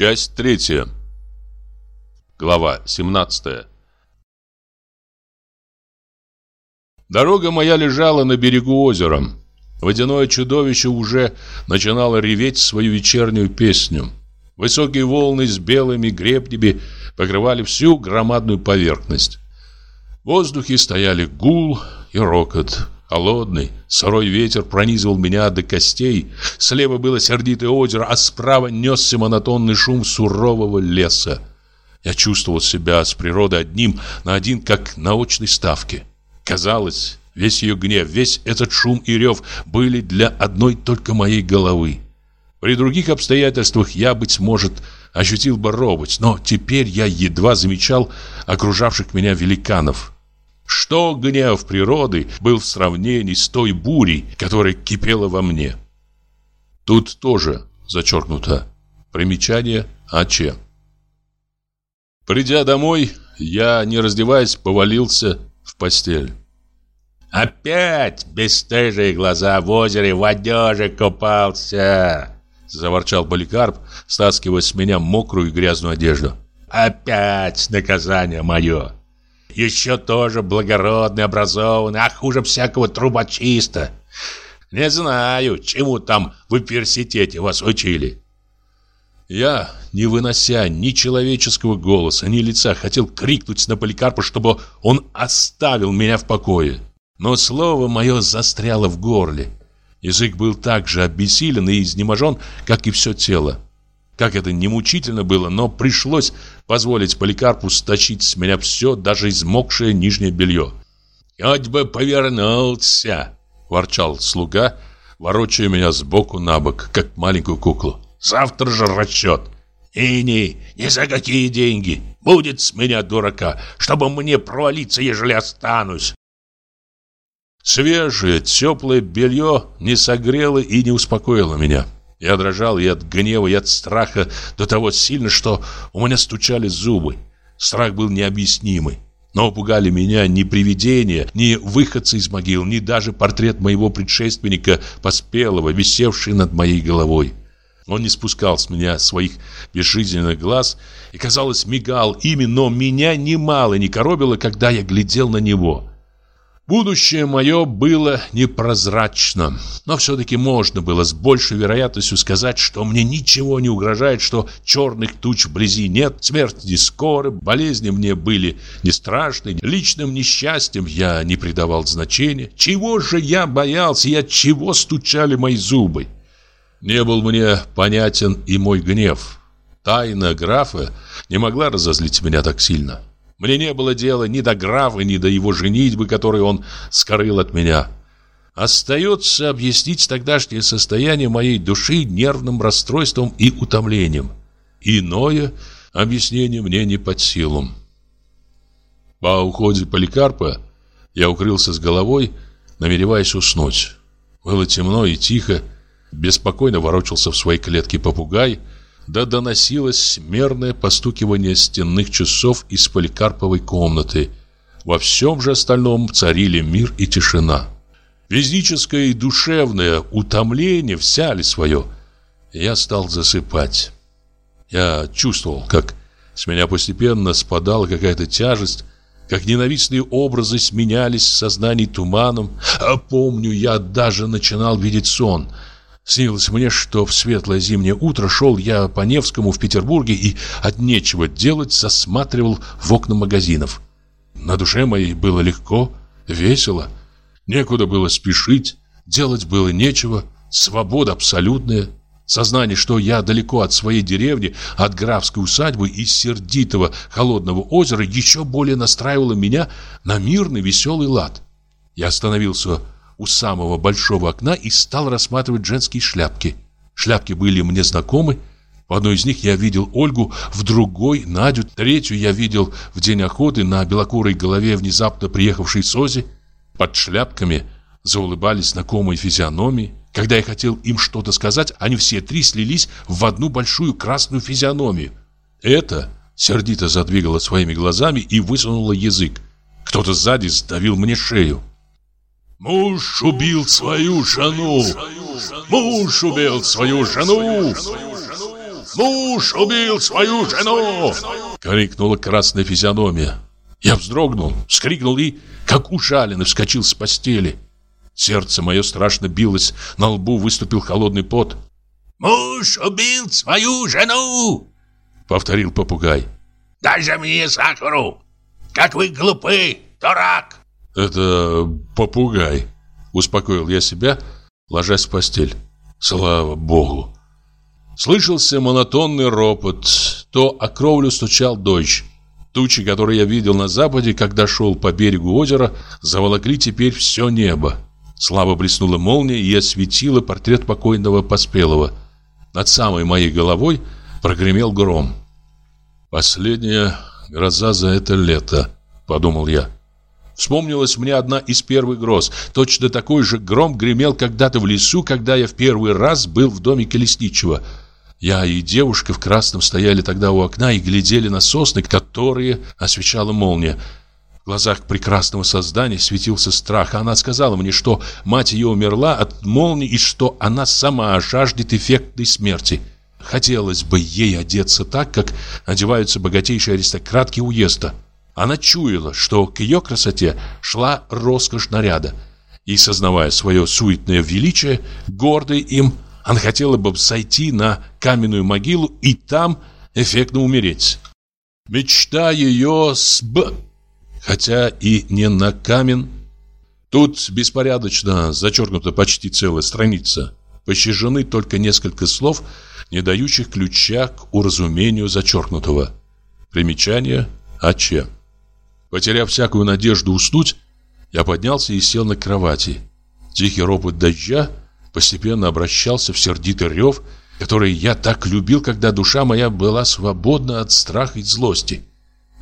Часть третья. Глава 17. Дорога моя лежала на берегу озера. Водяное чудовище уже начинало реветь свою вечернюю песню. Высокие волны с белыми гребнями покрывали всю громадную поверхность. В воздухе стояли гул и рокот. Холодный, сырой ветер пронизывал меня до костей. Слева было сердитое озеро, а справа несся монотонный шум сурового леса. Я чувствовал себя с природой одним на один, как на очной ставке. Казалось, весь ее гнев, весь этот шум и рев были для одной только моей головы. При других обстоятельствах я, быть может, ощутил бы робость, но теперь я едва замечал окружавших меня великанов. Что гнев природы был в сравнении с той бурей, которая кипела во мне? Тут тоже зачеркнуто. Примечание АЧ. Придя домой, я, не раздеваясь, повалился в постель. «Опять бесстыжие глаза в озере в одежде купался!» Заворчал Поликарп, стаскивая с меня мокрую и грязную одежду. «Опять наказание мое!» Еще тоже благородный, образованный, а хуже всякого трубочиста. Не знаю, чему там в университете вас учили. Я, не вынося ни человеческого голоса, ни лица, хотел крикнуть на Поликарпа, чтобы он оставил меня в покое. Но слово мое застряло в горле. Язык был так же обессилен и изнеможен, как и все тело. Как это не мучительно было, но пришлось позволить Поликарпу стащить с меня все, даже измокшее нижнее белье. «Хоть бы повернулся!» – ворчал слуга, ворочая меня сбоку на бок, как маленькую куклу. «Завтра же расчет!» «И не, ни за какие деньги! Будет с меня дурака, чтобы мне провалиться, ежели останусь!» Свежее, теплое белье не согрело и не успокоило меня. Я дрожал и от гнева, и от страха до того сильно, что у меня стучали зубы. Страх был необъяснимый. Но пугали меня ни привидения, ни выходцы из могил, ни даже портрет моего предшественника Поспелого, висевший над моей головой. Он не спускал с меня своих безжизненных глаз и, казалось, мигал ими, но меня немало не коробило, когда я глядел на него. Будущее мое было непрозрачно, но все-таки можно было с большей вероятностью сказать, что мне ничего не угрожает, что черных туч вблизи нет, смерть не скоро, болезни мне были не страшны, личным несчастьем я не придавал значения. Чего же я боялся и от чего стучали мои зубы? Не был мне понятен и мой гнев. Тайна графа не могла разозлить меня так сильно. Мне не было дела ни до графа, ни до его женитьбы, которую он скрыл от меня. Остается объяснить тогдашнее состояние моей души нервным расстройством и утомлением. Иное объяснение мне не под силу. По уходе Поликарпа я укрылся с головой, намереваясь уснуть. Было темно и тихо, беспокойно ворочался в своей клетке попугай, да доносилось мерное постукивание стенных часов из поликарповой комнаты. Во всем же остальном царили мир и тишина. Физическое и душевное утомление взяли свое. Я стал засыпать. Я чувствовал, как с меня постепенно спадала какая-то тяжесть, как ненавистные образы сменялись в сознании туманом. А помню, я даже начинал видеть сон — Снилось мне, что в светлое зимнее утро шел я по Невскому в Петербурге и от нечего делать засматривал в окна магазинов. На душе моей было легко, весело, некуда было спешить, делать было нечего, свобода абсолютная. Сознание, что я далеко от своей деревни, от графской усадьбы и сердитого холодного озера, еще более настраивало меня на мирный веселый лад. Я остановился у самого большого окна и стал рассматривать женские шляпки. Шляпки были мне знакомы. В одной из них я видел Ольгу, в другой – Надю, третью я видел в день охоты на белокурой голове внезапно приехавшей Сози. Под шляпками заулыбались знакомые физиономии. Когда я хотел им что-то сказать, они все три слились в одну большую красную физиономию. Это сердито задвигала своими глазами и высунула язык. Кто-то сзади сдавил мне шею. Муж убил свою жену! Муж убил свою жену! Муж убил свою жену!» Крикнула красная физиономия. Я вздрогнул, вскрикнул и, как ужаленный, вскочил с постели. Сердце мое страшно билось, на лбу выступил холодный пот. «Муж убил свою жену!» Повторил попугай. «Даже мне сахару! Как вы глупы, дурак!» «Это попугай», — успокоил я себя, ложась в постель. «Слава Богу!» Слышался монотонный ропот. То о кровлю стучал дождь. Тучи, которые я видел на западе, когда шел по берегу озера, заволокли теперь все небо. Слабо блеснула молния и осветила портрет покойного Поспелого. Над самой моей головой прогремел гром. «Последняя гроза за это лето», — подумал я. Вспомнилась мне одна из первых гроз. Точно такой же гром гремел когда-то в лесу, когда я в первый раз был в доме Колесничего — я и девушка в красном стояли тогда у окна и глядели на сосны, которые освещала молния. В глазах прекрасного создания светился страх. Она сказала мне, что мать ее умерла от молнии и что она сама жаждет эффектной смерти. Хотелось бы ей одеться так, как одеваются богатейшие аристократки уезда. Она чуяла, что к ее красоте шла роскошь наряда. И, сознавая свое суетное величие, гордая им, она хотела бы сойти на каменную могилу и там эффектно умереть. Мечта ее с хотя и не на камень. Тут беспорядочно зачеркнута почти целая страница. Пощажены только несколько слов, не дающих ключа к уразумению зачеркнутого. Примечание А.Ч. Потеряв всякую надежду уснуть, я поднялся и сел на кровати. Тихий ропот дождя постепенно обращался в сердитый рев, который я так любил, когда душа моя была свободна от страха и злости.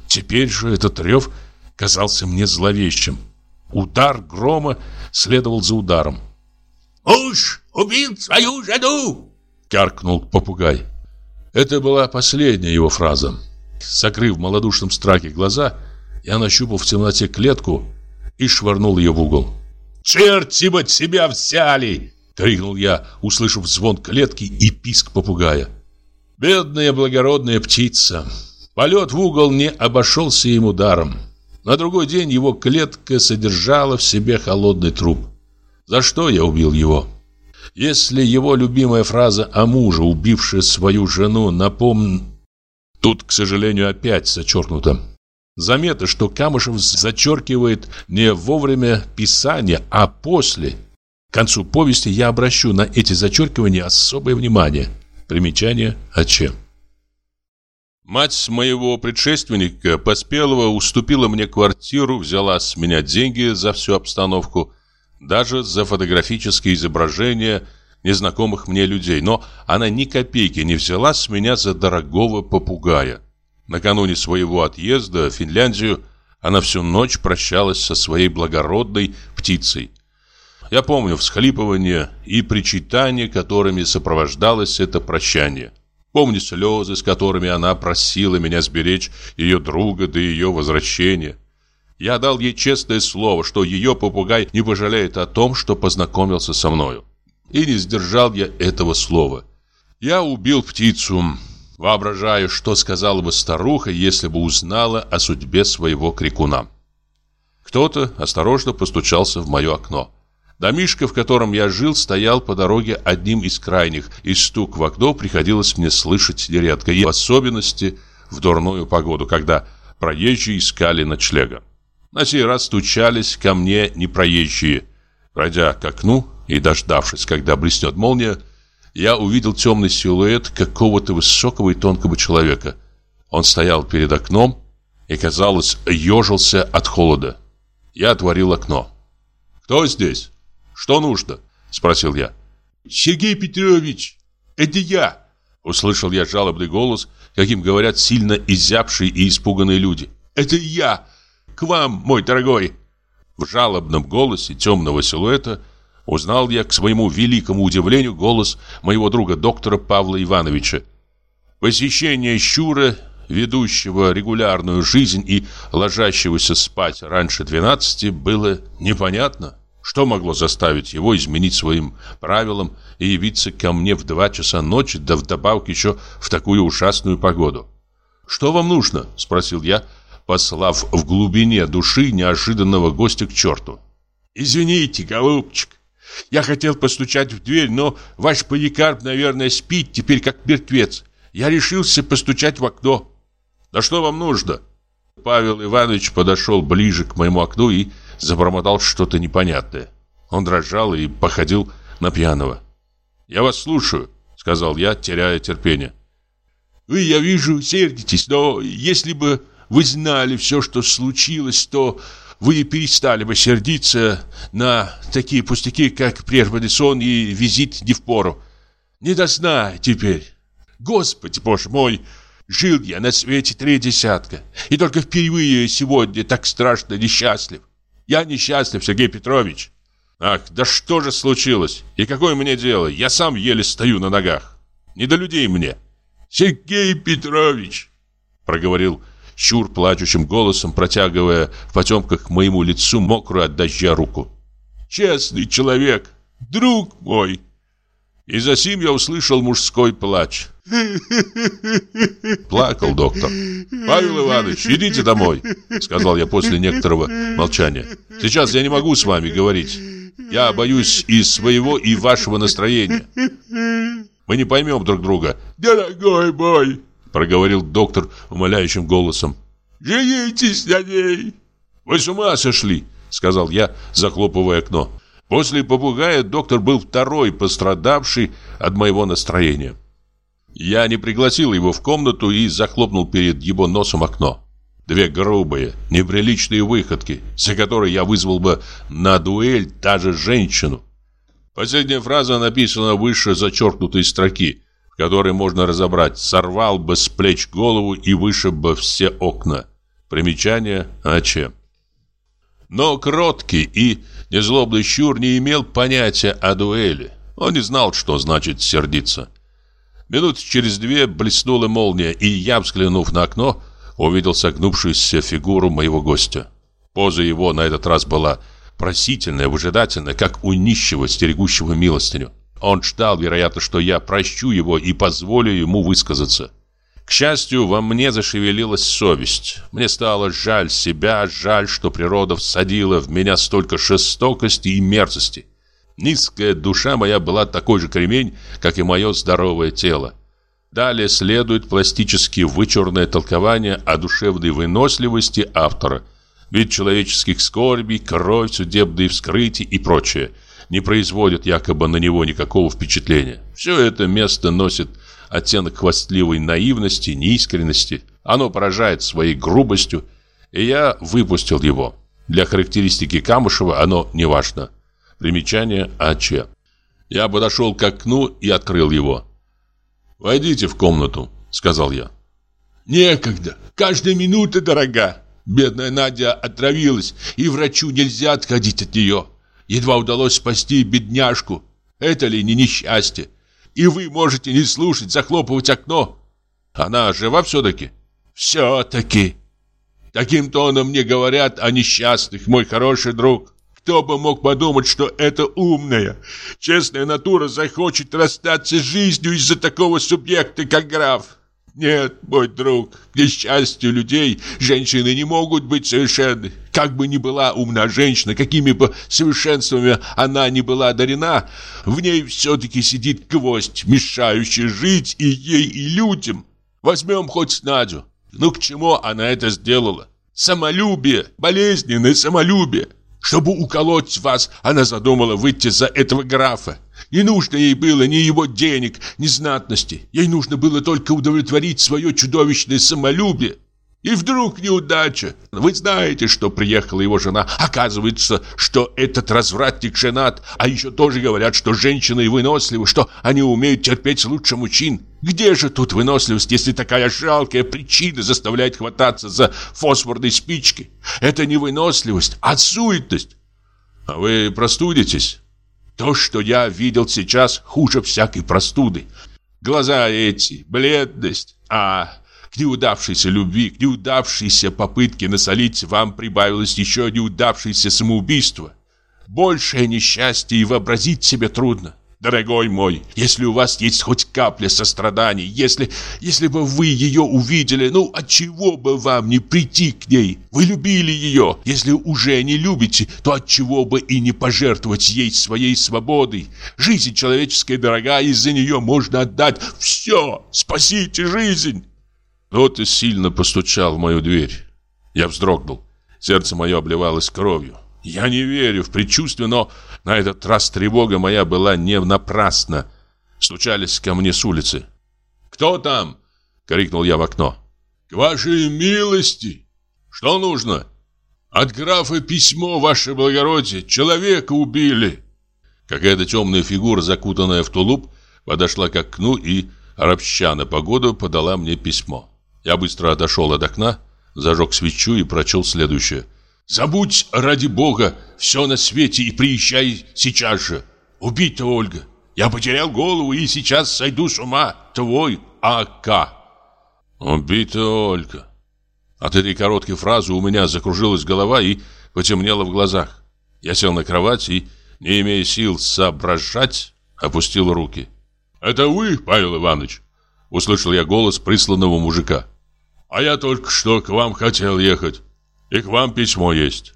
Теперь же этот рев казался мне зловещим. Удар грома следовал за ударом. «Муж убил свою жену!» — каркнул попугай. Это была последняя его фраза. Закрыв в малодушном страхе глаза, я нащупал в темноте клетку и швырнул ее в угол. «Черти бы тебя взяли!» Крикнул я, услышав звон клетки и писк попугая. Бедная благородная птица. Полет в угол не обошелся ему даром. На другой день его клетка содержала в себе холодный труп. За что я убил его? Если его любимая фраза о муже, убившей свою жену, напомн... Тут, к сожалению, опять зачеркнуто. Заметно, что Камышев зачеркивает не вовремя писания, а после – к концу повести я обращу на эти зачеркивания особое внимание. Примечание о чем? Мать моего предшественника Поспелого уступила мне квартиру, взяла с меня деньги за всю обстановку, даже за фотографические изображения незнакомых мне людей, но она ни копейки не взяла с меня за дорогого попугая. Накануне своего отъезда в Финляндию она всю ночь прощалась со своей благородной птицей. Я помню всхлипывание и причитания, которыми сопровождалось это прощание. Помню слезы, с которыми она просила меня сберечь ее друга до ее возвращения. Я дал ей честное слово, что ее попугай не пожалеет о том, что познакомился со мною. И не сдержал я этого слова. Я убил птицу, воображая, что сказала бы старуха, если бы узнала о судьбе своего крикуна. Кто-то осторожно постучался в мое окно. Домишко, в котором я жил, стоял по дороге одним из крайних, и стук в окно приходилось мне слышать нередко, и в особенности в дурную погоду, когда проезжие искали ночлега. На сей раз стучались ко мне непроезжие. Пройдя к окну и дождавшись, когда блеснет молния, я увидел темный силуэт какого-то высокого и тонкого человека. Он стоял перед окном и, казалось, ежился от холода. Я отворил окно. «Кто здесь?» Что нужно?» – спросил я. «Сергей Петрович, это я!» Услышал я жалобный голос, каким говорят сильно изябшие и испуганные люди. «Это я! К вам, мой дорогой!» В жалобном голосе темного силуэта узнал я, к своему великому удивлению, голос моего друга доктора Павла Ивановича. Посещение Щура, ведущего регулярную жизнь и ложащегося спать раньше 12, было непонятно. Что могло заставить его изменить своим правилам и явиться ко мне в два часа ночи, да вдобавок еще в такую ужасную погоду? «Что вам нужно?» – спросил я, послав в глубине души неожиданного гостя к черту. «Извините, голубчик, я хотел постучать в дверь, но ваш поликарп, наверное, спит теперь как мертвец. Я решился постучать в окно». «Да что вам нужно?» Павел Иванович подошел ближе к моему окну и забормотал что-то непонятное. Он дрожал и походил на пьяного. «Я вас слушаю», — сказал я, теряя терпение. «Вы, я вижу, сердитесь, но если бы вы знали все, что случилось, то вы перестали бы сердиться на такие пустяки, как прерванный сон и визит не в пору. Не до сна теперь. Господи, боже мой, жил я на свете три десятка, и только впервые сегодня так страшно несчастлив. Я несчастлив, Сергей Петрович. Ах, да что же случилось? И какое мне дело? Я сам еле стою на ногах. Не до людей мне. Сергей Петрович, проговорил Щур плачущим голосом, протягивая в потемках к моему лицу мокрую от дождя руку. Честный человек, друг мой. И за сим я услышал мужской плач. Плакал доктор. «Павел Иванович, идите домой», — сказал я после некоторого молчания. «Сейчас я не могу с вами говорить. Я боюсь и своего, и вашего настроения. Мы не поймем друг друга». «Дорогой мой», — проговорил доктор умоляющим голосом. «Женитесь на ней». «Вы с ума сошли», — сказал я, захлопывая окно. После попугая доктор был второй пострадавший от моего настроения. Я не пригласил его в комнату и захлопнул перед его носом окно. Две грубые, неприличные выходки, за которые я вызвал бы на дуэль даже женщину. Последняя фраза написана выше зачеркнутой строки, в которой можно разобрать «сорвал бы с плеч голову и вышиб бы все окна». Примечание А.Ч. Но кроткий и незлобный щур не имел понятия о дуэли. Он не знал, что значит сердиться. Минут через две блеснула молния, и я, взглянув на окно, увидел согнувшуюся фигуру моего гостя. Поза его на этот раз была просительная, выжидательная, как у нищего, стерегущего милостыню. Он ждал, вероятно, что я прощу его и позволю ему высказаться. К счастью, во мне зашевелилась совесть. Мне стало жаль себя, жаль, что природа всадила в меня столько жестокости и мерзости. Низкая душа моя была такой же кремень, как и мое здоровое тело. Далее следует пластически вычурное толкование о душевной выносливости автора. Вид человеческих скорбей, кровь, судебные вскрытия и прочее не производят якобы на него никакого впечатления. Все это место носит оттенок хвастливой наивности, неискренности. Оно поражает своей грубостью, и я выпустил его. Для характеристики Камышева оно не важно. Примечание А.Ч. Я подошел к окну и открыл его. «Войдите в комнату», — сказал я. «Некогда. Каждая минута дорога. Бедная Надя отравилась, и врачу нельзя отходить от нее. Едва удалось спасти бедняжку. Это ли не несчастье? И вы можете не слушать, захлопывать окно. Она жива все-таки? Все-таки. Таким тоном мне говорят о несчастных, мой хороший друг. Кто бы мог подумать, что эта умная, честная натура захочет расстаться с жизнью из-за такого субъекта, как граф? Нет, мой друг, к несчастью людей, женщины не могут быть совершенны. Как бы ни была умна женщина, какими бы совершенствами она ни была одарена, в ней все-таки сидит гвоздь, мешающий жить и ей, и людям. Возьмем хоть Надю. Ну к чему она это сделала? Самолюбие, болезненное самолюбие. Чтобы уколоть вас, она задумала выйти за этого графа. Не нужно ей было ни его денег, ни знатности. Ей нужно было только удовлетворить свое чудовищное самолюбие. И вдруг неудача. Вы знаете, что приехала его жена. Оказывается, что этот развратник женат. А еще тоже говорят, что женщины выносливы, что они умеют терпеть лучше мужчин. Где же тут выносливость, если такая жалкая причина заставляет хвататься за фосфорной спички? Это не выносливость, а суетность. А вы простудитесь? То, что я видел сейчас, хуже всякой простуды. Глаза эти, бледность, а к неудавшейся любви, к неудавшейся попытке насолить вам прибавилось еще неудавшееся самоубийство. большее несчастье и вообразить себе трудно. Дорогой мой, если у вас есть хоть капля сострадания, если, если бы вы ее увидели, ну, от чего бы вам не прийти к ней? Вы любили ее. Если уже не любите, то от чего бы и не пожертвовать ей своей свободой? Жизнь человеческая дорога, из-за нее можно отдать все. Спасите жизнь. Вот и сильно постучал в мою дверь. Я вздрогнул. Сердце мое обливалось кровью. Я не верю в предчувствие, но на этот раз тревога моя была не напрасна. Стучались ко мне с улицы. «Кто там?» — крикнул я в окно. «К вашей милости! Что нужно?» «От графа письмо, ваше благородие! Человека убили!» Какая-то темная фигура, закутанная в тулуп, подошла к окну и, ропща на погоду, подала мне письмо. Я быстро отошел от окна, зажег свечу и прочел следующее — Забудь, ради бога, все на свете и приезжай сейчас же. Убить-то Ольга. Я потерял голову и сейчас сойду с ума. Твой А.К. Убита Ольга. От этой короткой фразы у меня закружилась голова и потемнело в глазах. Я сел на кровать и, не имея сил соображать, опустил руки. «Это вы, Павел Иванович?» Услышал я голос присланного мужика. «А я только что к вам хотел ехать. И к вам письмо есть.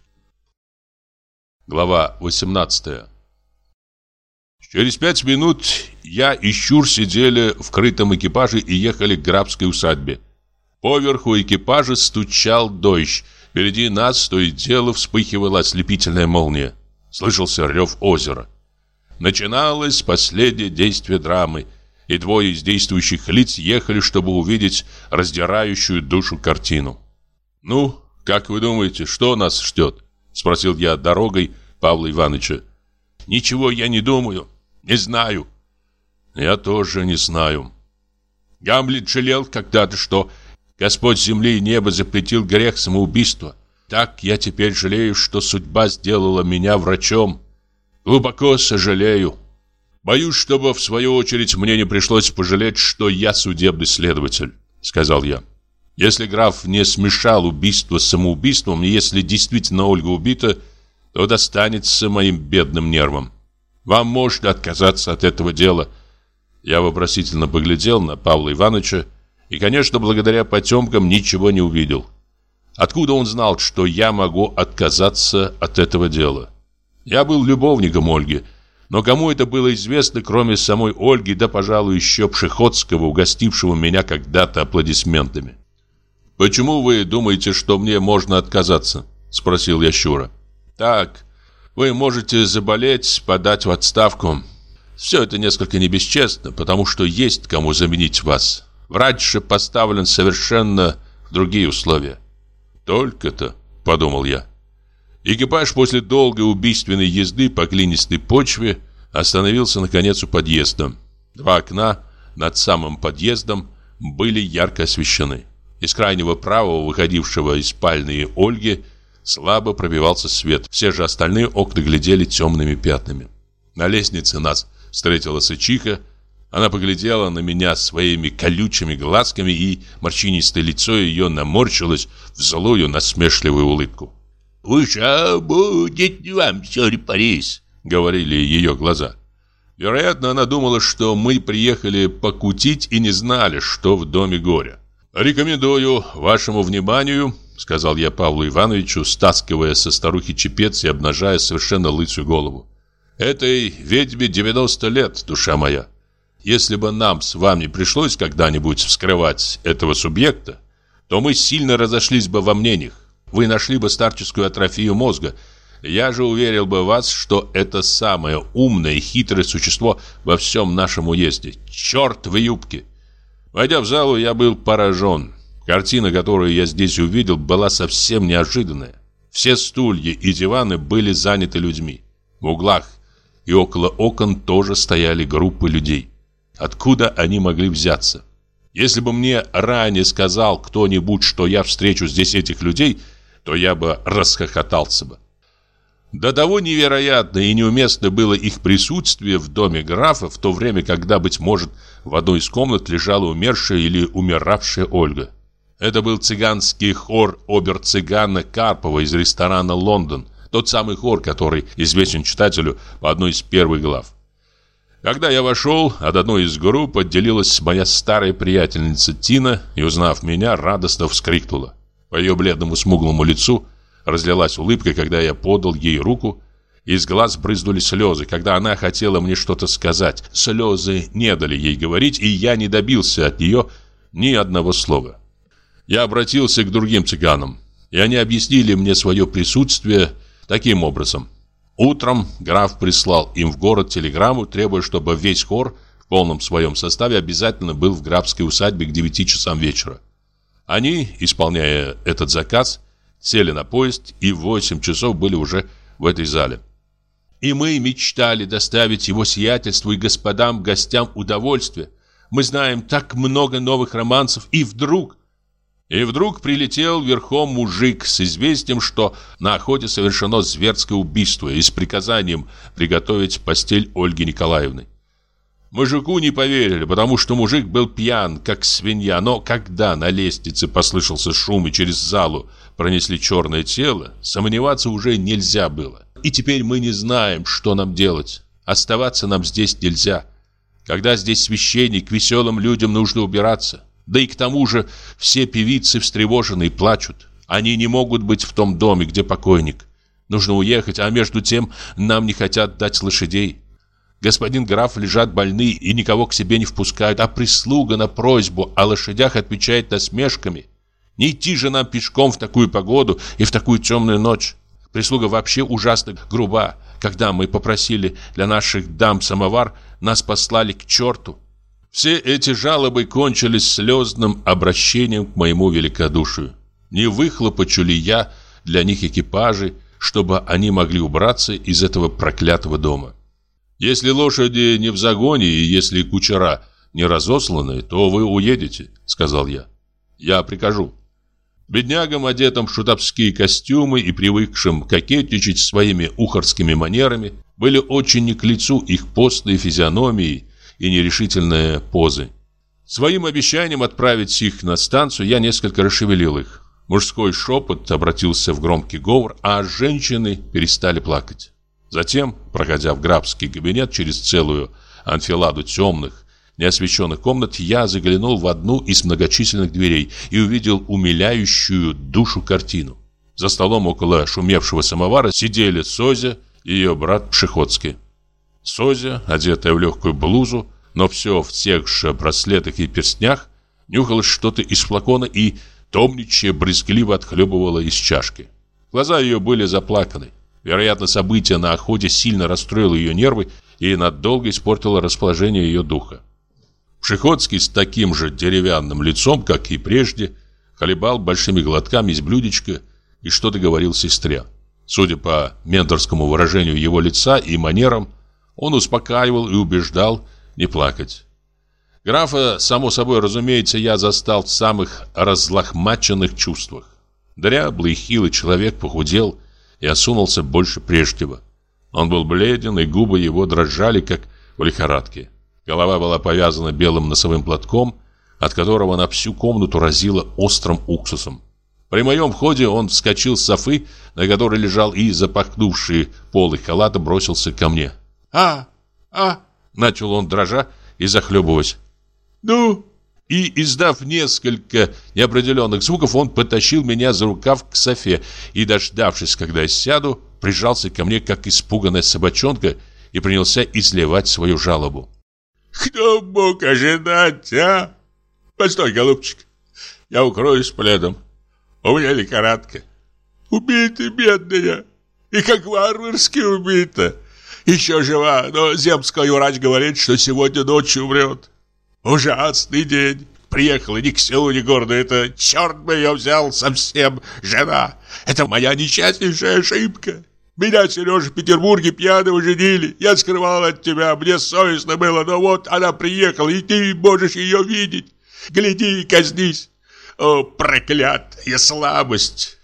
Глава 18 Через пять минут я и Щур сидели в крытом экипаже и ехали к грабской усадьбе. Поверху экипажа стучал дождь. Впереди нас то и дело вспыхивала ослепительная молния. Слышался рев озера. Начиналось последнее действие драмы, и двое из действующих лиц ехали, чтобы увидеть раздирающую душу картину. «Ну, «Как вы думаете, что нас ждет?» Спросил я дорогой Павла Ивановича. «Ничего я не думаю, не знаю». «Я тоже не знаю». Гамлет жалел когда-то, что Господь земли и неба запретил грех самоубийства. Так я теперь жалею, что судьба сделала меня врачом. Глубоко сожалею. Боюсь, чтобы в свою очередь мне не пришлось пожалеть, что я судебный следователь, сказал я. Если граф не смешал убийство с самоубийством, и если действительно Ольга убита, то достанется моим бедным нервам. Вам можно отказаться от этого дела. Я вопросительно поглядел на Павла Ивановича и, конечно, благодаря потемкам ничего не увидел. Откуда он знал, что я могу отказаться от этого дела? Я был любовником Ольги, но кому это было известно, кроме самой Ольги, да, пожалуй, еще Пшеходского, угостившего меня когда-то аплодисментами? «Почему вы думаете, что мне можно отказаться?» – спросил я Щура. «Так, вы можете заболеть, подать в отставку. Все это несколько небесчестно, потому что есть кому заменить вас. Врач же поставлен совершенно в другие условия». «Только-то», – подумал я. Экипаж после долгой убийственной езды по глинистой почве остановился наконец у подъезда. Два окна над самым подъездом были ярко освещены. Из крайнего правого, выходившего из спальни Ольги, слабо пробивался свет. Все же остальные окна глядели темными пятнами. На лестнице нас встретила сычиха. Она поглядела на меня своими колючими глазками, и морщинистое лицо ее наморщилось в злую насмешливую улыбку. «Уж а будет вам, сюрприз», — говорили ее глаза. Вероятно, она думала, что мы приехали покутить и не знали, что в доме горя. «Рекомендую вашему вниманию», — сказал я Павлу Ивановичу, стаскивая со старухи чепец и обнажая совершенно лысую голову. «Этой ведьме 90 лет, душа моя. Если бы нам с вами пришлось когда-нибудь вскрывать этого субъекта, то мы сильно разошлись бы во мнениях. Вы нашли бы старческую атрофию мозга. Я же уверил бы вас, что это самое умное и хитрое существо во всем нашем уезде. Черт в юбке!» Войдя в залу, я был поражен. Картина, которую я здесь увидел, была совсем неожиданная. Все стулья и диваны были заняты людьми. В углах и около окон тоже стояли группы людей. Откуда они могли взяться? Если бы мне ранее сказал кто-нибудь, что я встречу здесь этих людей, то я бы расхохотался бы. До того невероятно и неуместно было их присутствие в доме графа в то время, когда, быть может, в одной из комнат лежала умершая или умиравшая Ольга. Это был цыганский хор обер-цыгана Карпова из ресторана «Лондон», Тот самый хор, который известен читателю по одной из первых глав. Когда я вошел, от одной из групп отделилась моя старая приятельница Тина и, узнав меня, радостно вскрикнула. По ее бледному смуглому лицу разлилась улыбка, когда я подал ей руку. Из глаз брызнули слезы, когда она хотела мне что-то сказать. Слезы не дали ей говорить, и я не добился от нее ни одного слова. Я обратился к другим цыганам, и они объяснили мне свое присутствие таким образом. Утром граф прислал им в город телеграмму, требуя, чтобы весь хор в полном своем составе обязательно был в графской усадьбе к 9 часам вечера. Они, исполняя этот заказ, сели на поезд и в 8 часов были уже в этой зале. И мы мечтали доставить его сиятельству и господам гостям удовольствие. Мы знаем так много новых романсов, и вдруг и вдруг прилетел верхом мужик с известием, что на охоте совершено зверское убийство и с приказанием приготовить постель Ольги Николаевны. Мужику не поверили, потому что мужик был пьян, как свинья, но когда на лестнице послышался шум и через залу пронесли черное тело, сомневаться уже нельзя было. И теперь мы не знаем, что нам делать. Оставаться нам здесь нельзя. Когда здесь священник, веселым людям нужно убираться. Да и к тому же все певицы встревожены и плачут. Они не могут быть в том доме, где покойник. Нужно уехать, а между тем нам не хотят дать лошадей. Господин граф лежат больные и никого к себе не впускают, а прислуга на просьбу о лошадях отвечает насмешками. Не идти же нам пешком в такую погоду и в такую темную ночь. Прислуга вообще ужасно груба. Когда мы попросили для наших дам самовар, нас послали к черту. Все эти жалобы кончились слезным обращением к моему великодушию. Не выхлопочу ли я для них экипажи, чтобы они могли убраться из этого проклятого дома? Если лошади не в загоне и если кучера не разосланы, то вы уедете, сказал я. Я прикажу. Беднягам, одетым в шутовские костюмы и привыкшим кокетничать своими ухарскими манерами, были очень не к лицу их постные физиономии и нерешительные позы. Своим обещанием отправить их на станцию я несколько расшевелил их. Мужской шепот обратился в громкий говор, а женщины перестали плакать. Затем, проходя в графский кабинет через целую анфиладу темных, неосвещенных комнат, я заглянул в одну из многочисленных дверей и увидел умиляющую душу картину. За столом около шумевшего самовара сидели Созя и ее брат Пшеходский. Созя, одетая в легкую блузу, но все в тех же браслетах и перстнях, нюхала что-то из флакона и, томничая, брезгливо отхлебывала из чашки. Глаза ее были заплаканы. Вероятно, событие на охоте сильно расстроило ее нервы и надолго испортило расположение ее духа. Пшеходский с таким же деревянным лицом, как и прежде, хлебал большими глотками из блюдечка и что-то говорил сестре. Судя по менторскому выражению его лица и манерам, он успокаивал и убеждал не плакать. Графа, само собой разумеется, я застал в самых разлохмаченных чувствах. Дряблый, хилый человек похудел и осунулся больше прежнего. Он был бледен, и губы его дрожали, как в лихорадке. Голова была повязана белым носовым платком, от которого на всю комнату разило острым уксусом. При моем входе он вскочил с софы, на которой лежал, и, запахнувший полы халата, бросился ко мне. «А! А!» — начал он дрожа и захлебываясь. «Ну?» И, издав несколько неопределенных звуков, он потащил меня за рукав к Софе и, дождавшись, когда я сяду, прижался ко мне, как испуганная собачонка, и принялся изливать свою жалобу. «Кто мог ожидать, а? Постой, голубчик, я укроюсь пледом. У меня лихорадка. Убита бедная, и как варварски убита. Еще жива, но земской врач говорит, что сегодня ночью умрет. Ужасный день. Приехала ни к селу, ни к городу. Это, черт бы ее взял, совсем жена. Это моя несчастнейшая ошибка. Меня, Сережа, в Петербурге пьяного женили. Я скрывал от тебя, мне совестно было, но вот она приехала, и ты можешь ее видеть. Гляди и казнись. О, проклятая слабость!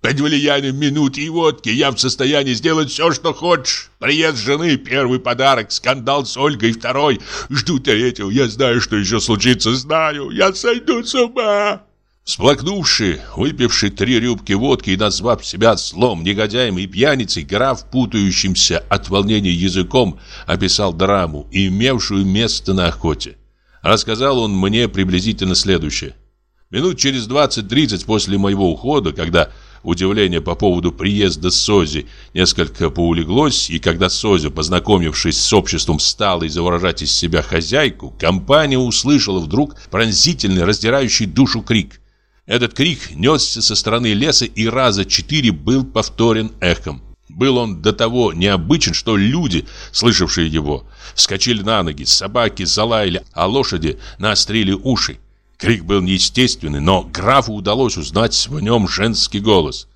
Под влиянием минут и водки я в состоянии сделать все, что хочешь. Приезд жены, первый подарок, скандал с Ольгой, второй. Жду третьего, я знаю, что еще случится, знаю. Я сойду с ума. Сплакнувший, выпивший три рюмки водки и назвав себя злом, негодяем и пьяницей, граф, путающимся от волнения языком, описал драму, имевшую место на охоте. Рассказал он мне приблизительно следующее. Минут через 20-30 после моего ухода, когда удивление по поводу приезда Сози несколько поулеглось, и когда Сози, познакомившись с обществом, стала изображать из себя хозяйку, компания услышала вдруг пронзительный, раздирающий душу крик. Этот крик несся со стороны леса и раза четыре был повторен эхом. Был он до того необычен, что люди, слышавшие его, вскочили на ноги, собаки залаяли, а лошади наострили уши. Крик был неестественный, но графу удалось узнать в нем женский голос.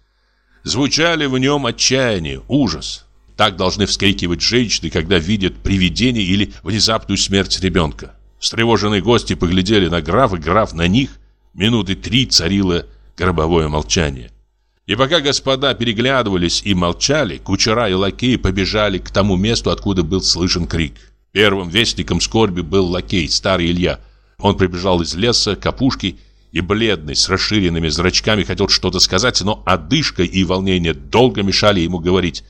Звучали в нем отчаяние, ужас. Так должны вскрикивать женщины, когда видят привидение или внезапную смерть ребенка. Встревоженные гости поглядели на графа, граф на них – Минуты три царило гробовое молчание. И пока господа переглядывались и молчали, кучера и лакеи побежали к тому месту, откуда был слышен крик. Первым вестником скорби был лакей, старый Илья. Он прибежал из леса к опушке и бледный, с расширенными зрачками, хотел что-то сказать, но одышка и волнение долго мешали ему говорить.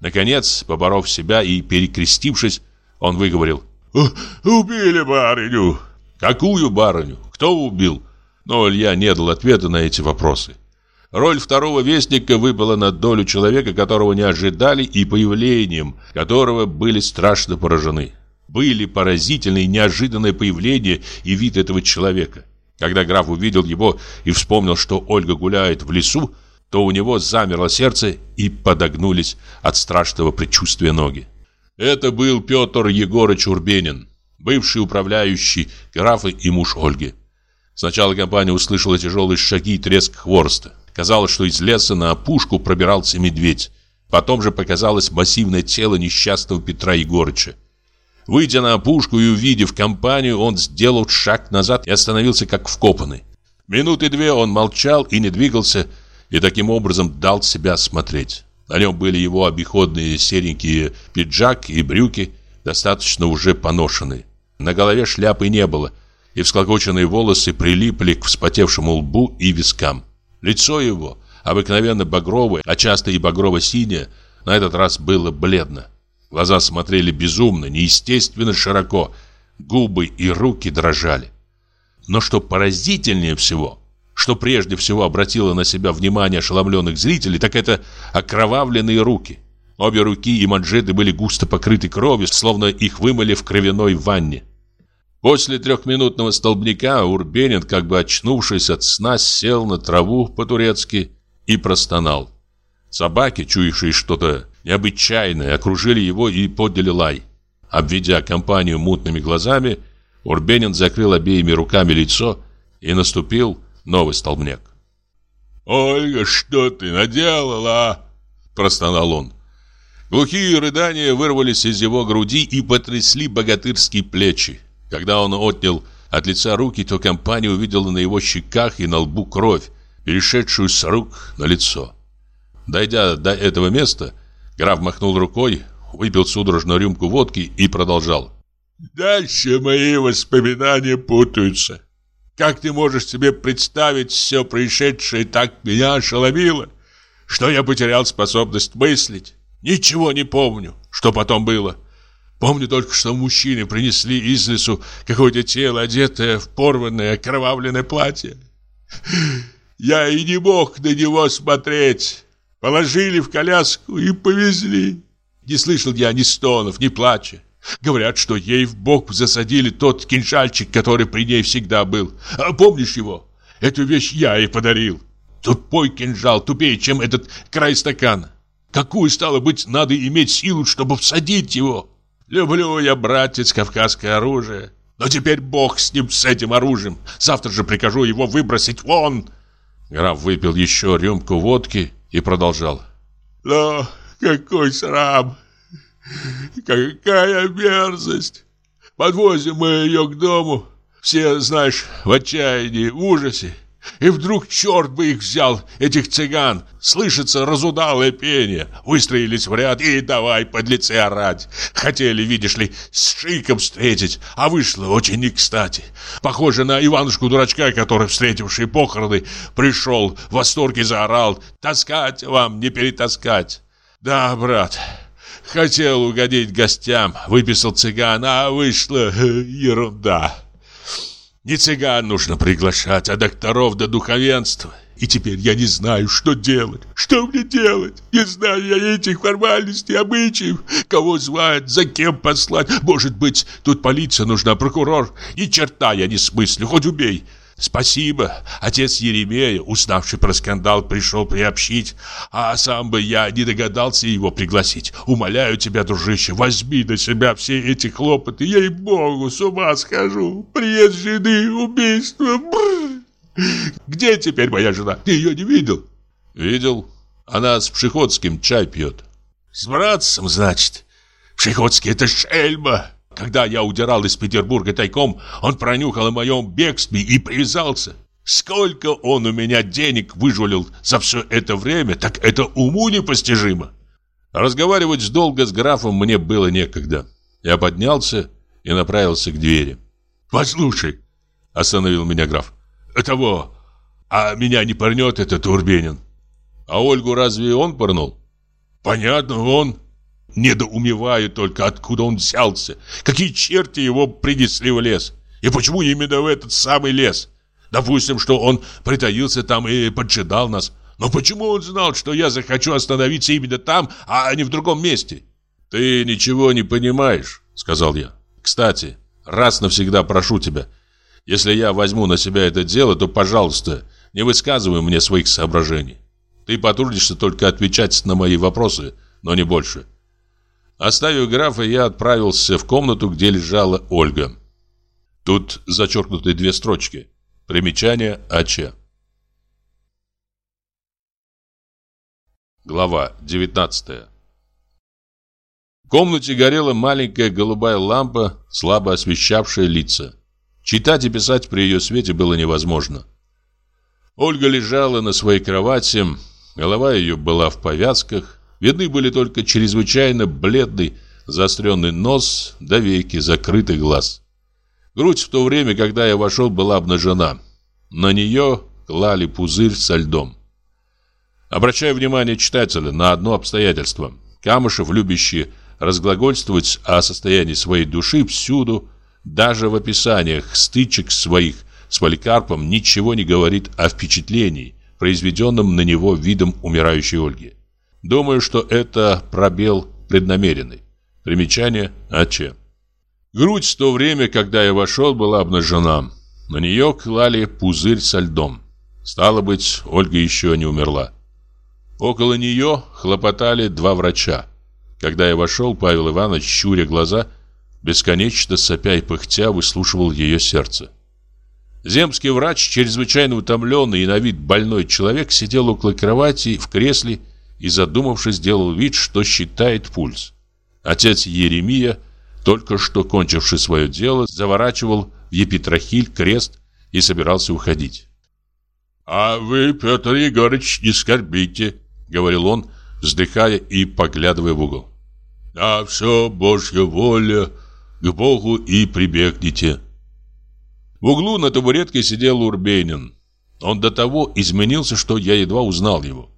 Наконец, поборов себя и перекрестившись, он выговорил. «Убили барыню!» «Какую барыню? Кто убил?» Но Илья не дал ответа на эти вопросы. Роль второго вестника выпала на долю человека, которого не ожидали и появлением которого были страшно поражены. Были поразительные неожиданные появления и вид этого человека. Когда граф увидел его и вспомнил, что Ольга гуляет в лесу, то у него замерло сердце и подогнулись от страшного предчувствия ноги. Это был Петр Егорыч Урбенин, бывший управляющий графа и муж Ольги. Сначала компания услышала тяжелые шаги и треск хвороста. Казалось, что из леса на опушку пробирался медведь. Потом же показалось массивное тело несчастного Петра Егорыча. Выйдя на опушку и увидев компанию, он сделал шаг назад и остановился как вкопанный. Минуты две он молчал и не двигался, и таким образом дал себя смотреть. На нем были его обиходные серенькие пиджак и брюки, достаточно уже поношенные. На голове шляпы не было, и всклокоченные волосы прилипли к вспотевшему лбу и вискам. Лицо его, обыкновенно багровое, а часто и багрово-синее, на этот раз было бледно. Глаза смотрели безумно, неестественно широко, губы и руки дрожали. Но что поразительнее всего, что прежде всего обратило на себя внимание ошеломленных зрителей, так это окровавленные руки. Обе руки и манжеты были густо покрыты кровью, словно их вымыли в кровяной ванне. После трехминутного столбняка Урбенин, как бы очнувшись от сна, сел на траву по-турецки и простонал. Собаки, чуявшие что-то необычайное, окружили его и подняли лай. Обведя компанию мутными глазами, Урбенин закрыл обеими руками лицо и наступил новый столбняк. «Ольга, что ты наделала?» а?» – простонал он. Глухие рыдания вырвались из его груди и потрясли богатырские плечи. Когда он отнял от лица руки, то компания увидела на его щеках и на лбу кровь, перешедшую с рук на лицо. Дойдя до этого места, граф махнул рукой, выпил судорожную рюмку водки и продолжал. «Дальше мои воспоминания путаются. Как ты можешь себе представить все происшедшее так меня ошеломило, что я потерял способность мыслить? Ничего не помню, что потом было». Помню только, что мужчины принесли из лесу какое-то тело, одетое в порванное, окровавленное платье. Я и не мог на него смотреть. Положили в коляску и повезли. Не слышал я ни стонов, ни плача. Говорят, что ей в бок засадили тот кинжальчик, который при ней всегда был. А помнишь его? Эту вещь я ей подарил. Тупой кинжал, тупее, чем этот край стакана. Какую, стало быть, надо иметь силу, чтобы всадить его? Люблю я, братец, кавказское оружие. Но теперь бог с ним, с этим оружием. Завтра же прикажу его выбросить вон. Граф выпил еще рюмку водки и продолжал. Но какой срам! Какая мерзость! Подвозим мы ее к дому. Все, знаешь, в отчаянии, в ужасе. И вдруг черт бы их взял, этих цыган. Слышится разудалое пение. Выстроились в ряд и давай подлецы орать. Хотели, видишь ли, с шиком встретить, а вышло очень не кстати. Похоже на Иванушку-дурачка, который, встретивший похороны, пришел, в восторге заорал. Таскать вам, не перетаскать. Да, брат, хотел угодить гостям, выписал цыган, а вышло ерунда. Не цыган нужно приглашать, а докторов до да духовенства. И теперь я не знаю, что делать. Что мне делать? Не знаю я этих формальностей, обычаев. Кого звать, за кем послать. Может быть, тут полиция нужна, прокурор. Ни черта я не смыслю, хоть убей. Спасибо, отец Еремея, узнавший про скандал, пришел приобщить, а сам бы я не догадался его пригласить. Умоляю тебя, дружище, возьми на себя все эти хлопоты, ей-богу, с ума схожу. Приезд жены, убийство, бррр. Где теперь моя жена? Ты ее не видел? Видел. Она с Пшеходским чай пьет. С братцем, значит. Пшеходский это шельма. Когда я удирал из Петербурга тайком, он пронюхал о моем бегстве и привязался. Сколько он у меня денег выжулил за все это время, так это уму непостижимо. Разговаривать долго с графом мне было некогда. Я поднялся и направился к двери. «Послушай», — остановил меня граф, — «того, а меня не порнет этот Урбенин». «А Ольгу разве он порнул?» «Понятно, он». Недоумеваю только, откуда он взялся. Какие черти его принесли в лес? И почему именно в этот самый лес? Допустим, что он притаился там и поджидал нас. Но почему он знал, что я захочу остановиться именно там, а не в другом месте? Ты ничего не понимаешь, сказал я. Кстати, раз навсегда прошу тебя, если я возьму на себя это дело, то, пожалуйста, не высказывай мне своих соображений. Ты потрудишься только отвечать на мои вопросы, но не больше. Оставив графа, я отправился в комнату, где лежала Ольга. Тут зачеркнуты две строчки. Примечание АЧ. Глава 19 В комнате горела маленькая голубая лампа, слабо освещавшая лица. Читать и писать при ее свете было невозможно. Ольга лежала на своей кровати, голова ее была в повязках, Видны были только чрезвычайно бледный, заостренный нос да веки, закрытый глаз. Грудь в то время, когда я вошел, была обнажена. На нее клали пузырь со льдом. Обращаю внимание читателя на одно обстоятельство. Камышев, любящий разглагольствовать о состоянии своей души всюду, даже в описаниях стычек своих с Поликарпом, ничего не говорит о впечатлении, произведенном на него видом умирающей Ольги. Думаю, что это пробел преднамеренный. Примечание АЧ. Грудь в то время, когда я вошел, была обнажена. На нее клали пузырь со льдом. Стало быть, Ольга еще не умерла. Около нее хлопотали два врача. Когда я вошел, Павел Иванович, щуря глаза, бесконечно сопя и пыхтя, выслушивал ее сердце. Земский врач, чрезвычайно утомленный и на вид больной человек, сидел около кровати в кресле и, задумавшись, сделал вид, что считает пульс. Отец Еремия, только что кончивший свое дело, заворачивал в епитрахиль крест и собирался уходить. «А вы, Петр Егорыч, не скорбите», — говорил он, вздыхая и поглядывая в угол. «А все Божья воля, к Богу и прибегните». В углу на табуретке сидел Урбенин. Он до того изменился, что я едва узнал его.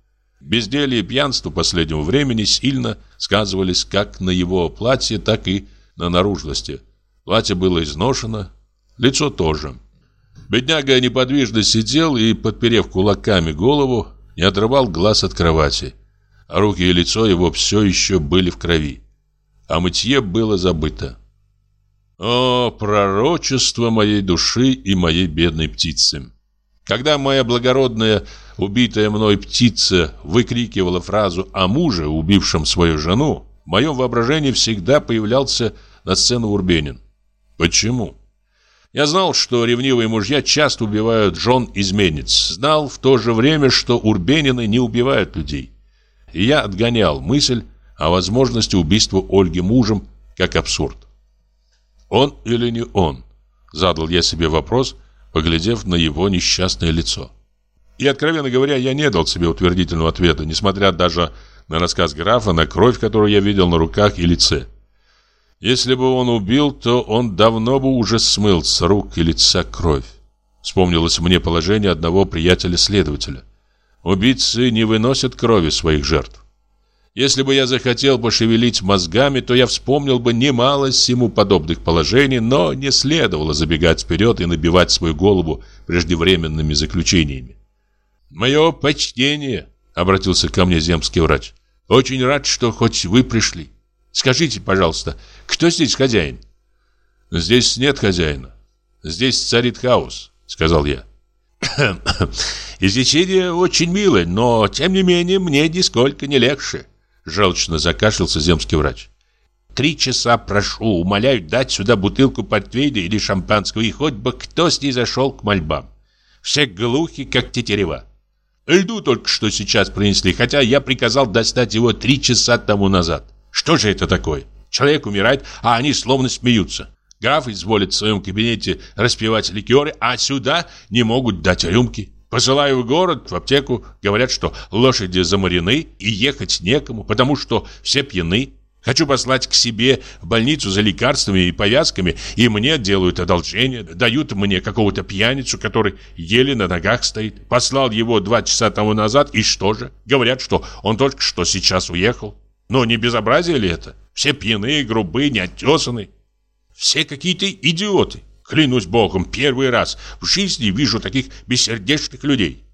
Безделье и пьянство последнего времени сильно сказывались как на его платье, так и на наружности. Платье было изношено, лицо тоже. Бедняга неподвижно сидел и, подперев кулаками голову, не отрывал глаз от кровати. А руки и лицо его все еще были в крови. А мытье было забыто. О, пророчество моей души и моей бедной птицы! Когда моя благородная убитая мной птица выкрикивала фразу о муже, убившем свою жену, в моем воображении всегда появлялся на сцену Урбенин. Почему? Я знал, что ревнивые мужья часто убивают жен-изменниц. Знал в то же время, что Урбенины не убивают людей. И я отгонял мысль о возможности убийства Ольги мужем как абсурд. Он или не он? Задал я себе вопрос, поглядев на его несчастное лицо. И, откровенно говоря, я не дал себе утвердительного ответа, несмотря даже на рассказ графа, на кровь, которую я видел на руках и лице. Если бы он убил, то он давно бы уже смыл с рук и лица кровь. Вспомнилось мне положение одного приятеля-следователя. Убийцы не выносят крови своих жертв. Если бы я захотел пошевелить мозгами, то я вспомнил бы немало всему подобных положений, но не следовало забегать вперед и набивать свою голову преждевременными заключениями. «Мое почтение», — обратился ко мне земский врач. «Очень рад, что хоть вы пришли. Скажите, пожалуйста, кто здесь хозяин?» «Здесь нет хозяина. Здесь царит хаос», — сказал я. «Излечение очень милое, но, тем не менее, мне нисколько не легче», — желчно закашлялся земский врач. «Три часа прошу, умоляю дать сюда бутылку портвейна или шампанского, и хоть бы кто с ней зашел к мольбам. Все глухи, как тетерева. Льду только что сейчас принесли, хотя я приказал достать его три часа тому назад. Что же это такое? Человек умирает, а они словно смеются. Граф изволит в своем кабинете распивать ликеры, а сюда не могут дать рюмки. Посылаю в город, в аптеку, говорят, что лошади заморены и ехать некому, потому что все пьяны. Хочу послать к себе в больницу за лекарствами и повязками, и мне делают одолжение, дают мне какого-то пьяницу, который еле на ногах стоит. Послал его два часа тому назад, и что же? Говорят, что он только что сейчас уехал. Но не безобразие ли это? Все пьяные, грубые, неотесанные. Все какие-то идиоты. Клянусь богом, первый раз в жизни вижу таких бессердечных людей.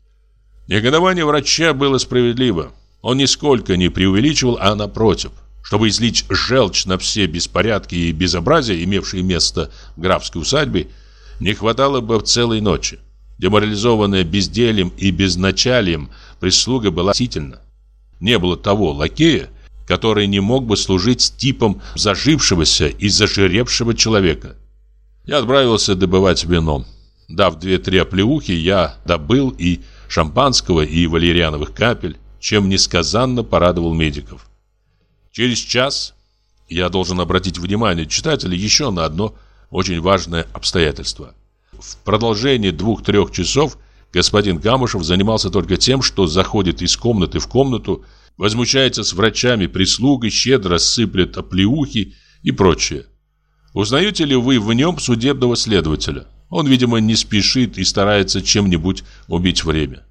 Негодование врача было справедливо. Он нисколько не преувеличивал, а напротив. Чтобы излить желчь на все беспорядки и безобразия, имевшие место в графской усадьбе, не хватало бы целой ночи. Деморализованная бездельем и безначалием, прислуга была сительна. Не было того лакея, который не мог бы служить типом зажившегося и зажиревшего человека. Я отправился добывать вино. Дав две-три оплеухи, я добыл и шампанского, и валериановых капель, чем несказанно порадовал медиков. Через час я должен обратить внимание читателя еще на одно очень важное обстоятельство. В продолжении двух-трех часов господин Камышев занимался только тем, что заходит из комнаты в комнату, возмущается с врачами, прислугой, щедро сыплет оплеухи и прочее. Узнаете ли вы в нем судебного следователя? Он, видимо, не спешит и старается чем-нибудь убить время.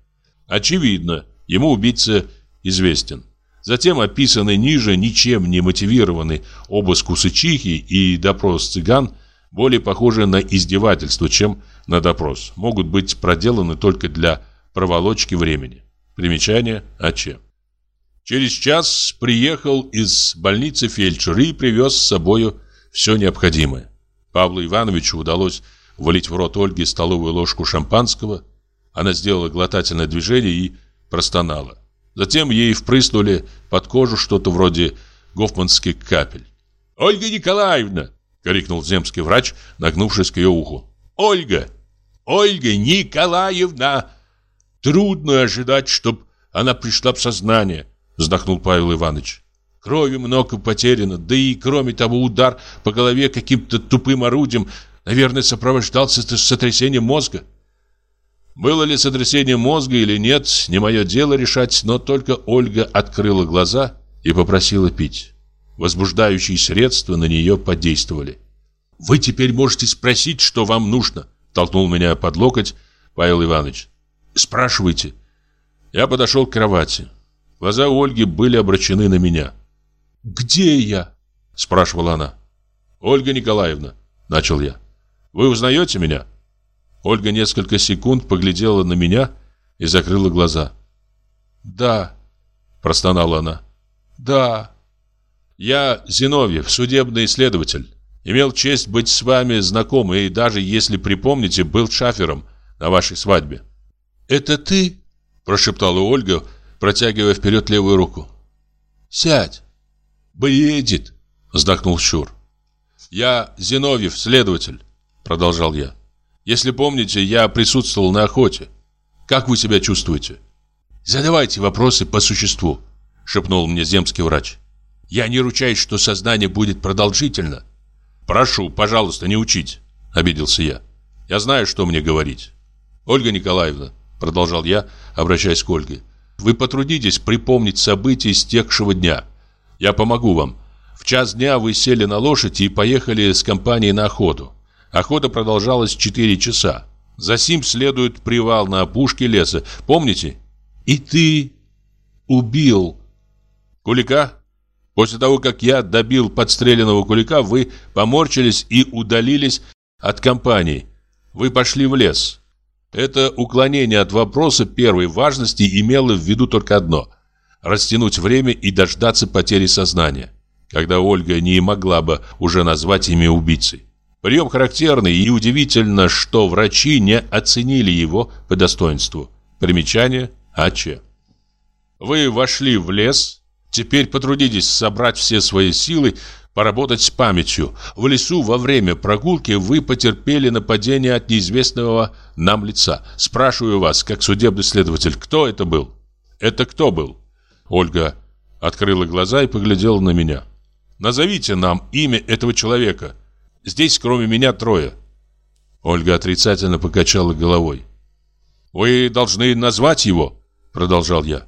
Очевидно, ему убийца известен. Затем описанный ниже ничем не мотивированный обыск у и допрос цыган более похожи на издевательство, чем на допрос. Могут быть проделаны только для проволочки времени. Примечание А.Ч. Через час приехал из больницы фельдшер и привез с собою все необходимое. Павлу Ивановичу удалось ввалить в рот Ольги столовую ложку шампанского. Она сделала глотательное движение и простонала. Затем ей впрыснули под кожу что-то вроде гофманских капель. «Ольга Николаевна!» — крикнул земский врач, нагнувшись к ее уху. «Ольга! Ольга Николаевна!» «Трудно ожидать, чтоб она пришла в сознание», вздохнул Павел Иванович. Крови много потеряно, да и кроме того удар по голове каким-то тупым орудием, наверное, сопровождался сотрясением мозга. Было ли сотрясение мозга или нет, не мое дело решать, но только Ольга открыла глаза и попросила пить. Возбуждающие средства на нее подействовали. «Вы теперь можете спросить, что вам нужно», — толкнул меня под локоть Павел Иванович. «Спрашивайте». Я подошел к кровати. Глаза Ольги были обращены на меня. «Где я?» – спрашивала она. «Ольга Николаевна», – начал я. «Вы узнаете меня?» Ольга несколько секунд поглядела на меня и закрыла глаза. «Да», – простонала она. «Да». «Я Зиновьев, судебный следователь. Имел честь быть с вами знаком и даже, если припомните, был шафером на вашей свадьбе». «Это ты?» – прошептала Ольга, – протягивая вперед левую руку. «Сядь!» «Бредит!» — вздохнул Щур. «Я Зиновьев, следователь», — продолжал я. «Если помните, я присутствовал на охоте. Как вы себя чувствуете?» «Задавайте вопросы по существу», — шепнул мне земский врач. «Я не ручаюсь, что сознание будет продолжительно». «Прошу, пожалуйста, не учить», — обиделся я. Я знаю, что мне говорить. Ольга Николаевна, продолжал я, обращаясь к Ольге, вы потрудитесь припомнить события истекшего дня. Я помогу вам. В час дня вы сели на лошадь и поехали с компанией на охоту. Охота продолжалась 4 часа. За сим следует привал на опушке леса. Помните? И ты убил Кулика? После того, как я добил подстреленного Кулика, вы поморчились и удалились от компании. Вы пошли в лес. Это уклонение от вопроса первой важности имело в виду только одно – растянуть время и дождаться потери сознания, когда Ольга не могла бы уже назвать имя убийцы. Прием характерный и удивительно, что врачи не оценили его по достоинству. Примечание А.Ч. Вы вошли в лес, теперь потрудитесь собрать все свои силы, поработать с памятью. В лесу во время прогулки вы потерпели нападение от неизвестного нам лица. Спрашиваю вас, как судебный следователь, кто это был? Это кто был? Ольга открыла глаза и поглядела на меня. Назовите нам имя этого человека. Здесь кроме меня трое. Ольга отрицательно покачала головой. Вы должны назвать его, продолжал я.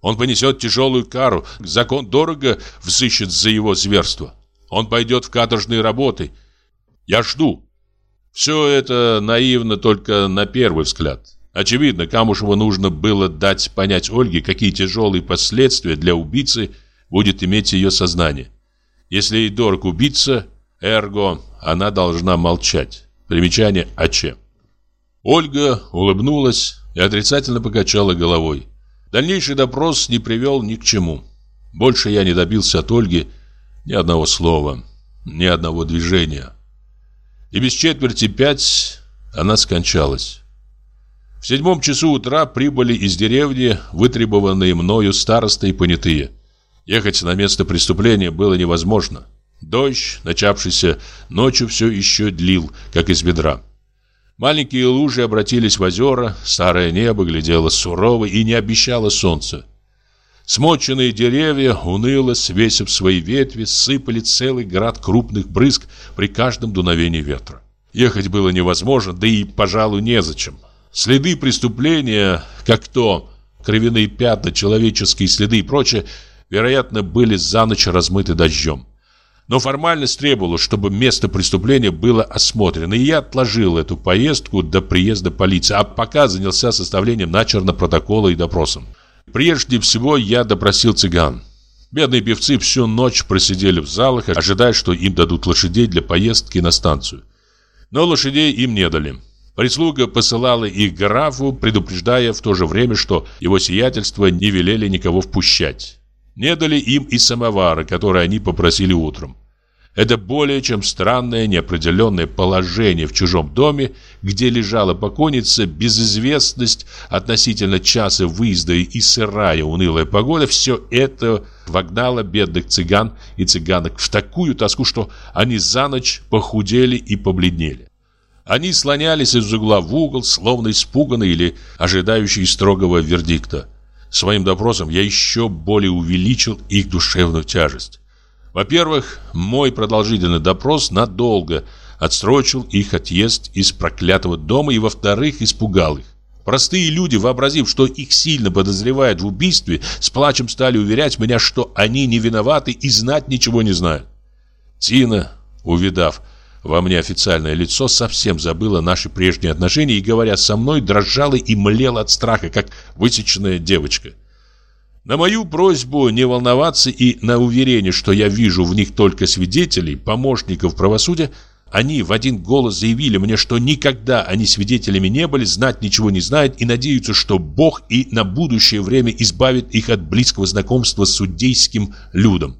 Он понесет тяжелую кару, закон дорого взыщет за его зверство. Он пойдет в каторжные работы. Я жду. Все это наивно только на первый взгляд. Очевидно, Камушеву нужно было дать понять Ольге, какие тяжелые последствия для убийцы будет иметь ее сознание. Если ей дорог убийца, эрго, она должна молчать. Примечание АЧ. Ольга улыбнулась и отрицательно покачала головой. Дальнейший допрос не привел ни к чему. Больше я не добился от Ольги ни одного слова, ни одного движения. И без четверти пять она скончалась. В седьмом часу утра прибыли из деревни вытребованные мною старосты и понятые. Ехать на место преступления было невозможно. Дождь, начавшийся ночью, все еще длил, как из бедра. Маленькие лужи обратились в озера, старое небо глядело сурово и не обещало солнца. Смоченные деревья, уныло свесив свои ветви, сыпали целый град крупных брызг при каждом дуновении ветра. Ехать было невозможно, да и, пожалуй, незачем. Следы преступления, как то кровяные пятна, человеческие следы и прочее, вероятно, были за ночь размыты дождем. Но формальность требовала, чтобы место преступления было осмотрено, и я отложил эту поездку до приезда полиции, а пока занялся составлением начерно протокола и допросом. Прежде всего я допросил цыган. Бедные певцы всю ночь просидели в залах, ожидая, что им дадут лошадей для поездки на станцию. Но лошадей им не дали. Прислуга посылала их графу, предупреждая в то же время, что его сиятельство не велели никого впущать. Не дали им и самовара, который они попросили утром. Это более чем странное неопределенное положение в чужом доме, где лежала покойница, безызвестность относительно часа выезда и сырая унылая погода, все это вогнало бедных цыган и цыганок в такую тоску, что они за ночь похудели и побледнели. Они слонялись из угла в угол, словно испуганные или ожидающие строгого вердикта. Своим допросом я еще более увеличил их душевную тяжесть. Во-первых, мой продолжительный допрос надолго отсрочил их отъезд из проклятого дома и, во-вторых, испугал их. Простые люди, вообразив, что их сильно подозревают в убийстве, с плачем стали уверять меня, что они не виноваты и знать ничего не знают. Тина, увидав во мне официальное лицо, совсем забыла наши прежние отношения и, говоря со мной, дрожала и млела от страха, как высеченная девочка. На мою просьбу не волноваться и на уверение, что я вижу в них только свидетелей, помощников правосудия, они в один голос заявили мне, что никогда они свидетелями не были, знать ничего не знают и надеются, что Бог и на будущее время избавит их от близкого знакомства с судейским людом.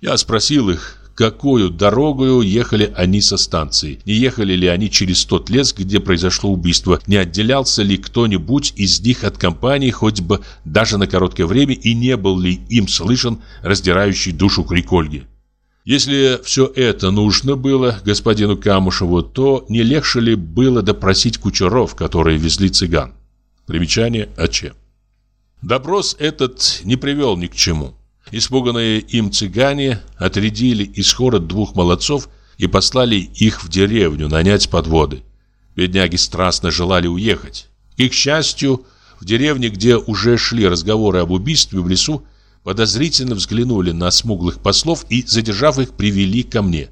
Я спросил их, какую дорогою ехали они со станции. Не ехали ли они через тот лес, где произошло убийство? Не отделялся ли кто-нибудь из них от компании хоть бы даже на короткое время и не был ли им слышен раздирающий душу крик Ольги? Если все это нужно было господину Камушеву, то не легче ли было допросить кучеров, которые везли цыган? Примечание АЧ. Допрос этот не привел ни к чему. Испуганные им цыгане отрядили из хора двух молодцов и послали их в деревню нанять подводы. Бедняги страстно желали уехать. И, к счастью, в деревне, где уже шли разговоры об убийстве в лесу, подозрительно взглянули на смуглых послов и, задержав их, привели ко мне.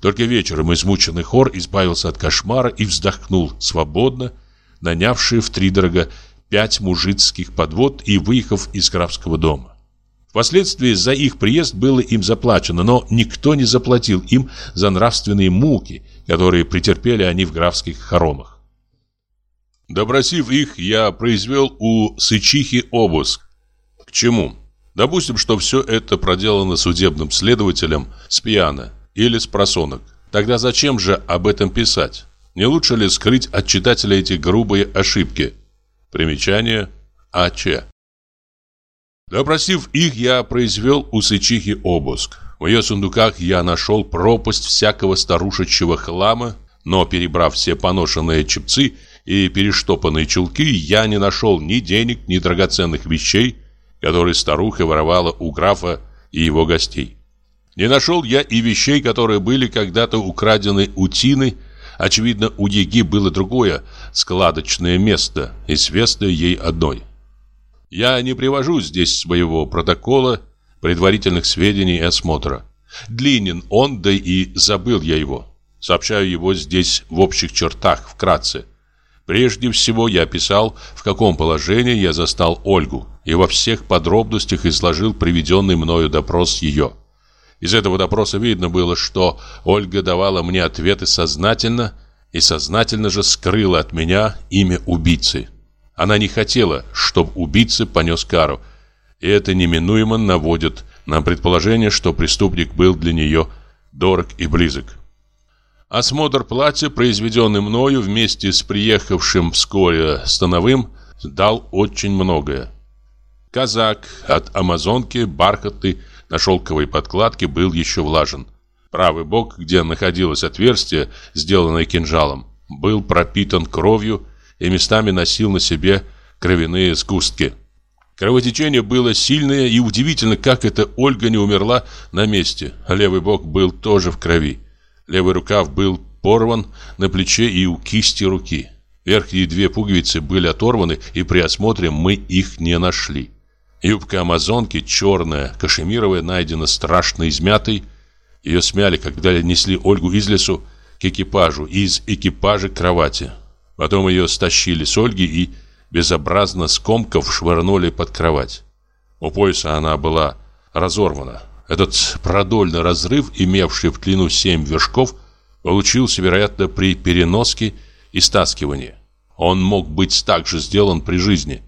Только вечером измученный хор избавился от кошмара и вздохнул свободно, нанявший втридорога пять мужицких подвод и выехав из графского дома. Впоследствии за их приезд было им заплачено, но никто не заплатил им за нравственные муки, которые претерпели они в графских хоромах. Допросив их, я произвел у Сычихи обыск. К чему? Допустим, что все это проделано судебным следователем с пьяна или с просонок. Тогда зачем же об этом писать? Не лучше ли скрыть от читателя эти грубые ошибки? Примечание А.Ч. Допросив их, я произвел у Сычихи обыск. В ее сундуках я нашел пропасть всякого старушечьего хлама, но, перебрав все поношенные чепцы и перештопанные чулки, я не нашел ни денег, ни драгоценных вещей, который старуха воровала у графа и его гостей. Не нашел я и вещей, которые были когда-то украдены у Тины. Очевидно, у Еги было другое складочное место, известное ей одной. Я не привожу здесь своего протокола, предварительных сведений и осмотра. Длинен он, да и забыл я его. Сообщаю его здесь в общих чертах, вкратце. Прежде всего я описал, в каком положении я застал Ольгу, и во всех подробностях изложил приведенный мною допрос ее. Из этого допроса видно было, что Ольга давала мне ответы сознательно и сознательно же скрыла от меня имя убийцы. Она не хотела, чтобы убийца понес кару, и это неминуемо наводит на предположение, что преступник был для нее дорог и близок. Осмотр платья, произведенный мною вместе с приехавшим вскоре Становым, дал очень многое. Казак от амазонки, бархаты на шелковой подкладке был еще влажен. Правый бок, где находилось отверстие, сделанное кинжалом, был пропитан кровью и местами носил на себе кровяные сгустки. Кровотечение было сильное и удивительно, как эта Ольга не умерла на месте. Левый бок был тоже в крови. Левый рукав был порван на плече и у кисти руки. Верхние две пуговицы были оторваны, и при осмотре мы их не нашли. Юбка амазонки, черная, кашемировая, найдена страшно измятой. Ее смяли, когда несли Ольгу из лесу к экипажу, из экипажа к кровати. Потом ее стащили с Ольги и, безобразно скомков, швырнули под кровать. У пояса она была разорвана. Этот продольный разрыв, имевший в длину семь вершков, получился, вероятно, при переноске и стаскивании. Он мог быть также сделан при жизни.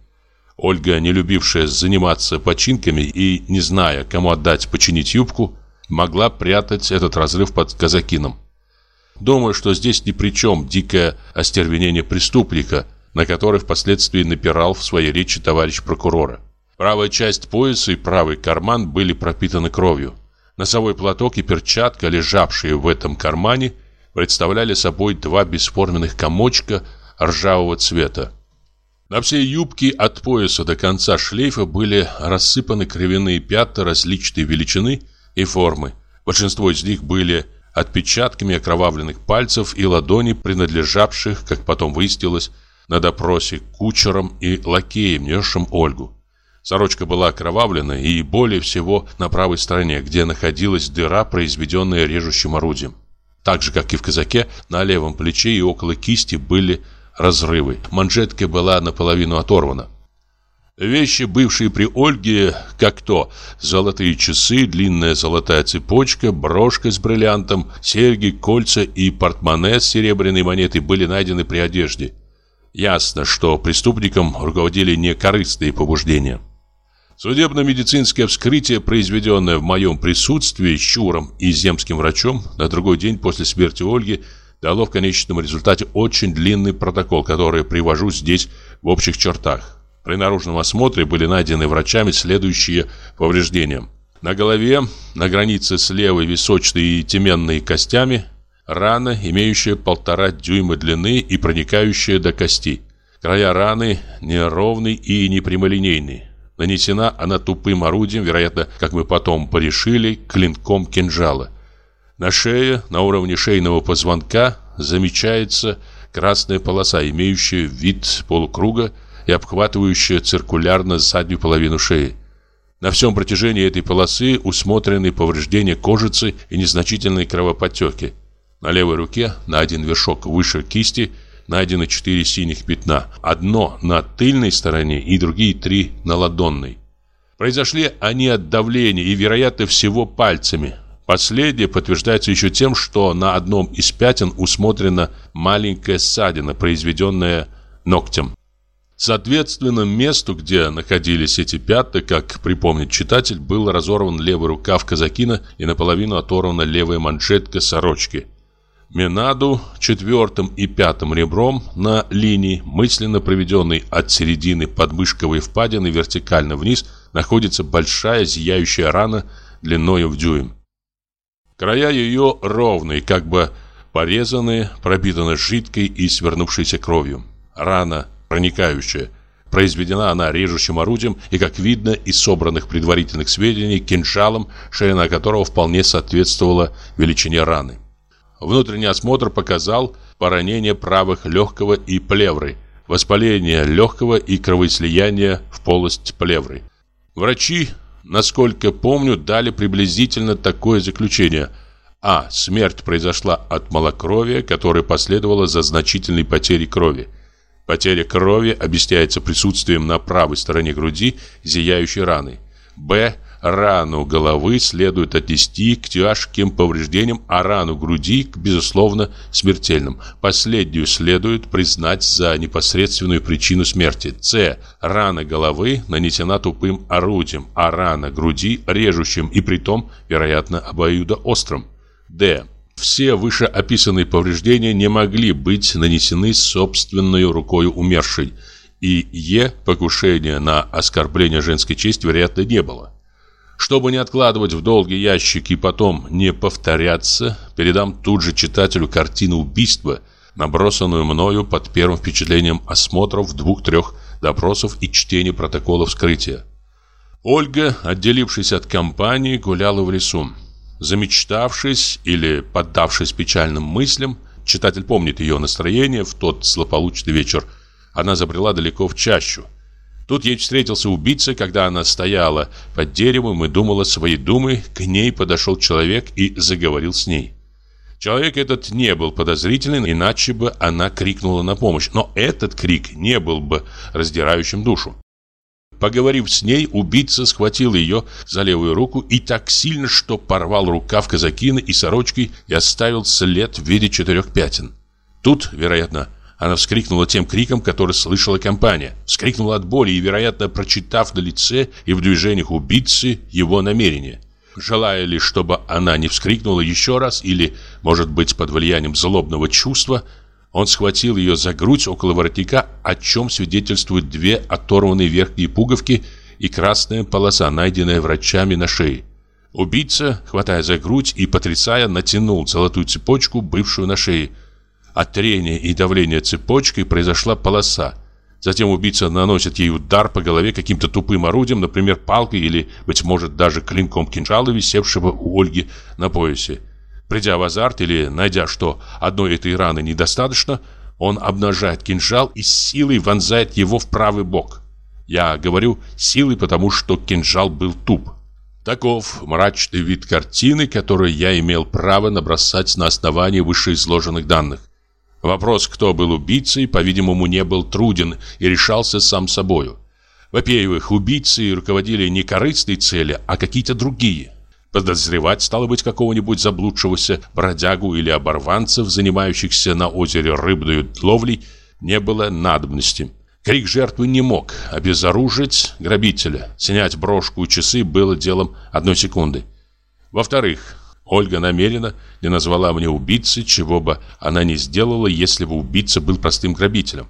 Ольга, не любившая заниматься починками и не зная, кому отдать починить юбку, могла прятать этот разрыв под казакином. Думаю, что здесь ни при чем дикое остервенение преступника, на который впоследствии напирал в своей речи товарищ прокурора. Правая часть пояса и правый карман были пропитаны кровью. Носовой платок и перчатка, лежавшие в этом кармане, представляли собой два бесформенных комочка ржавого цвета. На всей юбке от пояса до конца шлейфа были рассыпаны кровяные пятна различной величины и формы. Большинство из них были отпечатками окровавленных пальцев и ладоней, принадлежавших, как потом выяснилось, на допросе кучером и лакеем, несшим Ольгу. Сорочка была окровавлена и более всего на правой стороне, где находилась дыра, произведенная режущим орудием. Так же, как и в казаке, на левом плече и около кисти были разрывы. Манжетка была наполовину оторвана. Вещи, бывшие при Ольге, как то золотые часы, длинная золотая цепочка, брошка с бриллиантом, серьги, кольца и портмоне с серебряной монетой были найдены при одежде. Ясно, что преступникам руководили не корыстные побуждения. Судебно-медицинское вскрытие, произведенное в моем присутствии Щуром и земским врачом на другой день после смерти Ольги, дало в конечном результате очень длинный протокол, который привожу здесь в общих чертах. При наружном осмотре были найдены врачами следующие повреждения. На голове, на границе с левой височной и теменной костями, рана, имеющая полтора дюйма длины и проникающая до кости. Края раны неровный и непрямолинейный. Нанесена она тупым орудием, вероятно, как мы потом порешили, клинком кинжала. На шее, на уровне шейного позвонка, замечается красная полоса, имеющая вид полукруга и обхватывающая циркулярно заднюю половину шеи. На всем протяжении этой полосы усмотрены повреждения кожицы и незначительные кровоподтеки. На левой руке, на один вершок выше кисти, найдено четыре синих пятна. Одно на тыльной стороне и другие три на ладонной. Произошли они от давления и, вероятно, всего пальцами. Последнее подтверждается еще тем, что на одном из пятен усмотрена маленькая ссадина, произведенная ногтем. Соответственно, месту, где находились эти пятна, как припомнит читатель, был разорван левый рукав казакина и наполовину оторвана левая манжетка сорочки. Менаду четвертым и пятым ребром на линии, мысленно проведенной от середины подмышковой впадины вертикально вниз, находится большая зияющая рана длиною в дюйм. Края ее ровные, как бы порезанные, пропитаны жидкой и свернувшейся кровью. Рана проникающая. Произведена она режущим орудием и, как видно из собранных предварительных сведений, кинжалом, ширина которого вполне соответствовала величине раны. Внутренний осмотр показал поранение правых легкого и плевры, воспаление легкого и кровоизлияние в полость плевры. Врачи, насколько помню, дали приблизительно такое заключение. А. Смерть произошла от малокровия, которое последовало за значительной потерей крови. Потеря крови объясняется присутствием на правой стороне груди зияющей раны. Б. Рану головы следует отнести к тяжким повреждениям, а рану груди к, безусловно, смертельным. Последнюю следует признать за непосредственную причину смерти. С. Рана головы нанесена тупым орудием, а рана груди – режущим и притом, вероятно, обоюдоострым. Д. Все вышеописанные повреждения не могли быть нанесены собственной рукой умершей, и Е покушения на оскорбление женской чести, вероятно, не было. Чтобы не откладывать в долгий ящик и потом не повторяться, передам тут же читателю картину убийства, набросанную мною под первым впечатлением осмотров двух-трех допросов и чтения протоколов вскрытия. Ольга, отделившись от компании, гуляла в лесу. Замечтавшись или поддавшись печальным мыслям, читатель помнит ее настроение в тот злополучный вечер, она забрела далеко в чащу. Тут ей встретился убийца, когда она стояла под деревом и думала своей думой, к ней подошел человек и заговорил с ней. Человек этот не был подозрительным, иначе бы она крикнула на помощь, но этот крик не был бы раздирающим душу. Поговорив с ней, убийца схватил ее за левую руку и так сильно, что порвал рукав казакины и сорочки и оставил след в виде четырех пятен. Тут, вероятно, она вскрикнула тем криком, который слышала компания. Вскрикнула от боли и, вероятно, прочитав на лице и в движениях убийцы его намерение. Желая ли, чтобы она не вскрикнула еще раз или, может быть, под влиянием злобного чувства, он схватил ее за грудь около воротника, о чем свидетельствуют две оторванные верхние пуговки и красная полоса, найденная врачами на шее. Убийца, хватая за грудь и потрясая, натянул золотую цепочку, бывшую на шее. От трения и давления цепочкой произошла полоса. Затем убийца наносит ей удар по голове каким-то тупым орудием, например, палкой или, быть может, даже клинком кинжала, висевшего у Ольги на поясе. Придя в азарт или найдя, что одной этой раны недостаточно, он обнажает кинжал и силой вонзает его в правый бок. Я говорю силой, потому что кинжал был туп. Таков мрачный вид картины, который я имел право набросать на основании вышеизложенных данных. Вопрос, кто был убийцей, по-видимому, не был труден и решался сам собою. Во-первых, убийцы руководили не корыстной цели, а какие-то другие – Подозревать, стало быть, какого-нибудь заблудшегося бродягу или оборванцев, занимающихся на озере рыбной ловлей, не было надобности. Крик жертвы не мог обезоружить грабителя. Снять брошку и часы было делом одной секунды. Во-вторых, Ольга намеренно не назвала мне убийцей, чего бы она не сделала, если бы убийца был простым грабителем.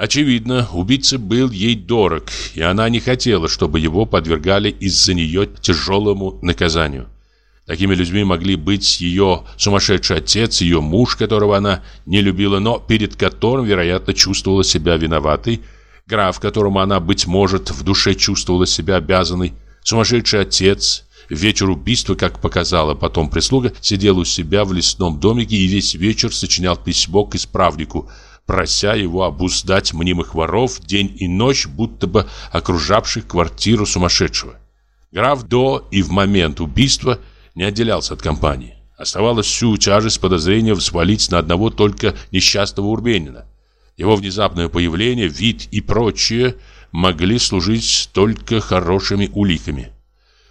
Очевидно, убийца был ей дорог, и она не хотела, чтобы его подвергали из-за нее тяжелому наказанию. Такими людьми могли быть ее сумасшедший отец, ее муж, которого она не любила, но перед которым, вероятно, чувствовала себя виноватой, граф, которому она, быть может, в душе чувствовала себя обязанной, сумасшедший отец. вечер убийства, как показала потом прислуга, сидел у себя в лесном домике и весь вечер сочинял письмо к исправнику – прося его обуздать мнимых воров день и ночь, будто бы окружавших квартиру сумасшедшего. Граф до и в момент убийства не отделялся от компании. Оставалось всю тяжесть подозрения взвалить на одного только несчастного Урбенина. Его внезапное появление, вид и прочее могли служить только хорошими уликами.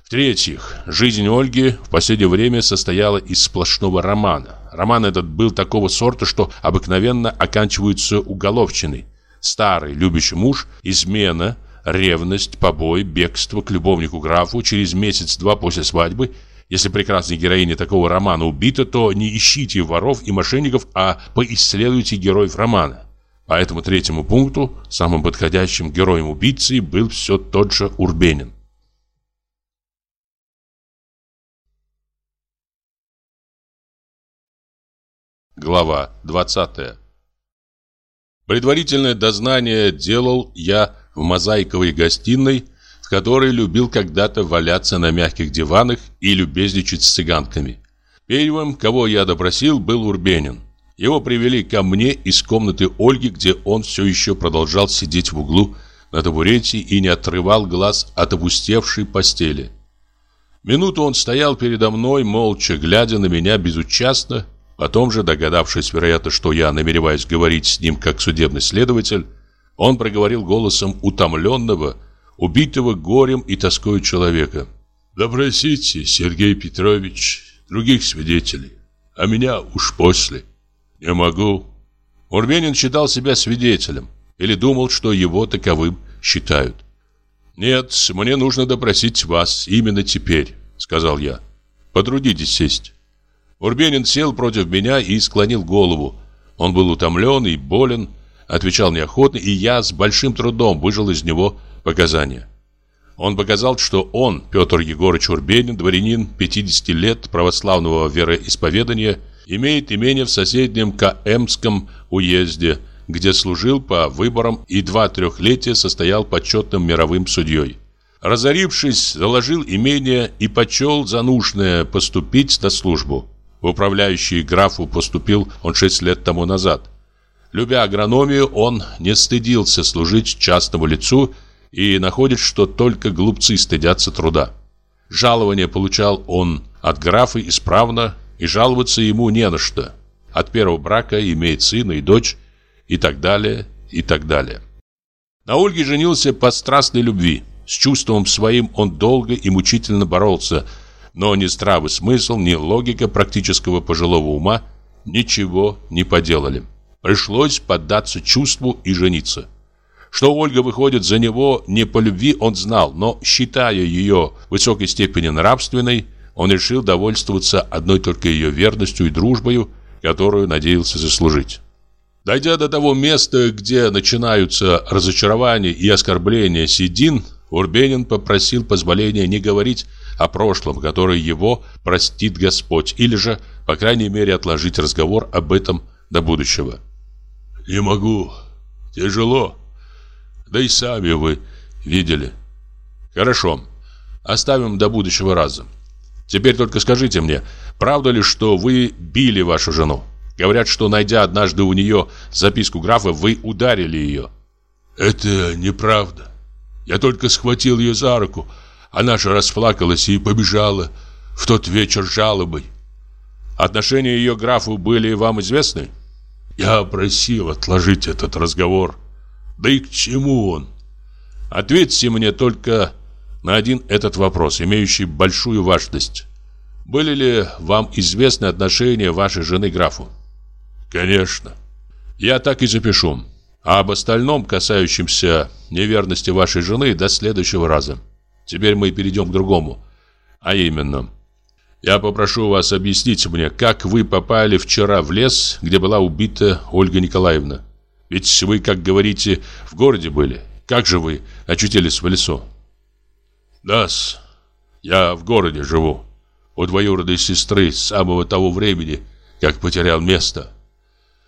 В-третьих, жизнь Ольги в последнее время состояла из сплошного романа. Роман этот был такого сорта, что обыкновенно оканчиваются уголовщиной. Старый любящий муж, измена, ревность, побой, бегство к любовнику графу через месяц-два после свадьбы. Если прекрасная героиня такого романа убита, то не ищите воров и мошенников, а поисследуйте героев романа. По этому третьему пункту самым подходящим героем убийцы был все тот же Урбенин. Глава 20 Предварительное дознание делал я в мозаиковой гостиной, в которой любил когда-то валяться на мягких диванах и любезничать с цыганками. Первым, кого я допросил, был Урбенин. Его привели ко мне из комнаты Ольги, где он все еще продолжал сидеть в углу на табурете и не отрывал глаз от опустевшей постели. Минуту он стоял передо мной, молча глядя на меня безучастно, Потом же, догадавшись, вероятно, что я намереваюсь говорить с ним как судебный следователь, он проговорил голосом утомленного, убитого горем и тоской человека. «Допросите, Сергей Петрович, других свидетелей, а меня уж после». «Не могу». Урбенин считал себя свидетелем или думал, что его таковым считают. «Нет, мне нужно допросить вас именно теперь», — сказал я. «Потрудитесь сесть». Урбенин сел против меня и склонил голову. Он был утомлен и болен, отвечал неохотно, и я с большим трудом выжил из него показания. Он показал, что он, Петр Егорович Урбенин, дворянин 50 лет православного вероисповедания, имеет имение в соседнем Каэмском уезде, где служил по выборам и два трехлетия состоял почетным мировым судьей. Разорившись, заложил имение и почел за нужное поступить на службу. В управляющий графу поступил он шесть лет тому назад. Любя агрономию, он не стыдился служить частному лицу и находит, что только глупцы стыдятся труда. Жалование получал он от графа исправно, и жаловаться ему не на что. От первого брака имеет сына и дочь, и так далее, и так далее. На Ольге женился по страстной любви. С чувством своим он долго и мучительно боролся – но ни здравый смысл, ни логика практического пожилого ума ничего не поделали. Пришлось поддаться чувству и жениться. Что Ольга выходит за него не по любви, он знал, но, считая ее высокой степени нравственной, он решил довольствоваться одной только ее верностью и дружбою, которую надеялся заслужить. Дойдя до того места, где начинаются разочарования и оскорбления Сидин, Урбенин попросил позволения не говорить о прошлом, которое его простит Господь, или же, по крайней мере, отложить разговор об этом до будущего. «Не могу. Тяжело. Да и сами вы видели». «Хорошо. Оставим до будущего раза. Теперь только скажите мне, правда ли, что вы били вашу жену? Говорят, что, найдя однажды у нее записку графа, вы ударили ее». «Это неправда. Я только схватил ее за руку, она же расплакалась и побежала в тот вечер жалобой. Отношения ее графу были вам известны? Я просил отложить этот разговор. Да и к чему он? Ответьте мне только на один этот вопрос, имеющий большую важность. Были ли вам известны отношения вашей жены графу? Конечно. Я так и запишу. А об остальном, касающемся неверности вашей жены, до следующего раза. Теперь мы перейдем к другому. А именно, я попрошу вас объяснить мне, как вы попали вчера в лес, где была убита Ольга Николаевна. Ведь вы, как говорите, в городе были. Как же вы очутились в лесу? Да-с, я в городе живу. У двоюродной сестры с самого того времени, как потерял место.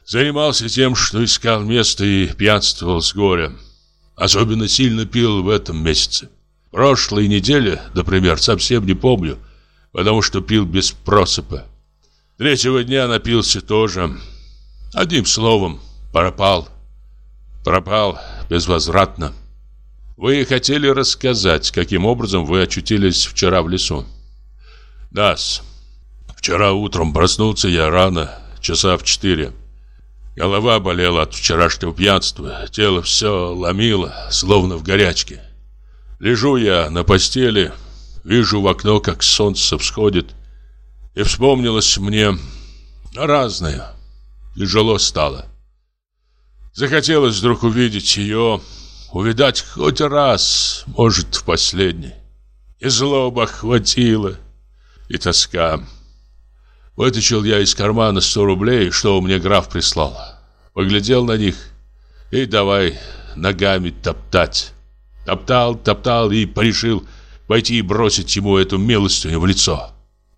Занимался тем, что искал место и пьянствовал с горя. Особенно сильно пил в этом месяце. Прошлой недели, например, совсем не помню, потому что пил без просыпа. Третьего дня напился тоже. Одним словом, пропал. Пропал безвозвратно. Вы хотели рассказать, каким образом вы очутились вчера в лесу? да -с. Вчера утром проснулся я рано, часа в четыре. Голова болела от вчерашнего пьянства, тело все ломило, словно в горячке. Лежу я на постели, вижу в окно, как солнце всходит, и вспомнилось мне разное. Тяжело стало. Захотелось вдруг увидеть ее, увидать хоть раз, может, в последний. И злоба хватило, и тоска. Вытащил я из кармана сто рублей, что мне граф прислал. Поглядел на них и давай ногами топтать. Топтал, топтал и порешил пойти и бросить ему эту милостыню в лицо.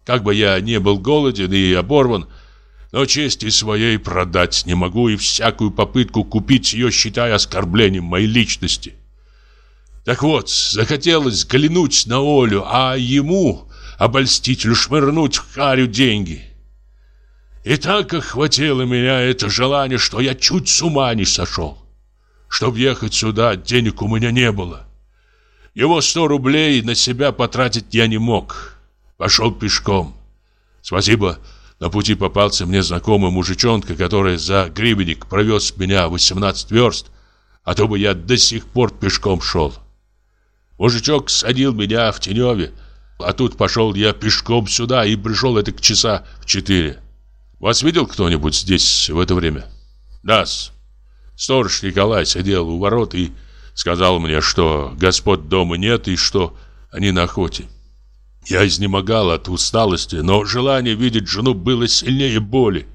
Как бы я не был голоден и оборван, но чести своей продать не могу и всякую попытку купить ее считаю оскорблением моей личности. Так вот, захотелось глянуть на Олю, а ему, обольстителю, швырнуть в харю деньги. И так охватило меня это желание, что я чуть с ума не сошел. Чтоб ехать сюда, денег у меня не было. Его сто рублей на себя потратить я не мог. Пошел пешком. Спасибо, на пути попался мне знакомый мужичонка, который за гривенник провез меня 18 верст, а то бы я до сих пор пешком шел. Мужичок садил меня в Теневе, а тут пошел я пешком сюда и пришел это к часа в четыре. Вас видел кто-нибудь здесь в это время? Да-с. Сторож Николай сидел у ворот и сказал мне, что господ дома нет и что они на охоте. Я изнемогал от усталости, но желание видеть жену было сильнее боли.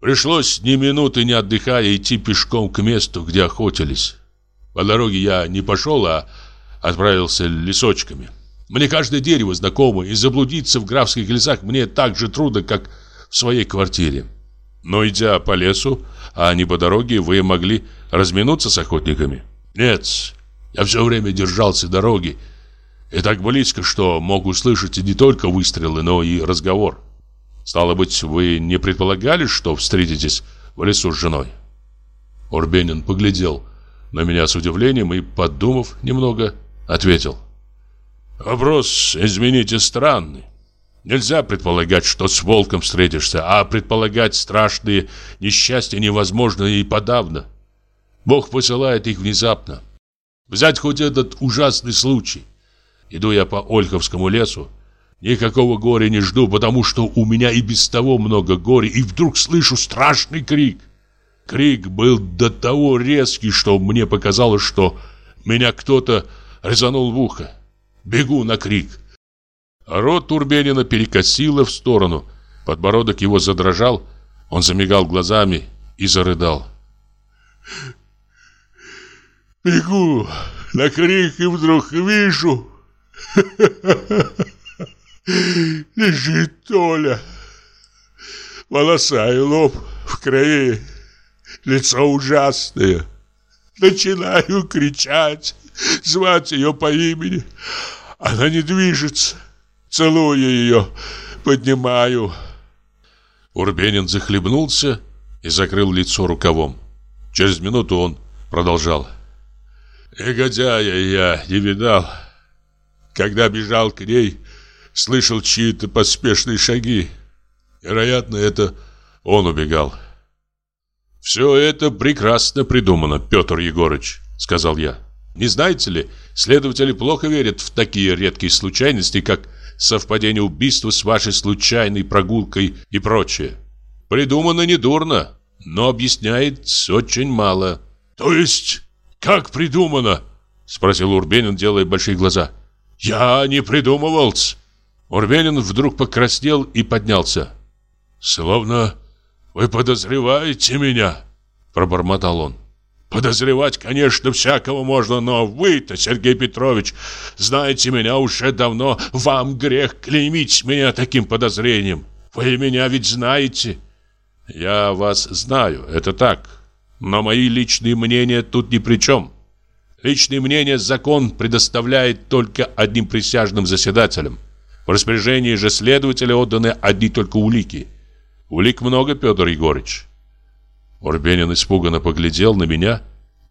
Пришлось ни минуты не отдыхая идти пешком к месту, где охотились. По дороге я не пошел, а отправился лесочками. Мне каждое дерево знакомо, и заблудиться в графских лесах мне так же трудно, как в своей квартире. Но идя по лесу, а не по дороге, вы могли разминуться с охотниками? Нет, я все время держался дороги, и так близко, что мог услышать не только выстрелы, но и разговор. Стало быть, вы не предполагали, что встретитесь в лесу с женой? Урбенин поглядел на меня с удивлением и, подумав немного, ответил. Вопрос, извините, странный. Нельзя предполагать, что с волком встретишься, а предполагать страшные несчастья невозможно и подавно. Бог посылает их внезапно. Взять хоть этот ужасный случай. Иду я по Ольховскому лесу. Никакого горя не жду, потому что у меня и без того много горя, и вдруг слышу страшный крик. Крик был до того резкий, что мне показалось, что меня кто-то резанул в ухо. Бегу на крик. Рот Турбенина перекосило в сторону. Подбородок его задрожал, он замигал глазами и зарыдал. Бегу на крик и вдруг вижу, Лежит Толя. Волоса и лоб в крови. Лицо ужасное. Начинаю кричать, звать ее по имени. Она не движется. Целую ее, поднимаю. Урбенин захлебнулся и закрыл лицо рукавом. Через минуту он продолжал. Негодяя я не видал. Когда бежал к ней, слышал чьи-то поспешные шаги. Вероятно, это он убегал. «Все это прекрасно придумано, Петр Егорыч», — сказал я. «Не знаете ли, следователи плохо верят в такие редкие случайности, как совпадение убийства с вашей случайной прогулкой и прочее. Придумано недурно, но объясняет очень мало». «То есть, как придумано?» — спросил Урбенин, делая большие глаза. «Я не придумывал -ц. Урбенин вдруг покраснел и поднялся. «Словно вы подозреваете меня», — пробормотал он. «Подозревать, конечно, всякого можно, но вы-то, Сергей Петрович, знаете меня уже давно. Вам грех клеймить меня таким подозрением. Вы меня ведь знаете». «Я вас знаю, это так. Но мои личные мнения тут ни при чем. Личные мнения закон предоставляет только одним присяжным заседателям. В распоряжении же следователя отданы одни только улики. Улик много, Петр Егорыч. Урбенин испуганно поглядел на меня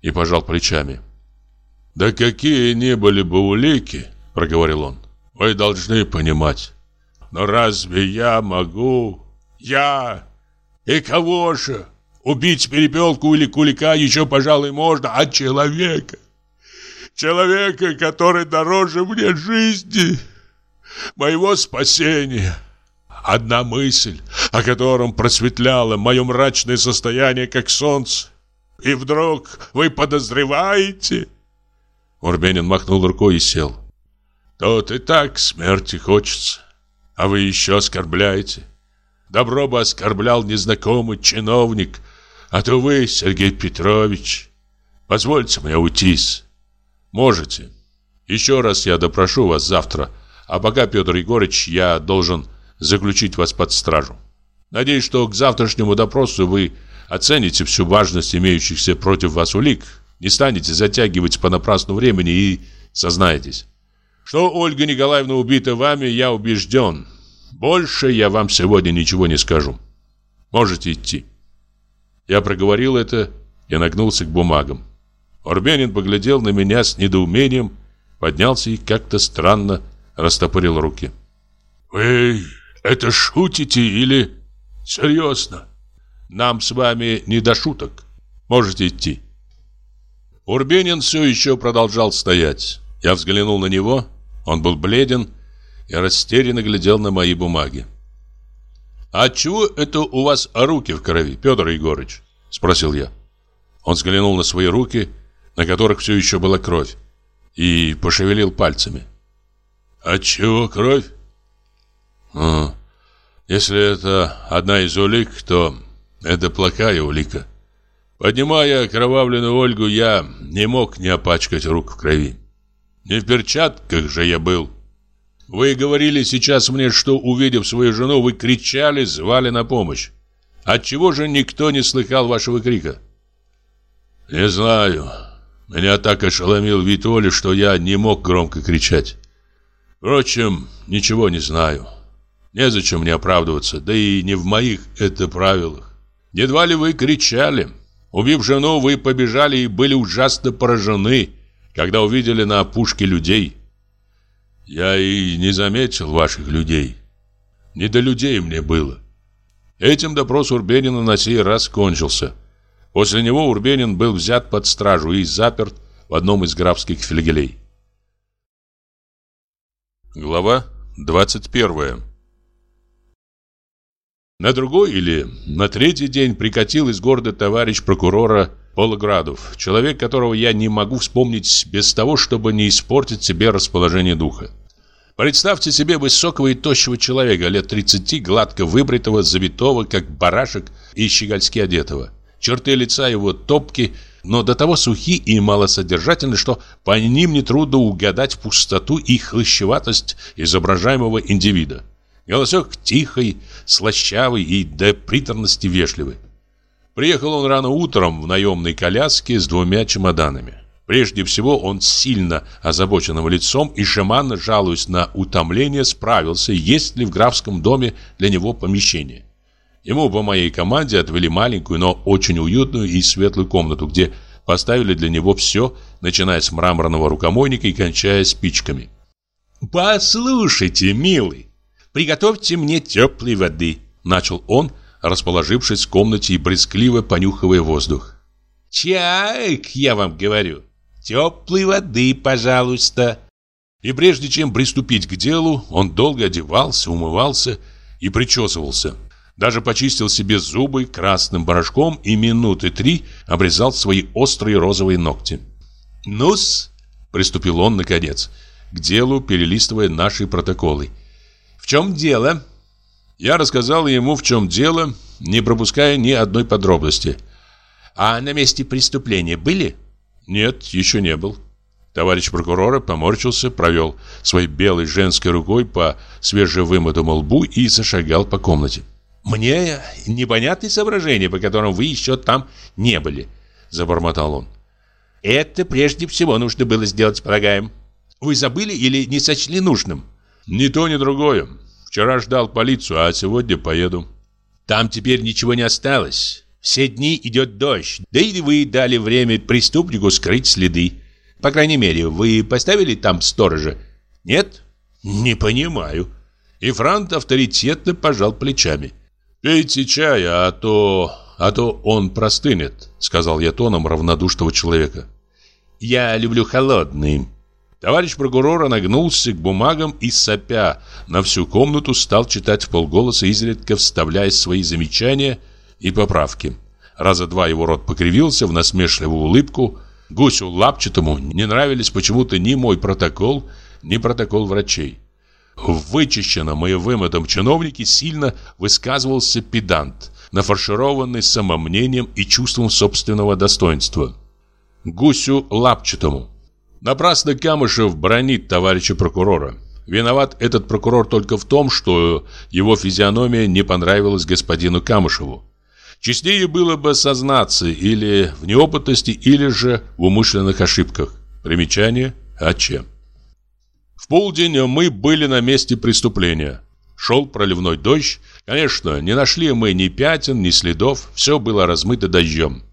и пожал плечами. «Да какие ни были бы улики, — проговорил он, — вы должны понимать. Но разве я могу? Я? И кого же? Убить перепелку или кулика еще, пожалуй, можно, а человека? Человека, который дороже мне жизни, моего спасения». Одна мысль, о котором просветляло мое мрачное состояние, как солнце. И вдруг вы подозреваете? Урбенин махнул рукой и сел. Тот и так смерти хочется, а вы еще оскорбляете. Добро бы оскорблял незнакомый чиновник, а то вы, Сергей Петрович. Позвольте мне уйтись. Можете. Еще раз я допрошу вас завтра, а пока, Петр Егорыч, я должен заключить вас под стражу. Надеюсь, что к завтрашнему допросу вы оцените всю важность имеющихся против вас улик, не станете затягивать понапрасну времени и сознаетесь. Что Ольга Николаевна убита вами, я убежден. Больше я вам сегодня ничего не скажу. Можете идти. Я проговорил это и нагнулся к бумагам. Орбенин поглядел на меня с недоумением, поднялся и как-то странно растопырил руки. «Вы это шутите или серьезно? Нам с вами не до шуток. Можете идти. Урбенин все еще продолжал стоять. Я взглянул на него. Он был бледен и растерянно глядел на мои бумаги. «А чего это у вас руки в крови, Петр Егорыч?» – спросил я. Он взглянул на свои руки, на которых все еще была кровь, и пошевелил пальцами. «От чего кровь?» А, если это одна из улик, то это плохая улика. Поднимая окровавленную Ольгу, я не мог не опачкать рук в крови. Не в перчатках же я был. Вы говорили сейчас мне, что, увидев свою жену, вы кричали, звали на помощь. Отчего же никто не слыхал вашего крика? Не знаю. Меня так ошеломил вид Оли, что я не мог громко кричать. Впрочем, ничего не знаю. Незачем мне оправдываться, да и не в моих это правилах. Едва ли вы кричали. Убив жену, вы побежали и были ужасно поражены, когда увидели на опушке людей. Я и не заметил ваших людей. Не до людей мне было. Этим допрос Урбенина на сей раз кончился. После него Урбенин был взят под стражу и заперт в одном из графских флигелей. Глава 21 на другой или на третий день прикатил из города товарищ прокурора Полоградов, человек, которого я не могу вспомнить без того, чтобы не испортить себе расположение духа. Представьте себе высокого и тощего человека, лет 30, гладко выбритого, завитого, как барашек и щегольски одетого. Черты лица его топки, но до того сухи и малосодержательны, что по ним нетрудно угадать пустоту и хлыщеватость изображаемого индивида. Голосок тихий, слащавый и до приторности вежливый. Приехал он рано утром в наемной коляске с двумя чемоданами. Прежде всего он сильно озабоченным лицом и шаманно, жалуясь на утомление, справился, есть ли в графском доме для него помещение. Ему по моей команде отвели маленькую, но очень уютную и светлую комнату, где поставили для него все, начиная с мраморного рукомойника и кончая спичками. «Послушайте, милый, «Приготовьте мне теплой воды», — начал он, расположившись в комнате и брезгливо понюхивая воздух. «Чайк, я вам говорю, теплой воды, пожалуйста». И прежде чем приступить к делу, он долго одевался, умывался и причесывался. Даже почистил себе зубы красным порошком и минуты три обрезал свои острые розовые ногти. «Ну-с», — приступил он наконец, к делу, перелистывая наши протоколы — «В чем дело?» Я рассказал ему, в чем дело, не пропуская ни одной подробности. «А на месте преступления были?» «Нет, еще не был». Товарищ прокурора поморщился, провел своей белой женской рукой по свежевымытому лбу и зашагал по комнате. «Мне непонятные соображения, по которым вы еще там не были», — забормотал он. «Это прежде всего нужно было сделать, полагаем. Вы забыли или не сочли нужным?» Ни то, ни другое. Вчера ждал полицию, а сегодня поеду. Там теперь ничего не осталось. Все дни идет дождь, да и вы дали время преступнику скрыть следы. По крайней мере, вы поставили там сторожа? Нет? Не понимаю. И Франт авторитетно пожал плечами. «Пейте чай, а то... а то он простынет», — сказал я тоном равнодушного человека. «Я люблю холодный». Товарищ прокурора нагнулся к бумагам и, сопя на всю комнату, стал читать в полголоса, изредка вставляя свои замечания и поправки. Раза два его рот покривился в насмешливую улыбку. Гусю Лапчатому не нравились почему-то ни мой протокол, ни протокол врачей. В вычищенном и вымытом чиновнике сильно высказывался педант, нафаршированный самомнением и чувством собственного достоинства. Гусю Лапчатому. Напрасно Камышев бронит товарища прокурора. Виноват этот прокурор только в том, что его физиономия не понравилась господину Камышеву. Честнее было бы сознаться или в неопытности, или же в умышленных ошибках. Примечание «А чем?». В полдень мы были на месте преступления. Шел проливной дождь. Конечно, не нашли мы ни пятен, ни следов. Все было размыто дождем.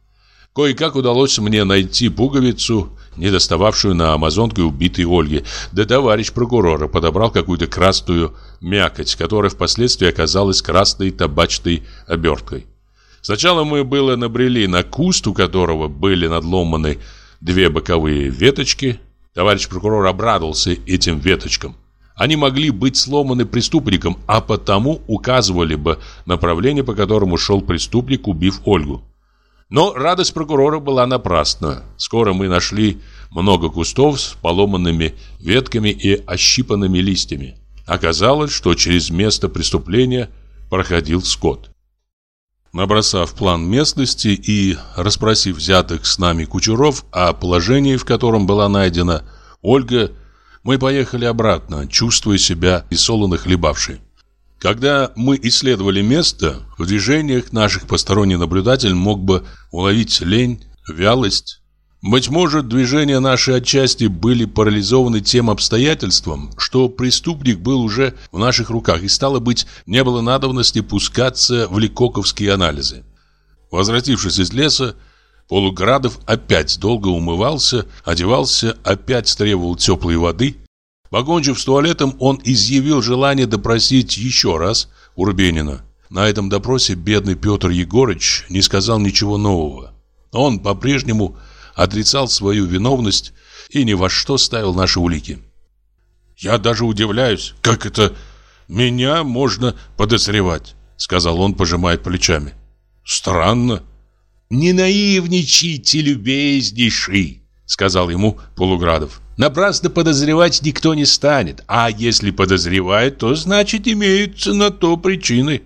Кое-как удалось мне найти пуговицу, не достававшую на амазонке убитой Ольги. Да товарищ прокурора подобрал какую-то красную мякоть, которая впоследствии оказалась красной табачной оберткой. Сначала мы было набрели на куст, у которого были надломаны две боковые веточки – Товарищ прокурор обрадовался этим веточкам. Они могли быть сломаны преступником, а потому указывали бы направление, по которому шел преступник, убив Ольгу. Но радость прокурора была напрасна. Скоро мы нашли много кустов с поломанными ветками и ощипанными листьями. Оказалось, что через место преступления проходил скот. Набросав план местности и расспросив взятых с нами кучеров о положении, в котором была найдена Ольга, мы поехали обратно, чувствуя себя и солоно хлебавшей. Когда мы исследовали место, в движениях наших посторонний наблюдатель мог бы уловить лень, вялость, быть может, движения наши отчасти были парализованы тем обстоятельством, что преступник был уже в наших руках, и стало быть, не было надобности пускаться в ликоковские анализы. Возвратившись из леса, Полуградов опять долго умывался, одевался, опять требовал теплой воды. Покончив с туалетом, он изъявил желание допросить еще раз Урбенина. На этом допросе бедный Петр Егорыч не сказал ничего нового. Он по-прежнему отрицал свою виновность и ни во что ставил наши улики. «Я даже удивляюсь, как это меня можно подозревать», сказал он, пожимая плечами. «Странно». «Не наивничайте, любезнейший», сказал ему Полуградов. «Напрасно подозревать никто не станет, а если подозревает, то значит имеются на то причины».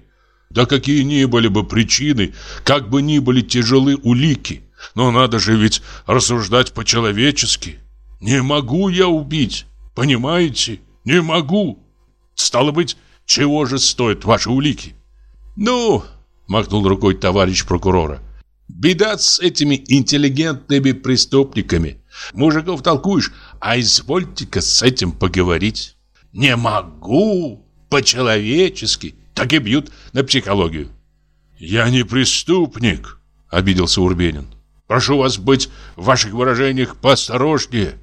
«Да какие ни были бы причины, как бы ни были тяжелы улики, но надо же ведь рассуждать по-человечески. Не могу я убить, понимаете? Не могу. Стало быть, чего же стоят ваши улики? Ну, махнул рукой товарищ прокурора. Беда с этими интеллигентными преступниками. Мужиков толкуешь, а извольте-ка с этим поговорить. Не могу, по-человечески. Так и бьют на психологию. Я не преступник, обиделся Урбенин. Прошу вас быть в ваших выражениях поосторожнее.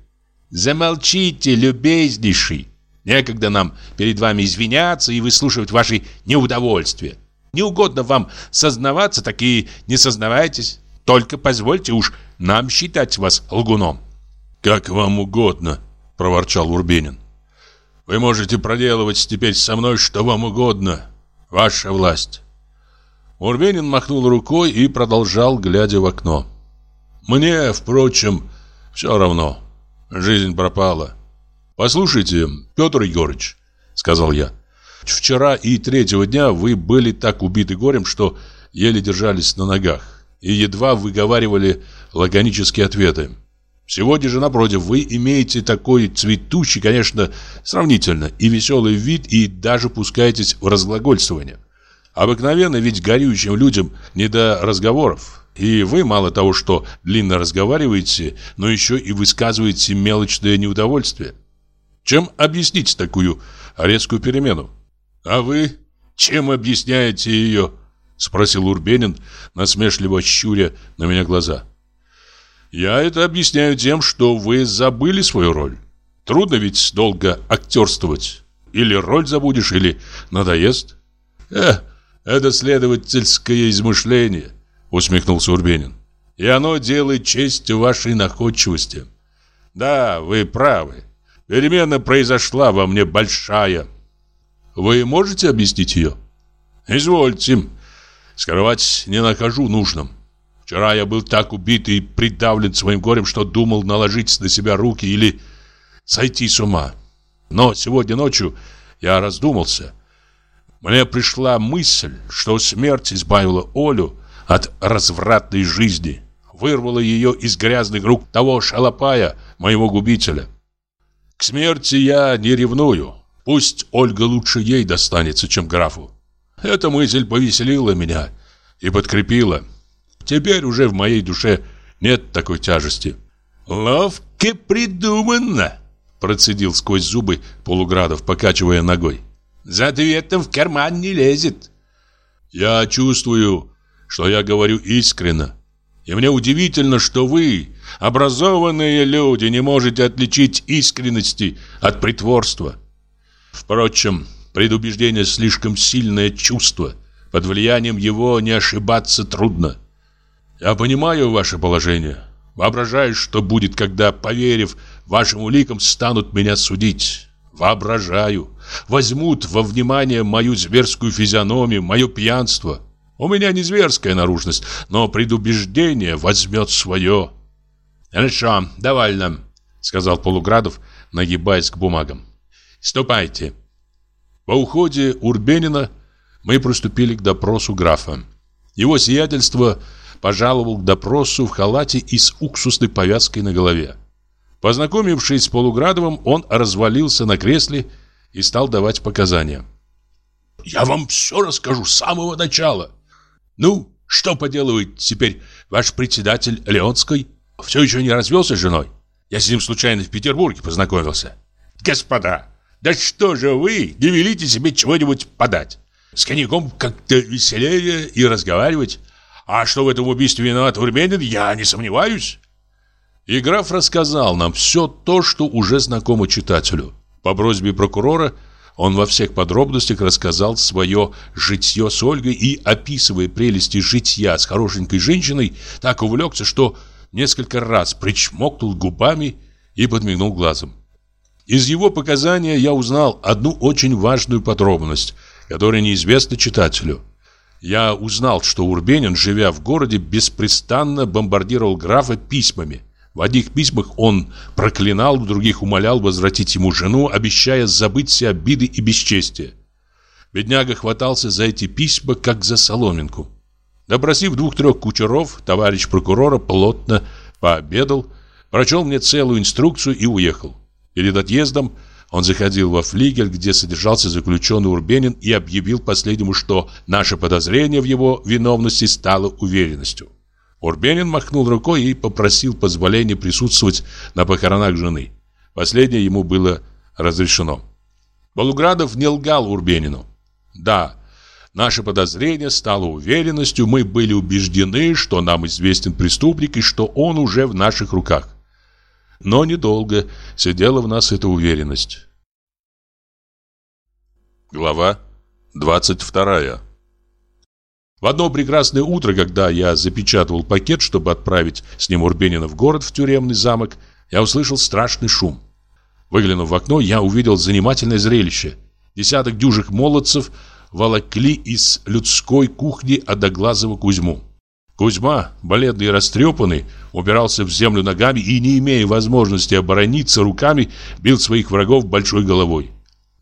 Замолчите, любезнейший. Некогда нам перед вами извиняться и выслушивать ваши неудовольствия. Не угодно вам сознаваться, так и не сознавайтесь. Только позвольте уж нам считать вас лгуном. Как вам угодно, проворчал Урбенин. Вы можете проделывать теперь со мной что вам угодно. Ваша власть. Урбенин махнул рукой и продолжал, глядя в окно. Мне, впрочем, все равно. Жизнь пропала. Послушайте, Петр Егорыч, сказал я. Вчера и третьего дня вы были так убиты горем, что еле держались на ногах и едва выговаривали лаконические ответы. Сегодня же, напротив, вы имеете такой цветущий, конечно, сравнительно, и веселый вид, и даже пускаетесь в разглагольствование. Обыкновенно ведь горючим людям не до разговоров. И вы мало того, что длинно разговариваете, но еще и высказываете мелочное неудовольствие. Чем объяснить такую резкую перемену? А вы чем объясняете ее? Спросил Урбенин, насмешливо щуря на меня глаза. Я это объясняю тем, что вы забыли свою роль. Трудно ведь долго актерствовать. Или роль забудешь, или надоест. Э, это следовательское измышление, усмехнулся Урбенин. И оно делает честь вашей находчивости. Да, вы правы. Перемена произошла во мне большая. Вы можете объяснить ее? Извольте. Скрывать не нахожу нужным. Вчера я был так убит и придавлен своим горем, что думал наложить на себя руки или сойти с ума. Но сегодня ночью я раздумался. Мне пришла мысль, что смерть избавила Олю от развратной жизни, вырвала ее из грязных рук того шалопая, моего губителя. К смерти я не ревную. Пусть Ольга лучше ей достанется, чем графу. Эта мысль повеселила меня и подкрепила. Теперь уже в моей душе нет такой тяжести. «Ловко придумано!» Процедил сквозь зубы Полуградов, покачивая ногой. «За ответом в карман не лезет!» «Я чувствую, что я говорю искренно. И мне удивительно, что вы, образованные люди, не можете отличить искренности от притворства. Впрочем, предубеждение слишком сильное чувство. Под влиянием его не ошибаться трудно. Я понимаю ваше положение. Воображаю, что будет, когда, поверив вашим уликам, станут меня судить. Воображаю. Возьмут во внимание мою зверскую физиономию, мое пьянство. У меня не зверская наружность, но предубеждение возьмет свое. Хорошо, довольно, сказал Полуградов, нагибаясь к бумагам. Ступайте. По уходе Урбенина мы приступили к допросу графа. Его сиятельство пожаловал к допросу в халате и с уксусной повязкой на голове. Познакомившись с Полуградовым, он развалился на кресле и стал давать показания. «Я вам все расскажу с самого начала. Ну, что поделывает теперь ваш председатель Леонской? Все еще не развелся с женой? Я с ним случайно в Петербурге познакомился. Господа, да что же вы не велите себе чего-нибудь подать? С коньяком как-то веселее и разговаривать. А что в этом убийстве виноват Урбенин, я не сомневаюсь. И граф рассказал нам все то, что уже знакомо читателю. По просьбе прокурора он во всех подробностях рассказал свое житье с Ольгой и, описывая прелести житья с хорошенькой женщиной, так увлекся, что несколько раз причмокнул губами и подмигнул глазом. Из его показания я узнал одну очень важную подробность, которая неизвестна читателю. Я узнал, что Урбенин, живя в городе, беспрестанно бомбардировал графа письмами – в одних письмах он проклинал, в других умолял возвратить ему жену, обещая забыть все обиды и бесчестие. Бедняга хватался за эти письма, как за соломинку. Допросив двух-трех кучеров, товарищ прокурора плотно пообедал, прочел мне целую инструкцию и уехал. Перед отъездом он заходил во флигель, где содержался заключенный Урбенин, и объявил последнему, что наше подозрение в его виновности стало уверенностью. Урбенин махнул рукой и попросил позволения присутствовать на похоронах жены. Последнее ему было разрешено. Болградов не лгал Урбенину. Да, наше подозрение стало уверенностью, мы были убеждены, что нам известен преступник и что он уже в наших руках. Но недолго сидела в нас эта уверенность. Глава 22 в одно прекрасное утро, когда я запечатывал пакет, чтобы отправить с ним Урбенина в город, в тюремный замок, я услышал страшный шум. Выглянув в окно, я увидел занимательное зрелище. Десяток дюжих молодцев волокли из людской кухни одноглазого Кузьму. Кузьма, бледный и растрепанный, убирался в землю ногами и, не имея возможности оборониться руками, бил своих врагов большой головой.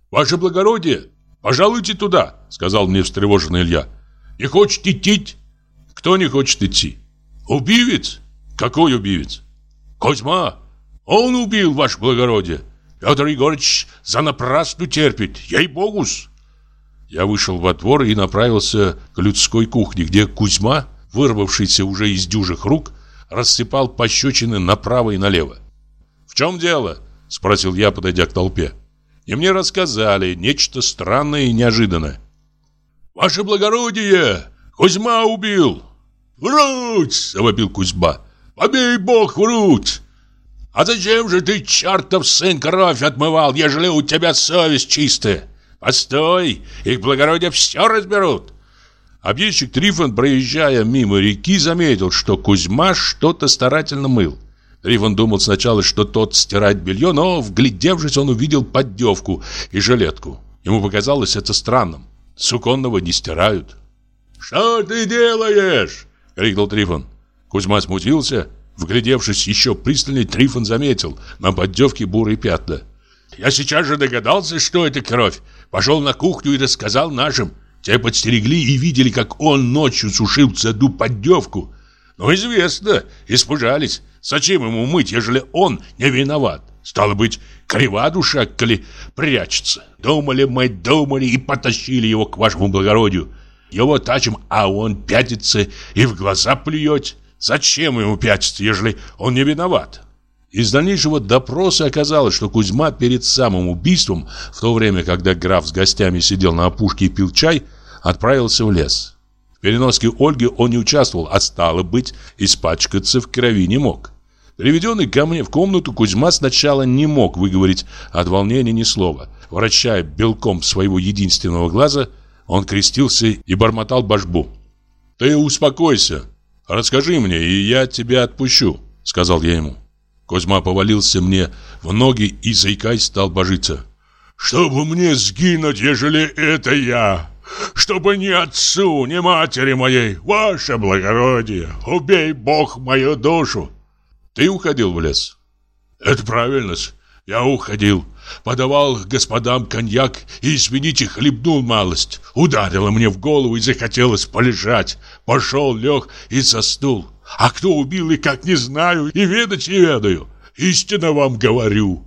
«Ваше благородие, пожалуйте туда», — сказал мне встревоженный Илья. Не хочет идти? Кто не хочет идти? Убивец? Какой убивец? Козьма. Он убил, ваше благородие. Петр Егорович за напрасну терпит, ей-богус. Я вышел во двор и направился к людской кухне, где Кузьма, вырвавшийся уже из дюжих рук, рассыпал пощечины направо и налево. «В чем дело?» – спросил я, подойдя к толпе. И мне рассказали нечто странное и неожиданное. «Ваше благородие! Кузьма убил!» «Вруть!» — завопил Кузьма. «Побей бог, вруть!» «А зачем же ты, чертов сын, кровь отмывал, ежели у тебя совесть чистая? Постой, их благородие все разберут!» Объездчик Трифон, проезжая мимо реки, заметил, что Кузьма что-то старательно мыл. Трифон думал сначала, что тот стирает белье, но, вглядевшись, он увидел поддевку и жилетку. Ему показалось это странным. Суконного не стирают. «Что ты делаешь?» — крикнул Трифон. Кузьма смутился Вглядевшись еще пристальнее, Трифон заметил на поддевке бурые пятна. «Я сейчас же догадался, что это кровь. Пошел на кухню и рассказал нашим. Те подстерегли и видели, как он ночью сушил в саду поддевку. Но известно, испужались. Зачем ему мыть, ежели он не виноват? Стало быть, крива душа, коли прячется. Думали мы, думали и потащили его к вашему благородию. Его тачим, а он пятится и в глаза плюет. Зачем ему пятиться, ежели он не виноват? Из дальнейшего допроса оказалось, что Кузьма перед самым убийством, в то время, когда граф с гостями сидел на опушке и пил чай, отправился в лес. В переноске Ольги он не участвовал, а стало быть, испачкаться в крови не мог. Приведенный ко мне в комнату, Кузьма сначала не мог выговорить от волнения ни слова. Вращая белком своего единственного глаза, он крестился и бормотал башбу. «Ты успокойся», «Расскажи мне, и я тебя отпущу», — сказал я ему. Кузьма повалился мне в ноги и, заикаясь, стал божиться. «Чтобы мне сгинуть, ежели это я! Чтобы ни отцу, ни матери моей, ваше благородие, убей Бог мою душу!» «Ты уходил в лес?» «Это правильно я уходил, подавал господам коньяк и, извините, хлебнул малость. Ударило мне в голову и захотелось полежать. Пошел, лег и заснул. А кто убил и как не знаю, и ведать не ведаю. Истинно вам говорю.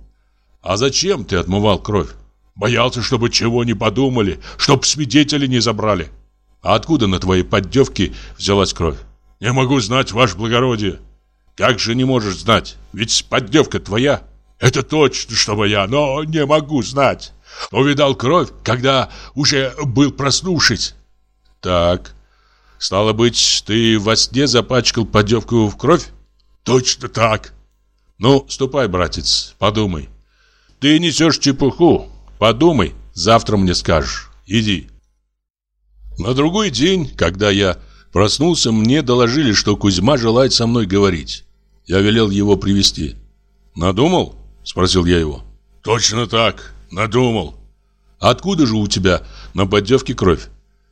А зачем ты отмывал кровь? Боялся, чтобы чего не подумали, чтоб свидетели не забрали. А откуда на твоей поддевке взялась кровь? Не могу знать, ваше благородие. Как же не можешь знать? Ведь поддевка твоя. Это точно, чтобы я, но не могу знать. Увидал кровь, когда уже был проснувшись. Так, стало быть, ты во сне запачкал поддевку в кровь? Точно так. Ну, ступай, братец, подумай. Ты несешь чепуху. Подумай, завтра мне скажешь. Иди. На другой день, когда я проснулся, мне доложили, что Кузьма желает со мной говорить. Я велел его привести. Надумал? Спросил я его. Точно так, надумал. Откуда же у тебя на поддевке кровь?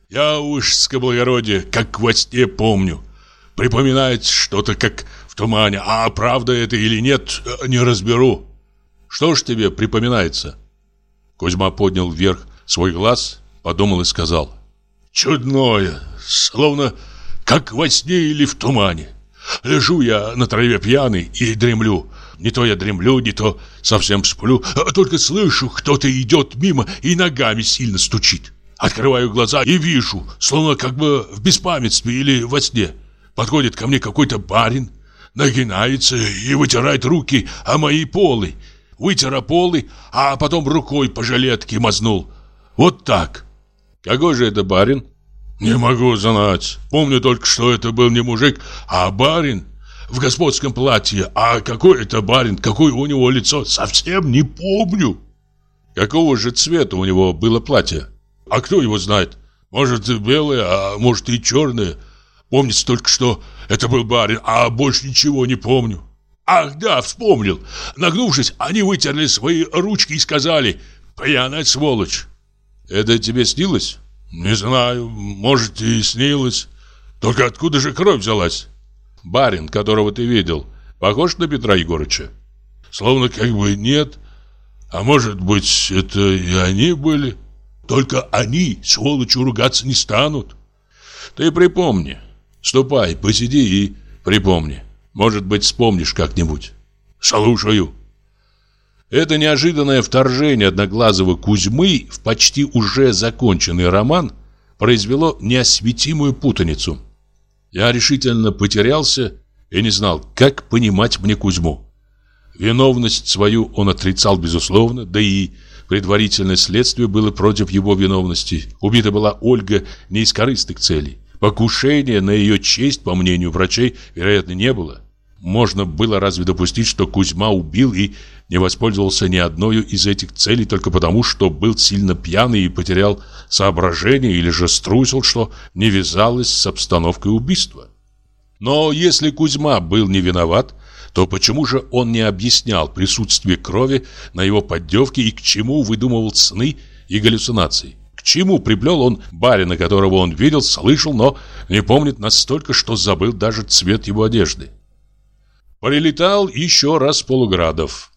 Я уж с благородие, как во сне помню. Припоминает что-то как в тумане, а правда это или нет, не разберу. Что ж тебе припоминается? Кузьма поднял вверх свой глаз, подумал и сказал. Чудное, словно как во сне или в тумане. Лежу я на траве пьяный и дремлю. Не то я дремлю, не то совсем сплю. А только слышу, кто-то идет мимо и ногами сильно стучит. Открываю глаза и вижу, словно как бы в беспамятстве или во сне. Подходит ко мне какой-то барин, нагинается и вытирает руки о мои полы. Вытер полы, а потом рукой по жилетке мазнул. Вот так. Какой же это барин? Не могу знать. Помню только, что это был не мужик, а барин в господском платье. А какой это барин, какое у него лицо, совсем не помню. Какого же цвета у него было платье? А кто его знает? Может, белое, а может и черное. Помнится только, что это был барин, а больше ничего не помню. Ах, да, вспомнил. Нагнувшись, они вытерли свои ручки и сказали «Пьяная сволочь». Это тебе снилось? Не знаю, может и снилось. Только откуда же кровь взялась? барин, которого ты видел, похож на Петра Егорыча? Словно как бы нет. А может быть, это и они были? Только они, сволочью, ругаться не станут. Ты припомни. Ступай, посиди и припомни. Может быть, вспомнишь как-нибудь. Слушаю. Это неожиданное вторжение одноглазого Кузьмы в почти уже законченный роман произвело неосветимую путаницу. Я решительно потерялся и не знал, как понимать мне Кузьму. Виновность свою он отрицал безусловно, да и предварительное следствие было против его виновности. Убита была Ольга не из корыстных целей. Покушения на ее честь, по мнению врачей, вероятно, не было. Можно было разве допустить, что Кузьма убил и не воспользовался ни одной из этих целей только потому, что был сильно пьяный и потерял соображение или же струсил, что не вязалось с обстановкой убийства. Но если Кузьма был не виноват, то почему же он не объяснял присутствие крови на его поддевке и к чему выдумывал сны и галлюцинации? К чему приплел он барина, которого он видел, слышал, но не помнит настолько, что забыл даже цвет его одежды? Прилетал еще раз Полуградов.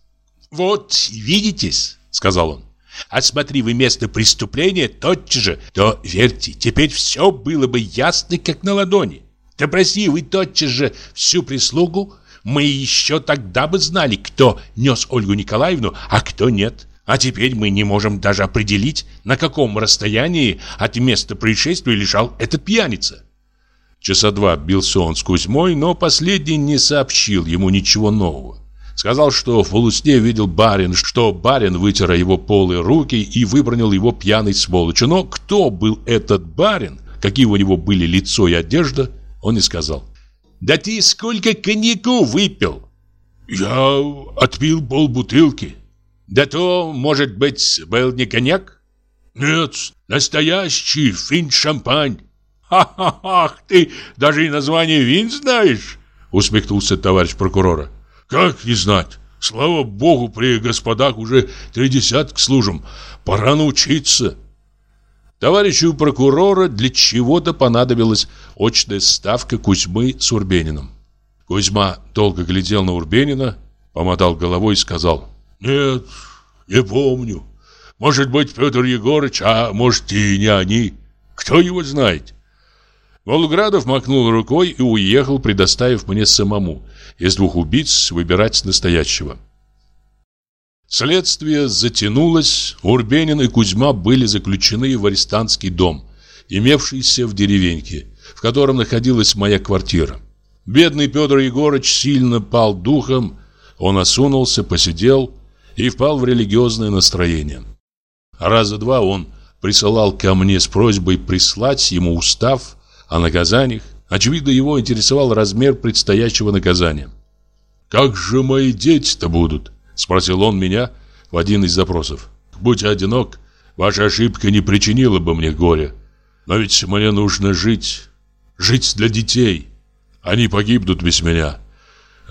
«Вот, видитесь», — сказал он. «Осмотри вы место преступления тотчас же, то, верьте, теперь все было бы ясно, как на ладони. Допроси вы тотчас же всю прислугу, мы еще тогда бы знали, кто нес Ольгу Николаевну, а кто нет. А теперь мы не можем даже определить, на каком расстоянии от места происшествия лежал этот пьяница. Часа два бился он с Кузьмой, но последний не сообщил ему ничего нового. Сказал, что в полусне видел барин, что барин вытер его полые руки и выбронил его пьяной сволочью. Но кто был этот барин, какие у него были лицо и одежда, он не сказал. Да ты сколько коньяку выпил? Я отпил полбутылки. Да то, может быть, был не коньяк? Нет, настоящий финт-шампань. Ха-ха-ха, ты даже и название вин знаешь? Усмехнулся товарищ прокурора. Как не знать? Слава богу, при господах уже три десятка служим. Пора научиться. Товарищу прокурора для чего-то понадобилась очная ставка Кузьмы с Урбениным. Кузьма долго глядел на Урбенина, помотал головой и сказал «Нет, не помню. Может быть, Петр Егорыч, а может и не они. Кто его знает?» Волградов махнул рукой и уехал, предоставив мне самому из двух убийц выбирать настоящего. Следствие затянулось, Урбенин и Кузьма были заключены в арестантский дом, имевшийся в деревеньке, в котором находилась моя квартира. Бедный Петр Егорыч сильно пал духом, он осунулся, посидел и впал в религиозное настроение. Раза два он присылал ко мне с просьбой прислать ему устав о наказаниях. Очевидно, его интересовал размер предстоящего наказания. «Как же мои дети-то будут?» Спросил он меня в один из запросов. Будь одинок, ваша ошибка не причинила бы мне горя. Но ведь мне нужно жить. Жить для детей. Они погибнут без меня.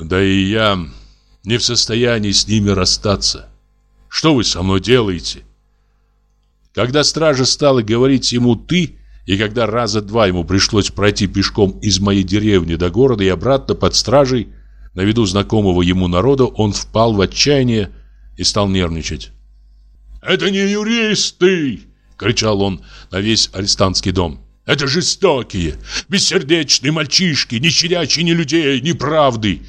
Да и я не в состоянии с ними расстаться. Что вы со мной делаете? Когда стража стала говорить ему «ты», и когда раза два ему пришлось пройти пешком из моей деревни до города и обратно под стражей, на виду знакомого ему народа он впал в отчаяние и стал нервничать. «Это не юристы!» — кричал он на весь арестантский дом. «Это жестокие, бессердечные мальчишки, не щадящие ни людей, ни правды.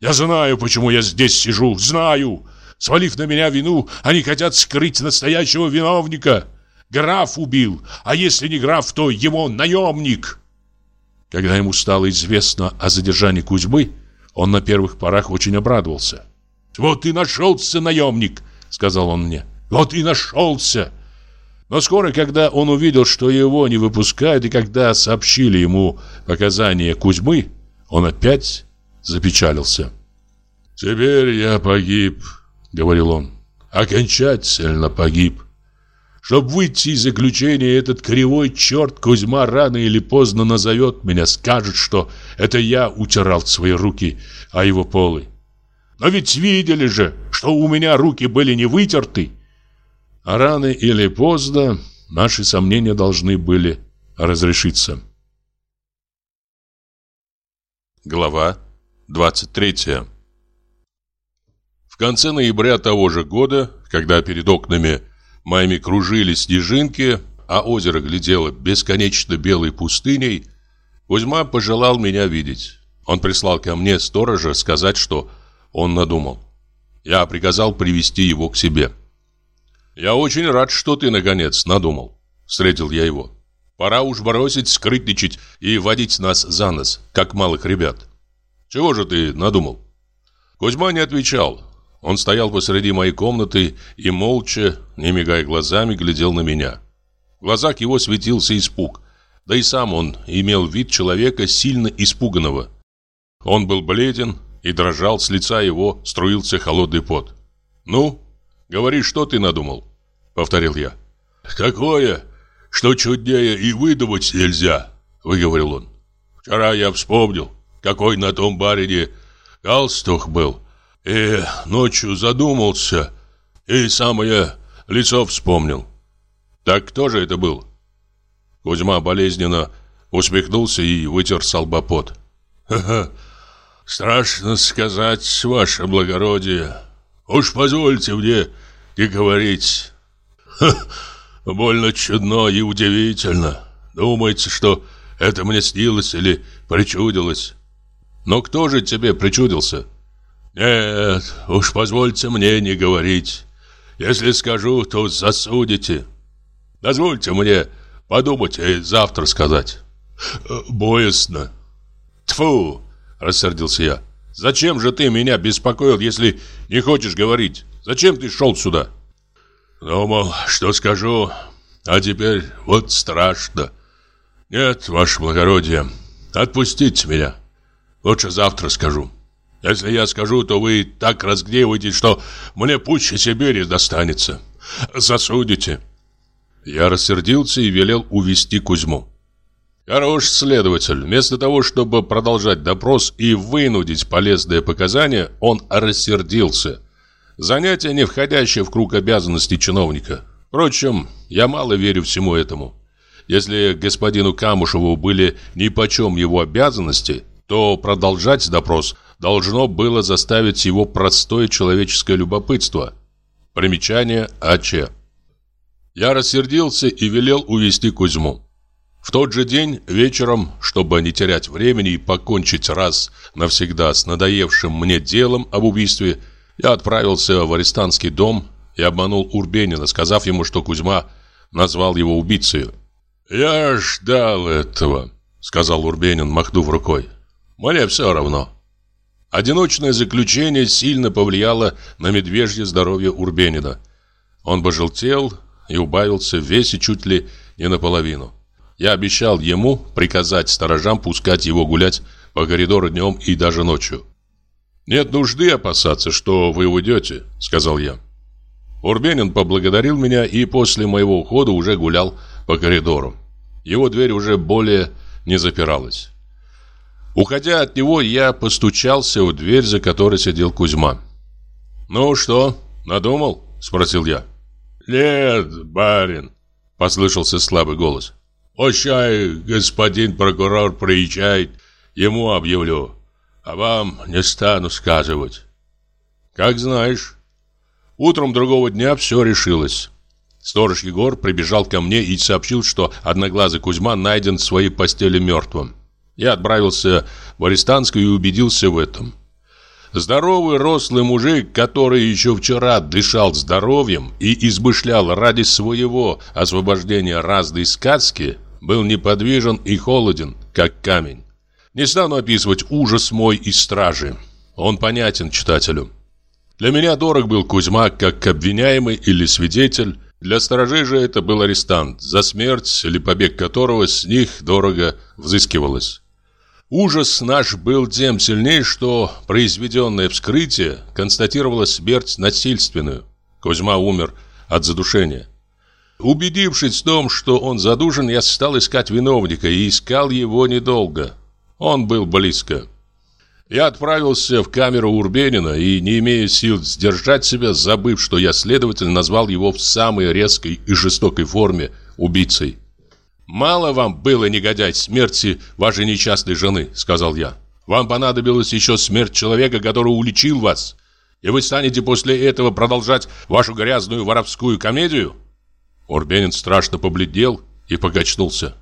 Я знаю, почему я здесь сижу, знаю. Свалив на меня вину, они хотят скрыть настоящего виновника. Граф убил, а если не граф, то его наемник». Когда ему стало известно о задержании Кузьмы, он на первых порах очень обрадовался. «Вот и нашелся наемник!» — сказал он мне. «Вот и нашелся!» Но скоро, когда он увидел, что его не выпускают, и когда сообщили ему показания Кузьмы, он опять запечалился. «Теперь я погиб», — говорил он, — «окончательно погиб. Чтобы выйти из заключения, этот кривой черт Кузьма рано или поздно назовет меня, скажет, что это я утирал свои руки о его полы. Но ведь видели же, что у меня руки были не вытерты. А рано или поздно наши сомнения должны были разрешиться. Глава 23 В конце ноября того же года, когда перед окнами Моими кружились снежинки, а озеро глядело бесконечно белой пустыней, Кузьма пожелал меня видеть. Он прислал ко мне сторожа сказать, что он надумал. Я приказал привести его к себе. «Я очень рад, что ты, наконец, надумал», — встретил я его. «Пора уж бросить, скрытничать и водить нас за нос, как малых ребят. Чего же ты надумал?» Кузьма не отвечал, он стоял посреди моей комнаты и молча, не мигая глазами, глядел на меня. В глазах его светился испуг. Да и сам он имел вид человека сильно испуганного. Он был бледен и дрожал, с лица его струился холодный пот. «Ну, говори, что ты надумал?» — повторил я. «Такое, что чуднее и выдумать нельзя», — выговорил он. «Вчера я вспомнил, какой на том барине галстук был, и ночью задумался, и самое лицо вспомнил». «Так кто же это был?» Кузьма болезненно усмехнулся и вытер салбопот. «Ха-ха, страшно сказать, ваше благородие. Уж позвольте мне и говорить. Ха, больно чудно и удивительно. Думаете, что это мне снилось или причудилось? Но кто же тебе причудился? Нет, уж позвольте мне не говорить. Если скажу, то засудите. Дозвольте мне подумать и завтра сказать. Боязно. Тфу, рассердился я. Зачем же ты меня беспокоил, если не хочешь говорить? Зачем ты шел сюда? Думал, что скажу, а теперь вот страшно. Нет, ваше благородие, отпустите меня. Лучше завтра скажу. Если я скажу, то вы так разгневаетесь, что мне пуще Сибири достанется. Засудите. Я рассердился и велел увести Кузьму. Хорош следователь. Вместо того, чтобы продолжать допрос и вынудить полезные показания, он рассердился. Занятие, не входящее в круг обязанностей чиновника. Впрочем, я мало верю всему этому. Если господину Камушеву были нипочем его обязанности, то продолжать допрос должно было заставить его простое человеческое любопытство. Примечание А.Ч. Я рассердился и велел увести Кузьму. В тот же день вечером, чтобы не терять времени и покончить раз навсегда с надоевшим мне делом об убийстве, я отправился в арестантский дом и обманул Урбенина, сказав ему, что Кузьма назвал его убийцей. «Я ждал этого», — сказал Урбенин, махнув рукой. «Мне все равно». Одиночное заключение сильно повлияло на медвежье здоровье Урбенина. Он пожелтел и убавился в весе чуть ли не наполовину. Я обещал ему приказать сторожам пускать его гулять по коридору днем и даже ночью. «Нет нужды опасаться, что вы уйдете», — сказал я. Урбенин поблагодарил меня и после моего ухода уже гулял по коридору. Его дверь уже более не запиралась. Уходя от него, я постучался в дверь, за которой сидел Кузьма. «Ну что, надумал?» — спросил я. «Нет, барин», — послышался слабый голос. Ощай, господин прокурор приезжает, ему объявлю. А вам не стану сказывать. Как знаешь. Утром другого дня все решилось. Сторож Егор прибежал ко мне и сообщил, что одноглазый Кузьма найден в своей постели мертвым. Я отправился в Арестанскую и убедился в этом. Здоровый рослый мужик, который еще вчера дышал здоровьем и измышлял ради своего освобождения разные сказки, был неподвижен и холоден, как камень. Не стану описывать ужас мой из стражи. Он понятен читателю. Для меня дорог был Кузьма как обвиняемый или свидетель. Для сторожей же это был арестант, за смерть или побег которого с них дорого взыскивалось. Ужас наш был тем сильнее, что произведенное вскрытие констатировало смерть насильственную. Кузьма умер от задушения. Убедившись в том, что он задушен, я стал искать виновника и искал его недолго. Он был близко. Я отправился в камеру Урбенина и, не имея сил сдержать себя, забыв, что я следователь, назвал его в самой резкой и жестокой форме убийцей. «Мало вам было, негодяй, смерти вашей несчастной жены», — сказал я. «Вам понадобилась еще смерть человека, который уличил вас, и вы станете после этого продолжать вашу грязную воровскую комедию?» Урбенин страшно побледнел и покачнулся.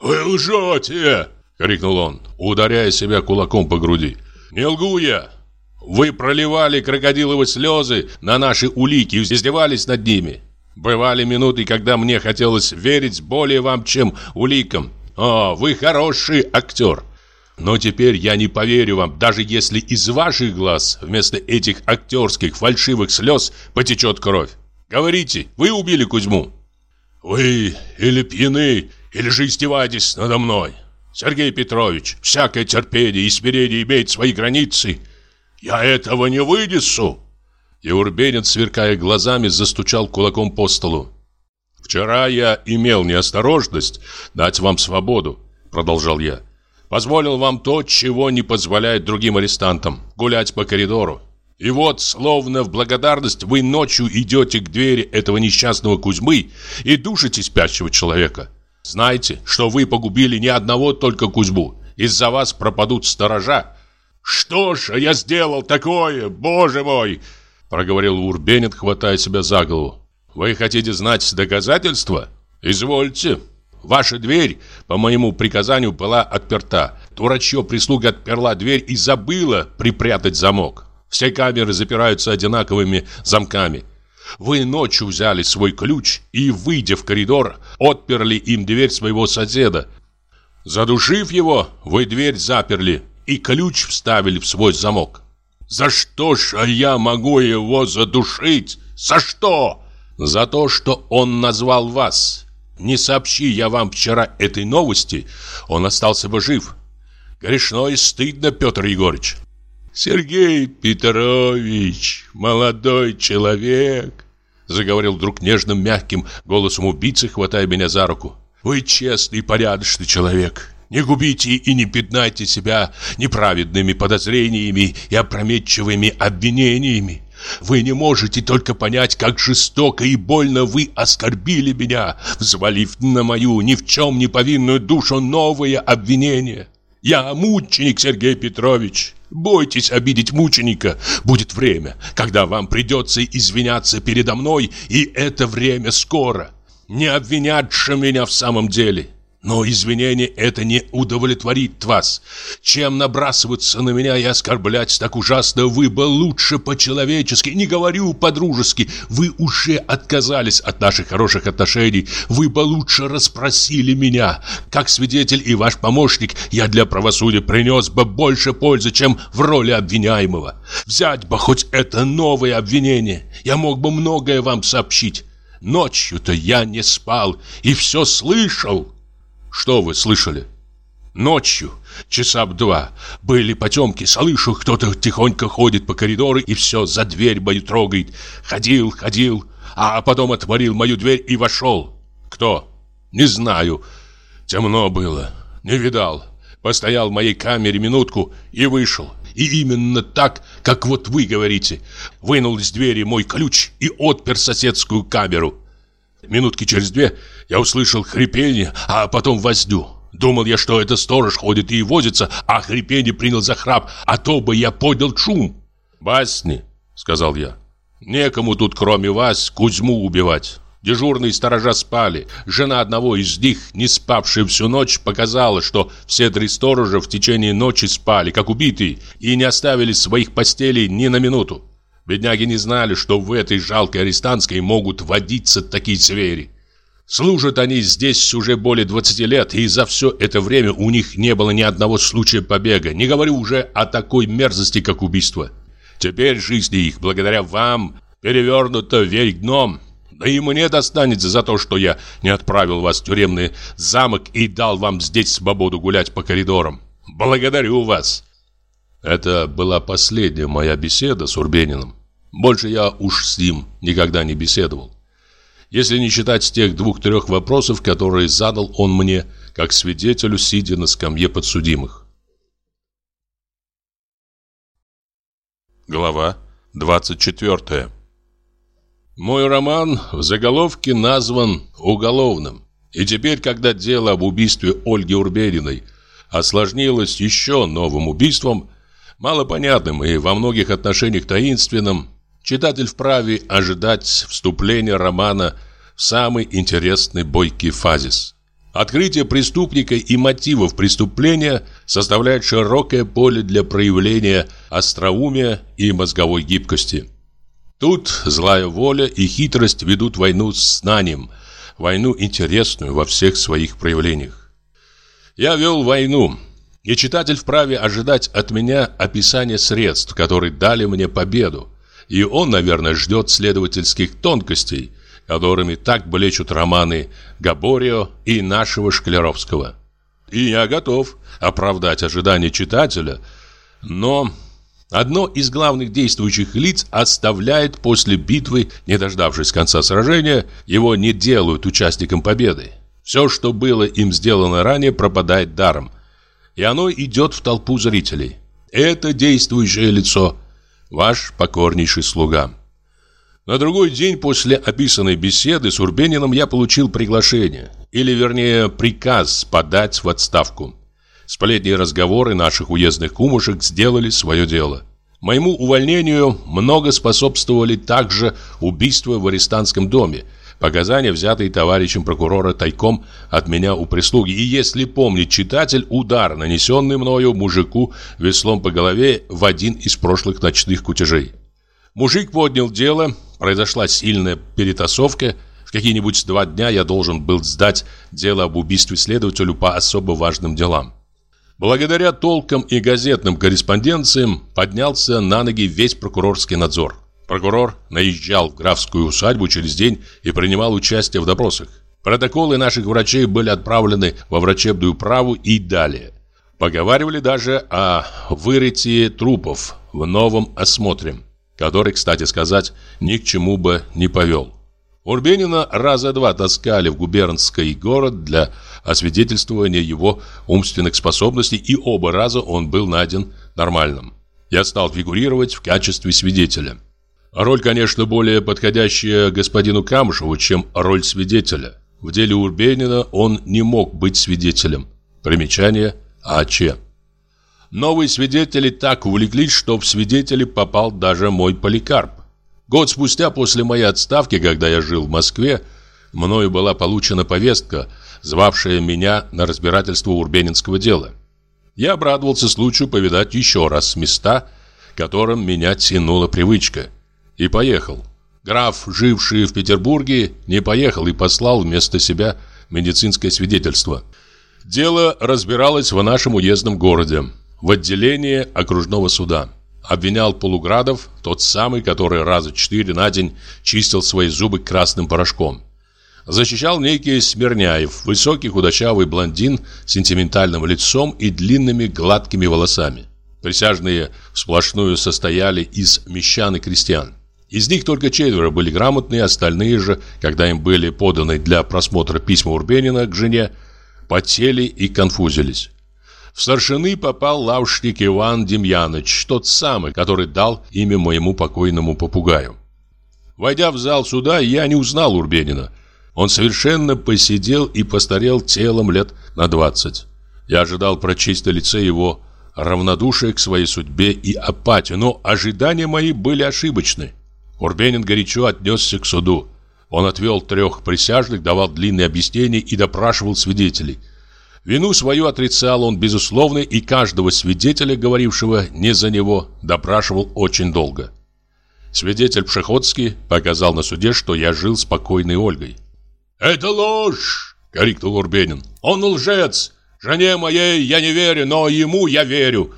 «Вы лжете!» — крикнул он, ударяя себя кулаком по груди. «Не лгу я! Вы проливали крокодиловые слезы на наши улики и издевались над ними. Бывали минуты, когда мне хотелось верить более вам, чем уликам. О, вы хороший актер!» Но теперь я не поверю вам, даже если из ваших глаз вместо этих актерских фальшивых слез потечет кровь. Говорите, вы убили Кузьму? «Вы или пьяны, Или же издеваетесь надо мной? Сергей Петрович, всякое терпение и смирение имеет свои границы. Я этого не вынесу. И Урбенин, сверкая глазами, застучал кулаком по столу. «Вчера я имел неосторожность дать вам свободу», — продолжал я. «Позволил вам то, чего не позволяет другим арестантам — гулять по коридору. И вот, словно в благодарность, вы ночью идете к двери этого несчастного Кузьмы и душите спящего человека. Знаете, что вы погубили не одного только Кузьму. Из-за вас пропадут сторожа. Что ж я сделал такое, боже мой!» Проговорил Урбенин, хватая себя за голову. Вы хотите знать доказательства? Извольте. Ваша дверь, по моему приказанию, была отперта. Дурачье прислуга отперла дверь и забыла припрятать замок. Все камеры запираются одинаковыми замками. Вы ночью взяли свой ключ и, выйдя в коридор, отперли им дверь своего соседа. Задушив его, вы дверь заперли и ключ вставили в свой замок. За что ж я могу его задушить? За что? За то, что он назвал вас. Не сообщи я вам вчера этой новости, он остался бы жив. Грешно и стыдно, Петр Егорыч. Сергей Петрович, молодой человек, заговорил вдруг нежным, мягким голосом убийцы, хватая меня за руку. Вы честный и порядочный человек. Не губите и не пятнайте себя неправедными подозрениями и опрометчивыми обвинениями. Вы не можете только понять, как жестоко и больно вы оскорбили меня, взвалив на мою ни в чем не повинную душу новое обвинение. Я мученик, Сергей Петрович. Бойтесь обидеть мученика. Будет время, когда вам придется извиняться передо мной, и это время скоро. Не обвинят же меня в самом деле. Но извинение это не удовлетворит вас. Чем набрасываться на меня и оскорблять так ужасно, вы бы лучше по-человечески, не говорю по-дружески. Вы уже отказались от наших хороших отношений. Вы бы лучше расспросили меня. Как свидетель и ваш помощник, я для правосудия принес бы больше пользы, чем в роли обвиняемого. Взять бы хоть это новое обвинение. Я мог бы многое вам сообщить. Ночью-то я не спал и все слышал. Что вы слышали? Ночью, часа в два, были потемки, слышу, кто-то тихонько ходит по коридору и все за дверь мою трогает. Ходил, ходил, а потом отворил мою дверь и вошел. Кто? Не знаю. Темно было, не видал. Постоял в моей камере минутку и вышел. И именно так, как вот вы говорите. Вынул из двери мой ключ и отпер соседскую камеру. Минутки через две я услышал хрипение, а потом возню. Думал я, что это сторож ходит и возится, а хрипение принял за храп, а то бы я поднял шум. «Басни», — сказал я. «Некому тут, кроме вас, Кузьму убивать». Дежурные сторожа спали. Жена одного из них, не спавшая всю ночь, показала, что все три сторожа в течение ночи спали, как убитые, и не оставили своих постелей ни на минуту. Бедняги не знали, что в этой жалкой арестантской могут водиться такие звери. Служат они здесь уже более 20 лет, и за все это время у них не было ни одного случая побега, не говорю уже о такой мерзости, как убийство. Теперь жизнь их, благодаря вам, перевернута вверх дном. Да и мне достанется за то, что я не отправил вас в тюремный замок и дал вам здесь свободу гулять по коридорам. Благодарю вас. Это была последняя моя беседа с Урбениным. Больше я уж с ним никогда не беседовал. Если не считать тех двух-трех вопросов, которые задал он мне, как свидетелю, сидя на скамье подсудимых. Глава 24 Мой роман в заголовке назван «Уголовным». И теперь, когда дело об убийстве Ольги Урбениной осложнилось еще новым убийством, малопонятным и во многих отношениях таинственным, читатель вправе ожидать вступления романа в самый интересный бойкий фазис. Открытие преступника и мотивов преступления составляет широкое поле для проявления остроумия и мозговой гибкости. Тут злая воля и хитрость ведут войну с знанием, войну интересную во всех своих проявлениях. Я вел войну, и читатель вправе ожидать от меня описания средств, которые дали мне победу. И он, наверное, ждет следовательских тонкостей, которыми так блечут романы Габорио и нашего Шклеровского. И я готов оправдать ожидания читателя, но одно из главных действующих лиц оставляет после битвы, не дождавшись конца сражения, его не делают участником победы. Все, что было им сделано ранее, пропадает даром, и оно идет в толпу зрителей. Это действующее лицо, ваш покорнейший слуга. На другой день после описанной беседы с Урбениным я получил приглашение, или вернее приказ подать в отставку. Сплетни разговоры наших уездных кумушек сделали свое дело. Моему увольнению много способствовали также убийства в арестантском доме, показания, взятые товарищем прокурора тайком от меня у прислуги. И если помнит читатель, удар, нанесенный мною мужику веслом по голове в один из прошлых ночных кутежей. Мужик поднял дело, произошла сильная перетасовка. В какие-нибудь два дня я должен был сдать дело об убийстве следователю по особо важным делам. Благодаря толкам и газетным корреспонденциям поднялся на ноги весь прокурорский надзор. Прокурор наезжал в графскую усадьбу через день и принимал участие в допросах. Протоколы наших врачей были отправлены во врачебную праву и далее. Поговаривали даже о вырытии трупов в новом осмотре который, кстати сказать, ни к чему бы не повел. Урбенина раза два таскали в губернский город для освидетельствования его умственных способностей, и оба раза он был найден нормальным. Я стал фигурировать в качестве свидетеля. Роль, конечно, более подходящая господину Камышеву, чем роль свидетеля. В деле Урбенина он не мог быть свидетелем. Примечание А.Ч. Новые свидетели так увлеклись, что в свидетели попал даже мой поликарп. Год спустя после моей отставки, когда я жил в Москве, мною была получена повестка, звавшая меня на разбирательство урбенинского дела. Я обрадовался случаю повидать еще раз места, которым меня тянула привычка. И поехал. Граф, живший в Петербурге, не поехал и послал вместо себя медицинское свидетельство. Дело разбиралось в нашем уездном городе в отделение окружного суда. Обвинял Полуградов, тот самый, который раза четыре на день чистил свои зубы красным порошком. Защищал некий Смирняев, высокий худощавый блондин с сентиментальным лицом и длинными гладкими волосами. Присяжные сплошную состояли из мещан и крестьян. Из них только четверо были грамотные, остальные же, когда им были поданы для просмотра письма Урбенина к жене, потели и конфузились. В старшины попал лавшник Иван Демьяныч, тот самый, который дал имя моему покойному попугаю. Войдя в зал суда, я не узнал Урбенина. Он совершенно посидел и постарел телом лет на двадцать. Я ожидал прочесть на лице его равнодушие к своей судьбе и апатию, но ожидания мои были ошибочны. Урбенин горячо отнесся к суду. Он отвел трех присяжных, давал длинные объяснения и допрашивал свидетелей – Вину свою отрицал он, безусловно, и каждого свидетеля, говорившего не за него, допрашивал очень долго. Свидетель Пшеходский показал на суде, что я жил спокойной Ольгой. «Это ложь!» — крикнул Урбенин. «Он лжец! Жене моей я не верю, но ему я верю!»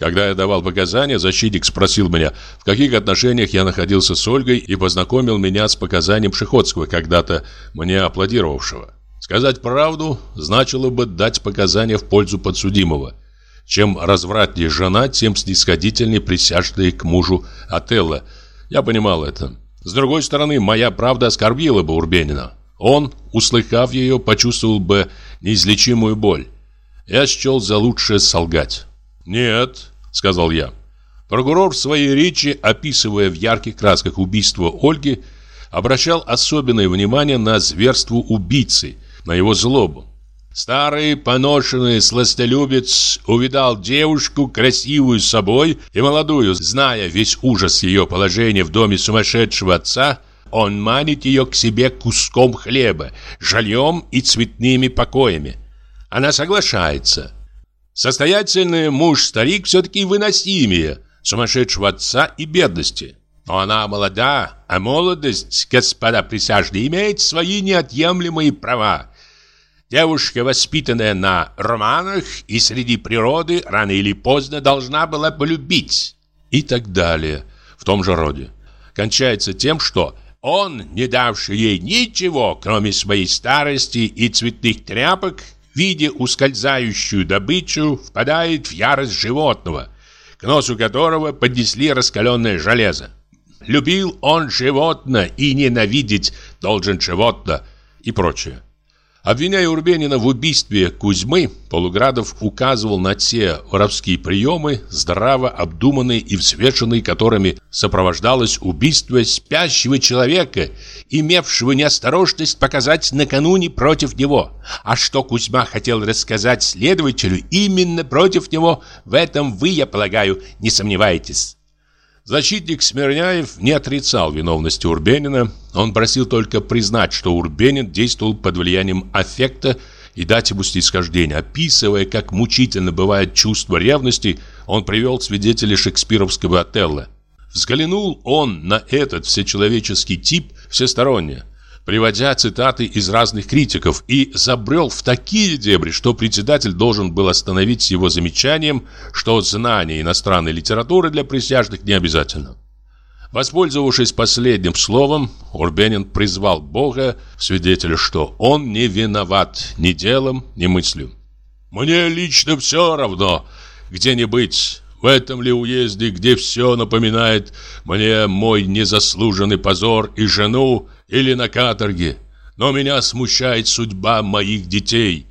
Когда я давал показания, защитник спросил меня, в каких отношениях я находился с Ольгой и познакомил меня с показанием Пшеходского, когда-то мне аплодировавшего. Сказать правду значило бы дать показания в пользу подсудимого. Чем развратнее жена, тем снисходительнее присяжные к мужу Отелло. Я понимал это. С другой стороны, моя правда оскорбила бы Урбенина. Он, услыхав ее, почувствовал бы неизлечимую боль. Я счел за лучшее солгать. «Нет», — сказал я. Прокурор в своей речи, описывая в ярких красках убийство Ольги, обращал особенное внимание на зверство убийцы — на его злобу. Старый поношенный сластолюбец увидал девушку, красивую собой и молодую, зная весь ужас ее положения в доме сумасшедшего отца, он манит ее к себе куском хлеба, жальем и цветными покоями. Она соглашается. Состоятельный муж-старик все-таки выносимее сумасшедшего отца и бедности. Но она молода, а молодость, господа присяжные, имеет свои неотъемлемые права. Девушка, воспитанная на романах и среди природы, рано или поздно должна была полюбить. И так далее, в том же роде. Кончается тем, что Он, не давший ей ничего, кроме своей старости и цветных тряпок, видя ускользающую добычу, впадает в ярость животного, к носу которого поднесли раскаленное железо. Любил он животное и ненавидеть должен животное и прочее. Обвиняя Урбенина в убийстве Кузьмы, Полуградов указывал на те воровские приемы, здраво обдуманные и взвешенные, которыми сопровождалось убийство спящего человека, имевшего неосторожность показать накануне против него. А что Кузьма хотел рассказать следователю именно против него, в этом вы, я полагаю, не сомневаетесь. Защитник Смирняев не отрицал виновности Урбенина, он просил только признать, что Урбенин действовал под влиянием аффекта и дать ему снисхождение. Описывая, как мучительно бывает чувство ревности, он привел свидетелей шекспировского Отелло. Взглянул он на этот всечеловеческий тип всесторонне приводя цитаты из разных критиков, и забрел в такие дебри, что председатель должен был остановить его замечанием, что знание иностранной литературы для присяжных не обязательно. Воспользовавшись последним словом, Урбенин призвал Бога в свидетеля, что он не виноват ни делом, ни мыслью. «Мне лично все равно, где не быть, в этом ли уезде, где все напоминает мне мой незаслуженный позор и жену, или на каторге, но меня смущает судьба моих детей».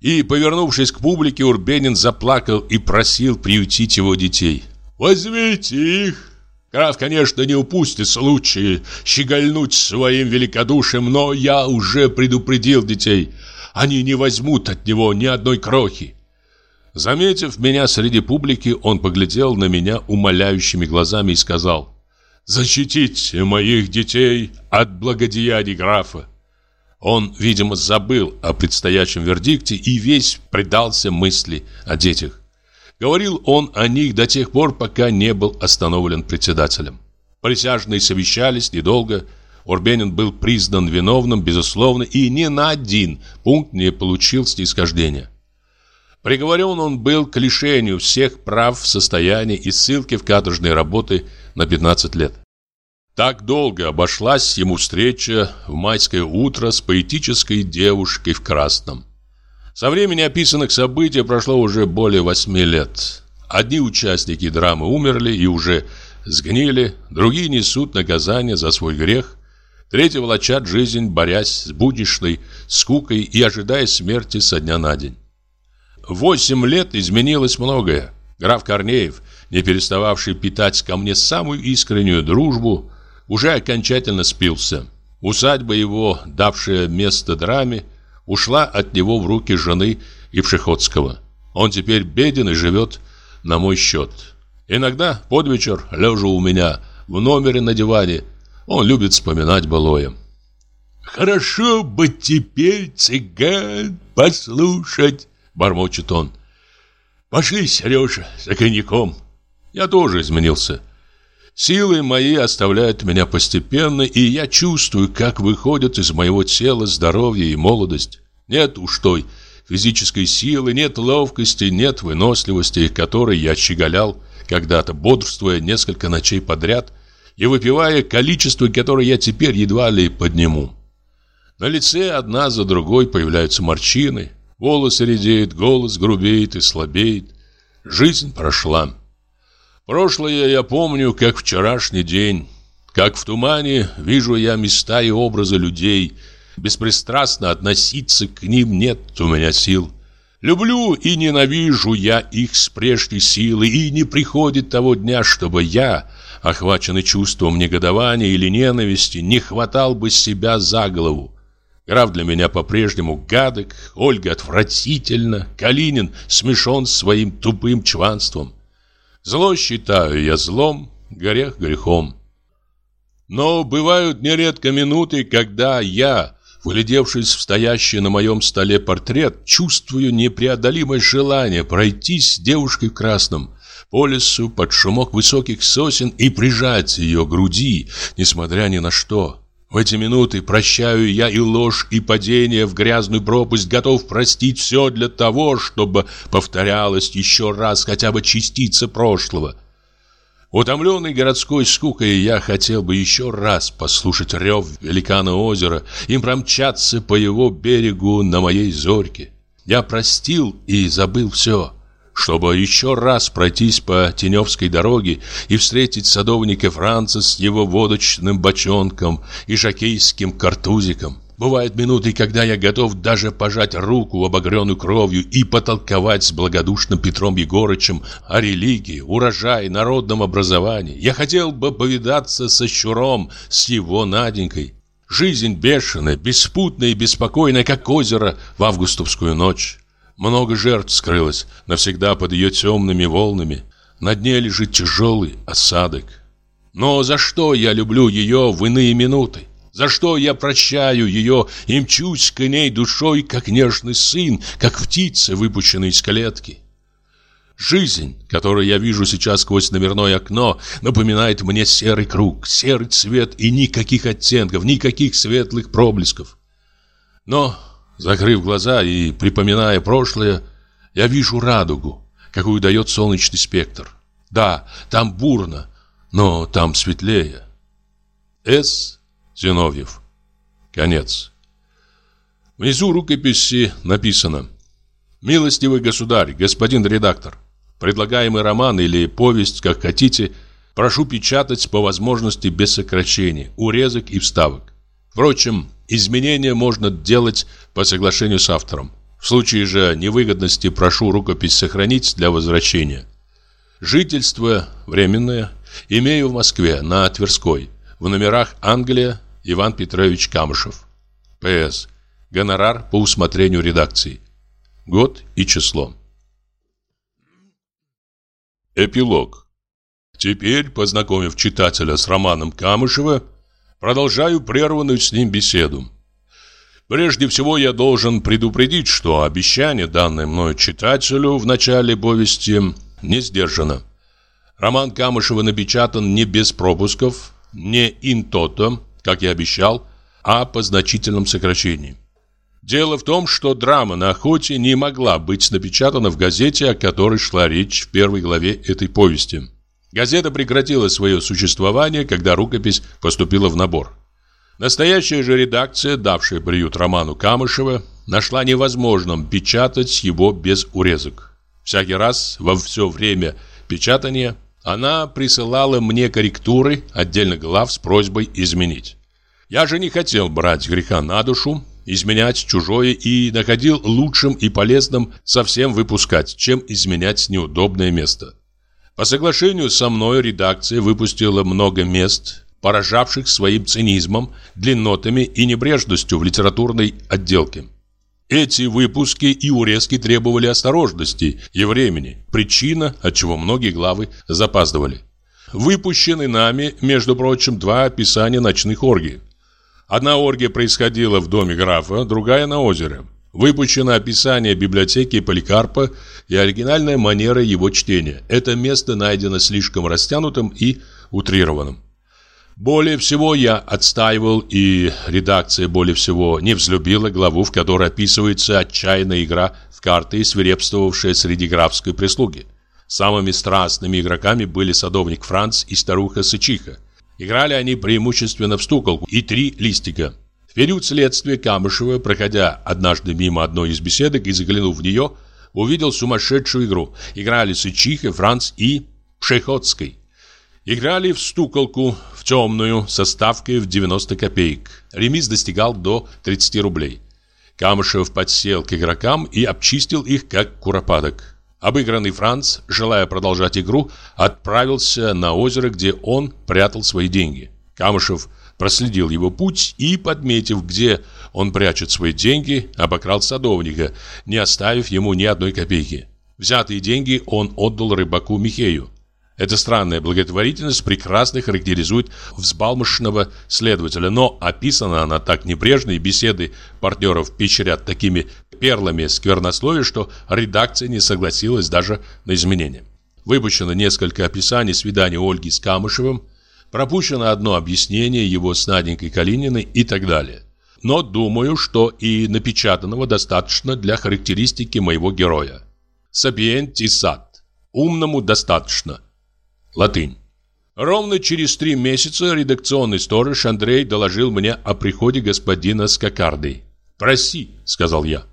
И, повернувшись к публике, Урбенин заплакал и просил приютить его детей. «Возьмите их!» Граф, конечно, не упустит случая щегольнуть своим великодушием, но я уже предупредил детей. Они не возьмут от него ни одной крохи. Заметив меня среди публики, он поглядел на меня умоляющими глазами и сказал Защитите моих детей от благодеяний графа. Он, видимо, забыл о предстоящем вердикте и весь предался мысли о детях. Говорил он о них до тех пор, пока не был остановлен председателем. Присяжные совещались недолго. Урбенин был признан виновным, безусловно, и ни на один пункт не получил снисхождения. Приговорен он был к лишению всех прав, состояния и ссылки в каторжные работы на 15 лет. Так долго обошлась ему встреча в майское утро с поэтической девушкой в красном. Со времени описанных событий прошло уже более восьми лет. Одни участники драмы умерли и уже сгнили, другие несут наказание за свой грех, третьи волочат жизнь, борясь с будничной скукой и ожидая смерти со дня на день. Восемь лет изменилось многое. Граф Корнеев, не перестававший питать ко мне самую искреннюю дружбу, уже окончательно спился. Усадьба его, давшая место драме, ушла от него в руки жены Ившеходского. Он теперь беден и живет на мой счет. Иногда под вечер, лежа у меня в номере на диване, он любит вспоминать былое. «Хорошо бы теперь цыган послушать», — бормочет он. «Пошли, Сережа, за коньяком». Я тоже изменился. Силы мои оставляют меня постепенно, и я чувствую, как выходят из моего тела здоровье и молодость. Нет уж той физической силы, нет ловкости, нет выносливости, которой я щеголял когда-то, бодрствуя несколько ночей подряд и выпивая количество, которое я теперь едва ли подниму. На лице одна за другой появляются морщины, волосы редеют, голос грубеет и слабеет. Жизнь прошла. Прошлое я помню, как вчерашний день. Как в тумане вижу я места и образы людей. Беспристрастно относиться к ним нет у меня сил. Люблю и ненавижу я их с прежней силой, и не приходит того дня, чтобы я, охваченный чувством негодования или ненависти, не хватал бы себя за голову. Граф для меня по-прежнему гадок, Ольга отвратительно, Калинин смешон своим тупым чванством. Зло считаю я злом, грех грехом. Но бывают нередко минуты, когда я, вглядевшись в стоящий на моем столе портрет, чувствую непреодолимое желание пройтись с девушкой в красном по лесу под шумок высоких сосен и прижать ее груди, несмотря ни на что. В эти минуты прощаю я и ложь, и падение в грязную пропасть, готов простить все для того, чтобы повторялось еще раз хотя бы частица прошлого. Утомленный городской скукой, я хотел бы еще раз послушать рев великана озера и промчаться по его берегу на моей зорьке. Я простил и забыл все, чтобы еще раз пройтись по Теневской дороге и встретить садовника Франца с его водочным бочонком и жакейским картузиком. Бывают минуты, когда я готов даже пожать руку, обогренную кровью, и потолковать с благодушным Петром Егорычем о религии, урожае, народном образовании. Я хотел бы повидаться со Щуром, с его Наденькой. Жизнь бешеная, беспутная и беспокойная, как озеро в августовскую ночь. Много жертв скрылось навсегда под ее темными волнами. На дне лежит тяжелый осадок. Но за что я люблю ее в иные минуты? За что я прощаю ее и мчусь к ней душой, как нежный сын, как птица, выпущенная из клетки? Жизнь, которую я вижу сейчас сквозь номерное окно, напоминает мне серый круг, серый цвет и никаких оттенков, никаких светлых проблесков. Но, закрыв глаза и припоминая прошлое, я вижу радугу, какую дает солнечный спектр. Да, там бурно, но там светлее. С. Зиновьев. Конец. Внизу рукописи написано «Милостивый государь, господин редактор, предлагаемый роман или повесть, как хотите, прошу печатать по возможности без сокращений, урезок и вставок. Впрочем, изменения можно делать по соглашению с автором. В случае же невыгодности прошу рукопись сохранить для возвращения. Жительство временное имею в Москве на Тверской, в номерах Англия, Иван Петрович Камышев. П.С. Гонорар по усмотрению редакции. Год и число. Эпилог. Теперь, познакомив читателя с романом Камышева, продолжаю прерванную с ним беседу. Прежде всего я должен предупредить, что обещание, данное мною читателю в начале повести, не сдержано. Роман Камышева напечатан не без пропусков, не интото, как я обещал, а по значительном сокращении. Дело в том, что драма на охоте не могла быть напечатана в газете, о которой шла речь в первой главе этой повести. Газета прекратила свое существование, когда рукопись поступила в набор. Настоящая же редакция, давшая приют роману Камышева, нашла невозможным печатать его без урезок. Всякий раз, во все время печатания, она присылала мне корректуры отдельных глав с просьбой изменить. Я же не хотел брать греха на душу, изменять чужое и находил лучшим и полезным совсем выпускать, чем изменять неудобное место. По соглашению со мной редакция выпустила много мест, поражавших своим цинизмом, длиннотами и небрежностью в литературной отделке. Эти выпуски и урезки требовали осторожности и времени, причина, от чего многие главы запаздывали. Выпущены нами, между прочим, два описания ночных оргий. Одна оргия происходила в доме графа, другая на озере. Выпущено описание библиотеки Поликарпа и оригинальная манера его чтения. Это место найдено слишком растянутым и утрированным. Более всего я отстаивал, и редакция более всего не взлюбила главу, в которой описывается отчаянная игра в карты, свирепствовавшая среди графской прислуги. Самыми страстными игроками были садовник Франц и старуха Сычиха. Играли они преимущественно в стуколку и три листика. В период следствия Камышева, проходя однажды мимо одной из беседок и заглянув в нее, увидел сумасшедшую игру. Играли Сычиха, Франц и Пшеходский. Играли в стуколку, в темную, со ставкой в 90 копеек. Ремис достигал до 30 рублей. Камышев подсел к игрокам и обчистил их, как куропаток. Обыгранный Франц, желая продолжать игру, отправился на озеро, где он прятал свои деньги. Камышев проследил его путь и, подметив, где он прячет свои деньги, обокрал садовника, не оставив ему ни одной копейки. Взятые деньги он отдал рыбаку Михею. Эта странная благотворительность прекрасно характеризует взбалмошного следователя, но описана она так небрежно, и беседы партнеров пещерят такими перлами сквернословия, что редакция не согласилась даже на изменения. Выпущено несколько описаний свидания Ольги с Камышевым, пропущено одно объяснение его с Наденькой Калининой и так далее. Но думаю, что и напечатанного достаточно для характеристики моего героя. Сапиенти сад. Умному достаточно – Латынь. Ровно через три месяца редакционный сторож Андрей доложил мне о приходе господина с кокардой. «Проси», — сказал я.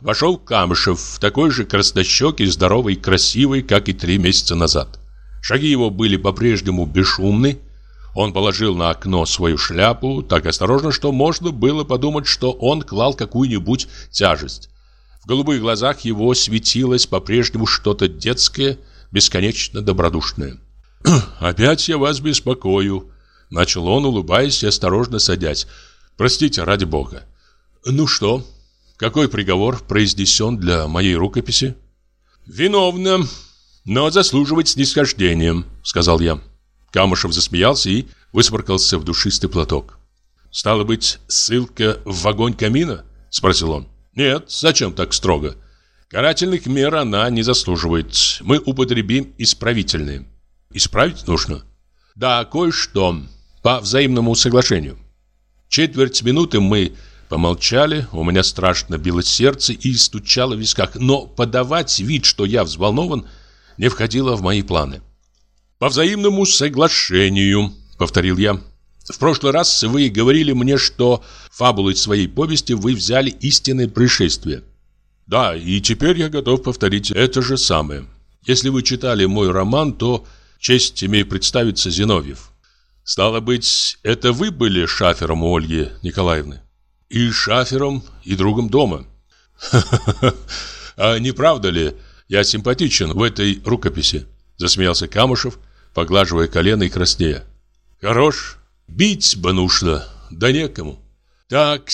Вошел Камышев, такой же краснощекий, здоровый и красивый, как и три месяца назад. Шаги его были по-прежнему бесшумны. Он положил на окно свою шляпу так осторожно, что можно было подумать, что он клал какую-нибудь тяжесть. В голубых глазах его светилось по-прежнему что-то детское, бесконечно добродушное. «Опять я вас беспокою», — начал он, улыбаясь и осторожно садясь. «Простите, ради бога». «Ну что, какой приговор произнесен для моей рукописи?» «Виновна, но заслуживает снисхождением», — сказал я. Камышев засмеялся и высморкался в душистый платок. «Стало быть, ссылка в огонь камина?» — спросил он. «Нет, зачем так строго? Карательных мер она не заслуживает. Мы употребим исправительные». Исправить нужно? Да, кое-что. По взаимному соглашению. Четверть минуты мы помолчали, у меня страшно било сердце и стучало в висках, но подавать вид, что я взволнован, не входило в мои планы. «По взаимному соглашению», — повторил я. «В прошлый раз вы говорили мне, что фабулой своей повести вы взяли истинное происшествие». «Да, и теперь я готов повторить это же самое. Если вы читали мой роман, то Честь имею представиться Зиновьев. Стало быть, это вы были шафером у Ольги Николаевны? И шафером, и другом дома. А не правда ли, я симпатичен в этой рукописи? Засмеялся Камышев, поглаживая колено и краснея. Хорош, бить бы нужно, да некому. Так,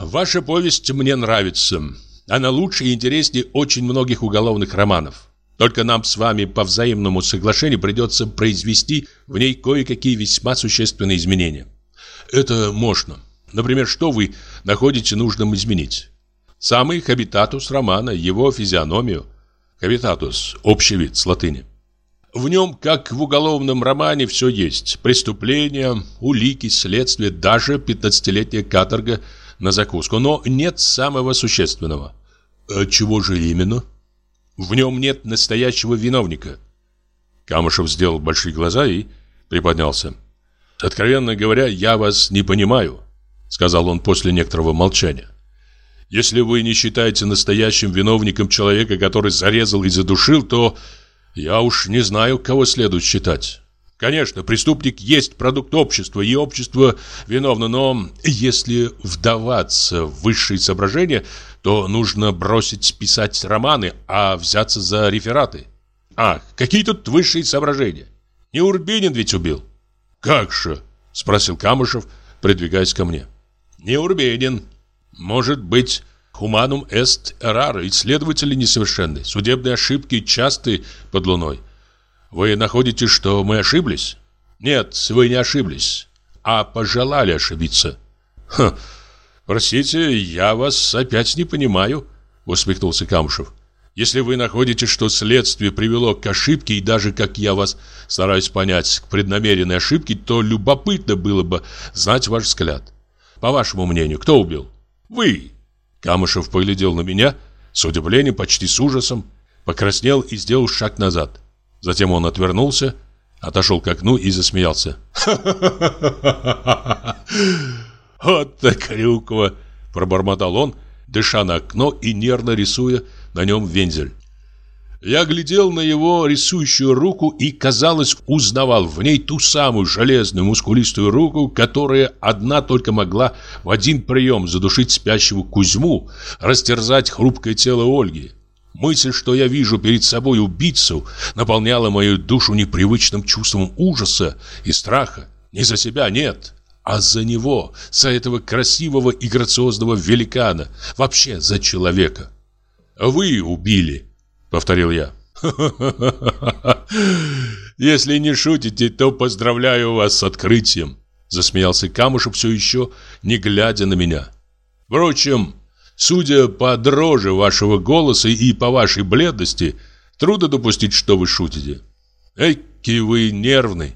ваша повесть мне нравится. Она лучше и интереснее очень многих уголовных романов. Только нам с вами по взаимному соглашению придется произвести в ней кое-какие весьма существенные изменения. Это можно. Например, что вы находите нужным изменить? Самый хабитатус романа, его физиономию. Хабитатус – общий вид с латыни. В нем, как в уголовном романе, все есть. Преступления, улики, следствие, даже 15-летняя каторга на закуску. Но нет самого существенного. А чего же именно? – в нем нет настоящего виновника. Камышев сделал большие глаза и приподнялся. «Откровенно говоря, я вас не понимаю», — сказал он после некоторого молчания. «Если вы не считаете настоящим виновником человека, который зарезал и задушил, то я уж не знаю, кого следует считать. Конечно, преступник есть продукт общества, и общество виновно, но если вдаваться в высшие соображения, то нужно бросить писать романы, а взяться за рефераты. Ах, какие тут высшие соображения? Не Урбинин ведь убил. Как же? Спросил Камышев, придвигаясь ко мне. Не Урбинин. Может быть, хуманум эст эрар, исследователи несовершенны, судебные ошибки часты под луной. Вы находите, что мы ошиблись? Нет, вы не ошиблись, а пожелали ошибиться. Ха, «Простите, я вас опять не понимаю», — усмехнулся Камышев. «Если вы находите, что следствие привело к ошибке, и даже, как я вас стараюсь понять, к преднамеренной ошибке, то любопытно было бы знать ваш взгляд. По вашему мнению, кто убил? Вы!» Камышев поглядел на меня с удивлением, почти с ужасом, покраснел и сделал шаг назад. Затем он отвернулся, отошел к окну и засмеялся. «Ха-ха-ха-ха! «Вот так клюква!» – пробормотал он, дыша на окно и нервно рисуя на нем вензель. Я глядел на его рисующую руку и, казалось, узнавал в ней ту самую железную мускулистую руку, которая одна только могла в один прием задушить спящего Кузьму, растерзать хрупкое тело Ольги. Мысль, что я вижу перед собой убийцу, наполняла мою душу непривычным чувством ужаса и страха. Не за себя, нет, а за него, за этого красивого и грациозного великана, вообще за человека. «Вы убили», — повторил я. «Если не шутите, то поздравляю вас с открытием», — засмеялся Камышев все еще, не глядя на меня. «Впрочем, судя по дрожи вашего голоса и по вашей бледности, трудно допустить, что вы шутите. Эки вы нервный».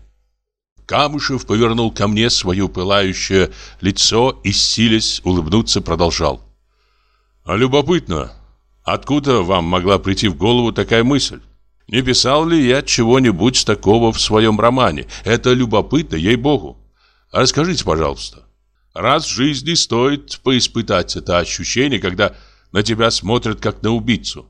Камышев повернул ко мне свое пылающее лицо и, силясь улыбнуться, продолжал. «А любопытно, откуда вам могла прийти в голову такая мысль? Не писал ли я чего-нибудь такого в своем романе? Это любопытно, ей-богу. Расскажите, пожалуйста. Раз в жизни стоит поиспытать это ощущение, когда на тебя смотрят как на убийцу.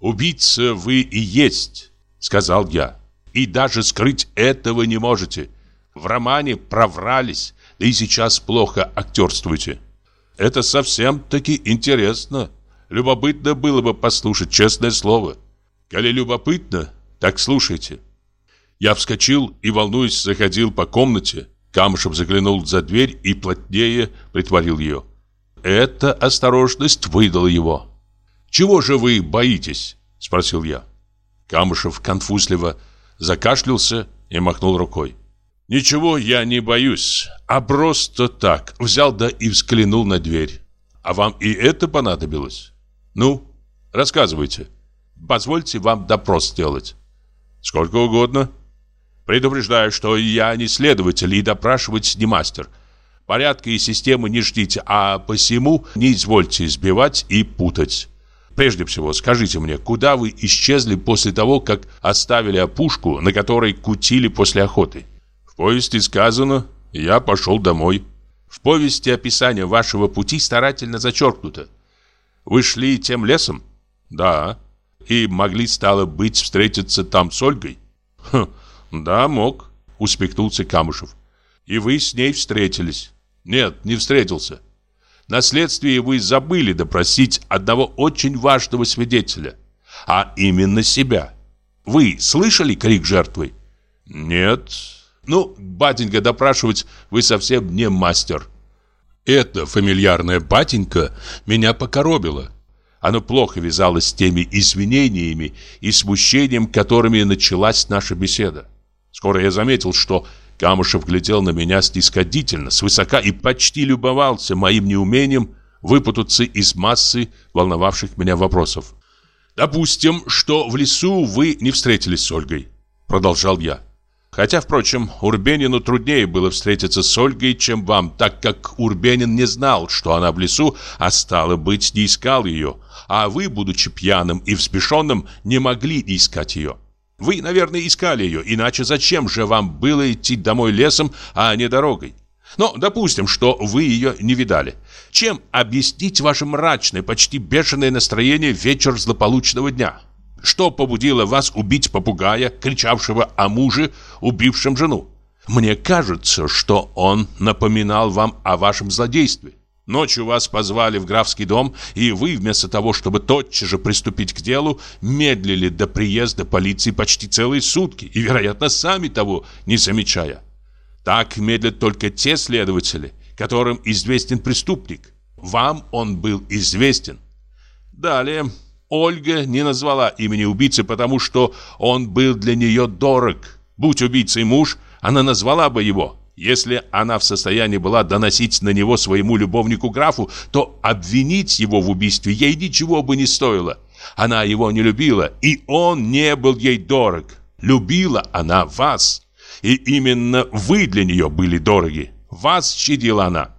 «Убийца вы и есть», — сказал я. «И даже скрыть этого не можете. В романе проврались, да и сейчас плохо актерствуете. Это совсем-таки интересно. Любопытно было бы послушать, честное слово. Коли любопытно, так слушайте». Я вскочил и, волнуясь, заходил по комнате. Камышев заглянул за дверь и плотнее притворил ее. Эта осторожность выдала его. «Чего же вы боитесь?» – спросил я. Камышев конфузливо закашлялся и махнул рукой. «Ничего я не боюсь, а просто так взял да и взглянул на дверь. А вам и это понадобилось? Ну, рассказывайте. Позвольте вам допрос сделать». «Сколько угодно». «Предупреждаю, что я не следователь и допрашивать не мастер». Порядка и системы не ждите, а посему не извольте избивать и путать. Прежде всего, скажите мне, куда вы исчезли после того, как оставили опушку, на которой кутили после охоты? В повести сказано, я пошел домой. В повести описание вашего пути старательно зачеркнуто. Вы шли тем лесом? Да. И могли, стало быть, встретиться там с Ольгой? Хм, да, мог, успехнулся Камышев. И вы с ней встретились. Нет, не встретился. На следствии вы забыли допросить одного очень важного свидетеля, а именно себя. Вы слышали крик жертвы? Нет. Ну, батенька, допрашивать вы совсем не мастер. Это фамильярное батенька меня покоробило. Оно плохо вязалось с теми извинениями и смущением, которыми началась наша беседа. Скоро я заметил, что Камышев глядел на меня снисходительно, свысока и почти любовался моим неумением выпутаться из массы волновавших меня вопросов. «Допустим, что в лесу вы не встретились с Ольгой», — продолжал я. Хотя, впрочем, Урбенину труднее было встретиться с Ольгой, чем вам, так как Урбенин не знал, что она в лесу, а стало быть, не искал ее, а вы, будучи пьяным и взбешенным, не могли искать ее. Вы, наверное, искали ее, иначе зачем же вам было идти домой лесом, а не дорогой? Но допустим, что вы ее не видали. Чем объяснить ваше мрачное, почти бешеное настроение вечер злополучного дня? Что побудило вас убить попугая, кричавшего о муже, убившем жену? Мне кажется, что он напоминал вам о вашем злодействе. Ночью вас позвали в графский дом, и вы, вместо того, чтобы тотчас же приступить к делу, медлили до приезда полиции почти целые сутки, и, вероятно, сами того не замечая. Так медлят только те следователи, которым известен преступник. Вам он был известен. Далее, Ольга не назвала имени убийцы, потому что он был для нее дорог. Будь убийцей муж, она назвала бы его – если она в состоянии была доносить на него своему любовнику-графу, то обвинить его в убийстве ей ничего бы не стоило. Она его не любила, и он не был ей дорог. Любила она вас, и именно вы для нее были дороги. Вас щадила она.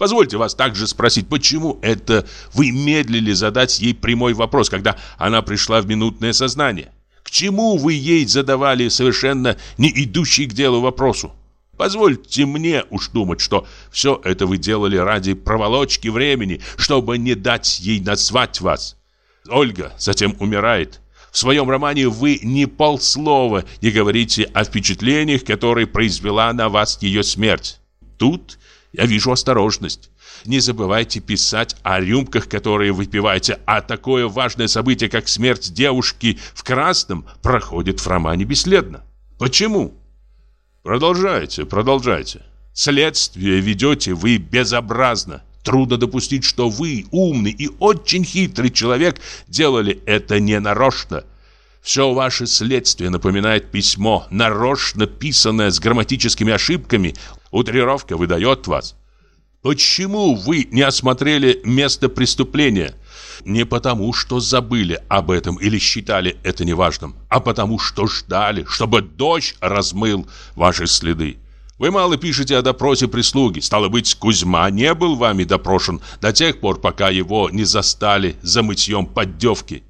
Позвольте вас также спросить, почему это вы медлили задать ей прямой вопрос, когда она пришла в минутное сознание? К чему вы ей задавали совершенно не идущий к делу вопросу? Позвольте мне уж думать, что все это вы делали ради проволочки времени, чтобы не дать ей назвать вас. Ольга затем умирает. В своем романе вы ни полслова не говорите о впечатлениях, которые произвела на вас ее смерть. Тут я вижу осторожность. Не забывайте писать о рюмках, которые выпиваете, а такое важное событие, как смерть девушки в красном, проходит в романе бесследно. Почему? Продолжайте, продолжайте. Следствие ведете вы безобразно. Трудно допустить, что вы, умный и очень хитрый человек, делали это ненарочно. Все ваше следствие напоминает письмо, нарочно писанное с грамматическими ошибками. Утрировка выдает вас. Почему вы не осмотрели место преступления? Не потому, что забыли об этом или считали это неважным, а потому, что ждали, чтобы дождь размыл ваши следы. Вы мало пишете о допросе прислуги. Стало быть, Кузьма не был вами допрошен до тех пор, пока его не застали за мытьем поддевки.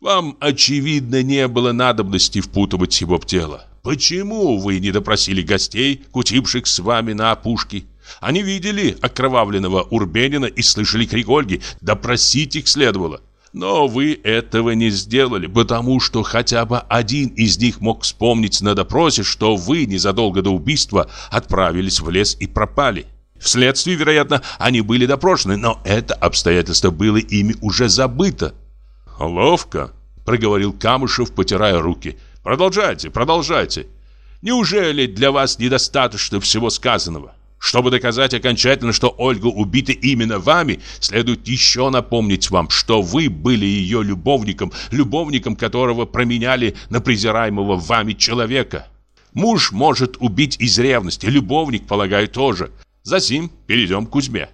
Вам, очевидно, не было надобности впутывать его в дело. Почему вы не допросили гостей, кутивших с вами на опушке? Они видели окровавленного Урбенина и слышали крик Ольги. Допросить их следовало. Но вы этого не сделали, потому что хотя бы один из них мог вспомнить на допросе, что вы незадолго до убийства отправились в лес и пропали. Вследствие, вероятно, они были допрошены, но это обстоятельство было ими уже забыто. «Ловко», — проговорил Камышев, потирая руки. «Продолжайте, продолжайте. Неужели для вас недостаточно всего сказанного?» Чтобы доказать окончательно, что Ольга убита именно вами, следует еще напомнить вам, что вы были ее любовником, любовником которого променяли на презираемого вами человека. Муж может убить из ревности, любовник, полагаю, тоже. Затем перейдем к Кузьме.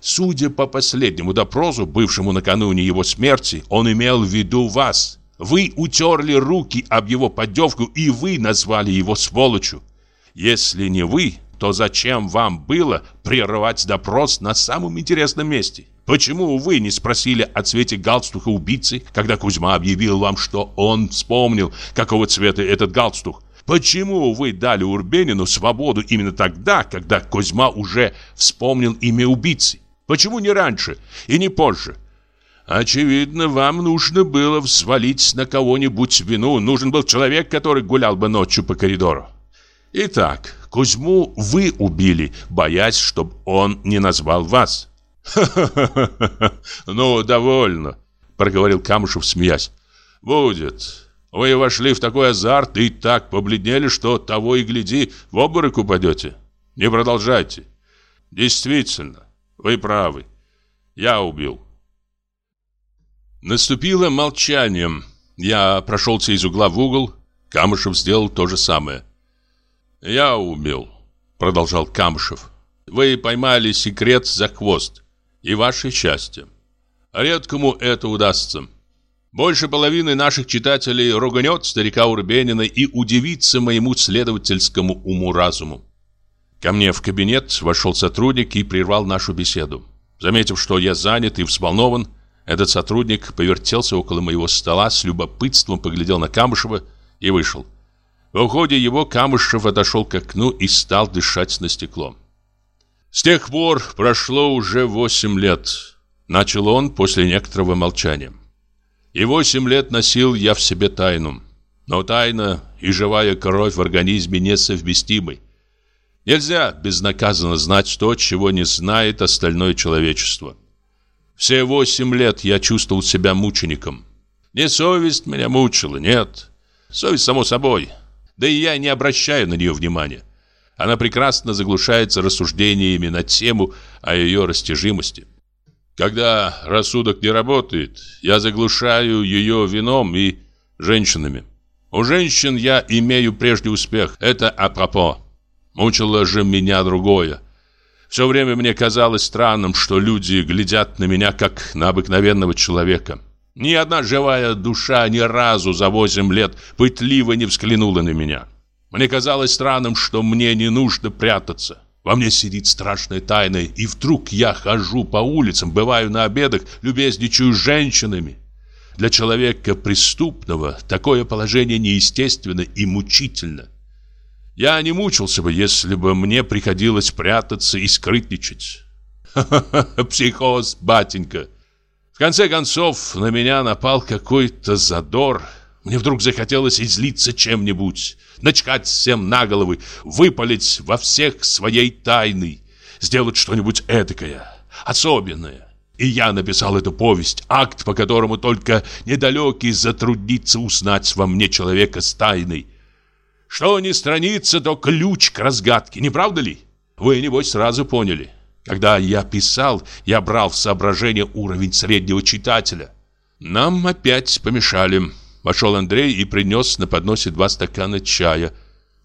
Судя по последнему допросу, бывшему накануне его смерти, он имел в виду вас. Вы утерли руки об его поддевку, и вы назвали его сволочью. Если не вы, то зачем вам было прерывать допрос на самом интересном месте? Почему вы не спросили о цвете галстука убийцы, когда Кузьма объявил вам, что он вспомнил, какого цвета этот галстук? Почему вы дали Урбенину свободу именно тогда, когда Кузьма уже вспомнил имя убийцы? Почему не раньше и не позже? Очевидно, вам нужно было взвалить на кого-нибудь вину. Нужен был человек, который гулял бы ночью по коридору. Итак, Кузьму вы убили, боясь, чтобы он не назвал вас. «Ха-ха-ха! Ну, довольно!» — проговорил Камышев, смеясь. «Будет. Вы вошли в такой азарт и так побледнели, что того и гляди, в обморок упадете. Не продолжайте. Действительно, вы правы. Я убил». Наступило молчание. Я прошелся из угла в угол. Камышев сделал то же самое. «Я убил», — продолжал Камышев. «Вы поймали секрет за хвост. И ваше счастье. Редкому это удастся. Больше половины наших читателей руганет старика Урбенина и удивится моему следовательскому уму-разуму. Ко мне в кабинет вошел сотрудник и прервал нашу беседу. Заметив, что я занят и взволнован, этот сотрудник повертелся около моего стола, с любопытством поглядел на Камышева и вышел. В уходе его Камышев отошел к окну и стал дышать на стекло. С тех пор прошло уже восемь лет. Начал он после некоторого молчания. И восемь лет носил я в себе тайну. Но тайна и живая кровь в организме несовместимы. Нельзя безнаказанно знать то, чего не знает остальное человечество. Все восемь лет я чувствовал себя мучеником. Не совесть меня мучила, нет. Совесть, само собой, да и я не обращаю на нее внимания. Она прекрасно заглушается рассуждениями на тему о ее растяжимости. Когда рассудок не работает, я заглушаю ее вином и женщинами. У женщин я имею прежде успех. Это апропо. Мучило же меня другое. Все время мне казалось странным, что люди глядят на меня, как на обыкновенного человека. Ни одна живая душа ни разу за восемь лет пытливо не взглянула на меня. Мне казалось странным, что мне не нужно прятаться. Во мне сидит страшная тайна, и вдруг я хожу по улицам, бываю на обедах, любезничаю с женщинами. Для человека преступного такое положение неестественно и мучительно. Я не мучился бы, если бы мне приходилось прятаться и скрытничать. Психоз, батенька. В конце концов, на меня напал какой-то задор. Мне вдруг захотелось излиться чем-нибудь, начкать всем на головы, выпалить во всех своей тайны, сделать что-нибудь этакое, особенное. И я написал эту повесть, акт, по которому только недалекий затруднится узнать во мне человека с тайной. Что не страница, то ключ к разгадке, не правда ли? Вы, небось, сразу поняли. Когда я писал, я брал в соображение уровень среднего читателя. Нам опять помешали. Вошел Андрей и принес на подносе два стакана чая.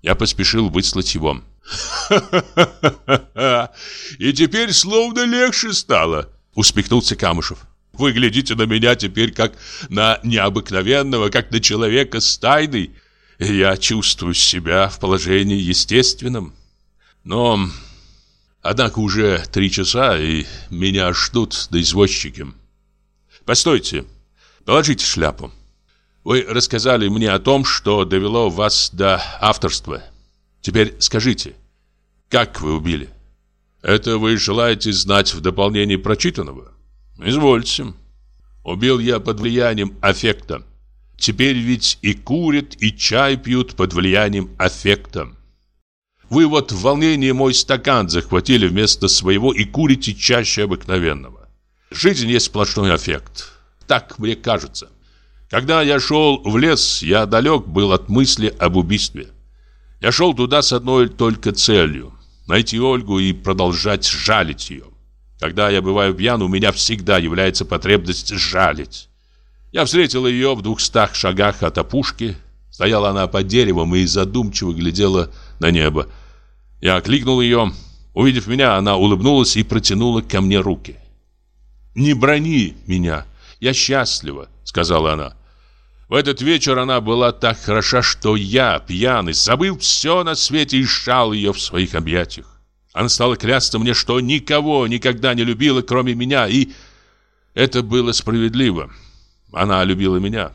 Я поспешил выслать его. «Ха-ха-ха! И теперь словно легче стало!» Усмехнулся Камышев. «Вы глядите на меня теперь как на необыкновенного, как на человека с тайной. Я чувствую себя в положении естественном. Но Однако уже три часа, и меня ждут до извозчики. Постойте, положите шляпу. Вы рассказали мне о том, что довело вас до авторства. Теперь скажите, как вы убили? Это вы желаете знать в дополнение прочитанного? Извольте. Убил я под влиянием аффекта. Теперь ведь и курят, и чай пьют под влиянием аффекта. Вы вот в волнении мой стакан захватили вместо своего и курите чаще обыкновенного. Жизнь есть сплошной аффект. Так мне кажется. Когда я шел в лес, я далек был от мысли об убийстве. Я шел туда с одной только целью – найти Ольгу и продолжать жалить ее. Когда я бываю пьян, у меня всегда является потребность жалить. Я встретил ее в двухстах шагах от опушки. Стояла она под деревом и задумчиво глядела на небо. Я окликнул ее. Увидев меня, она улыбнулась и протянула ко мне руки. «Не брони меня, я счастлива», — сказала она. В этот вечер она была так хороша, что я, пьяный, забыл все на свете и шал ее в своих объятиях. Она стала клясться мне, что никого никогда не любила, кроме меня, и это было справедливо. Она любила меня.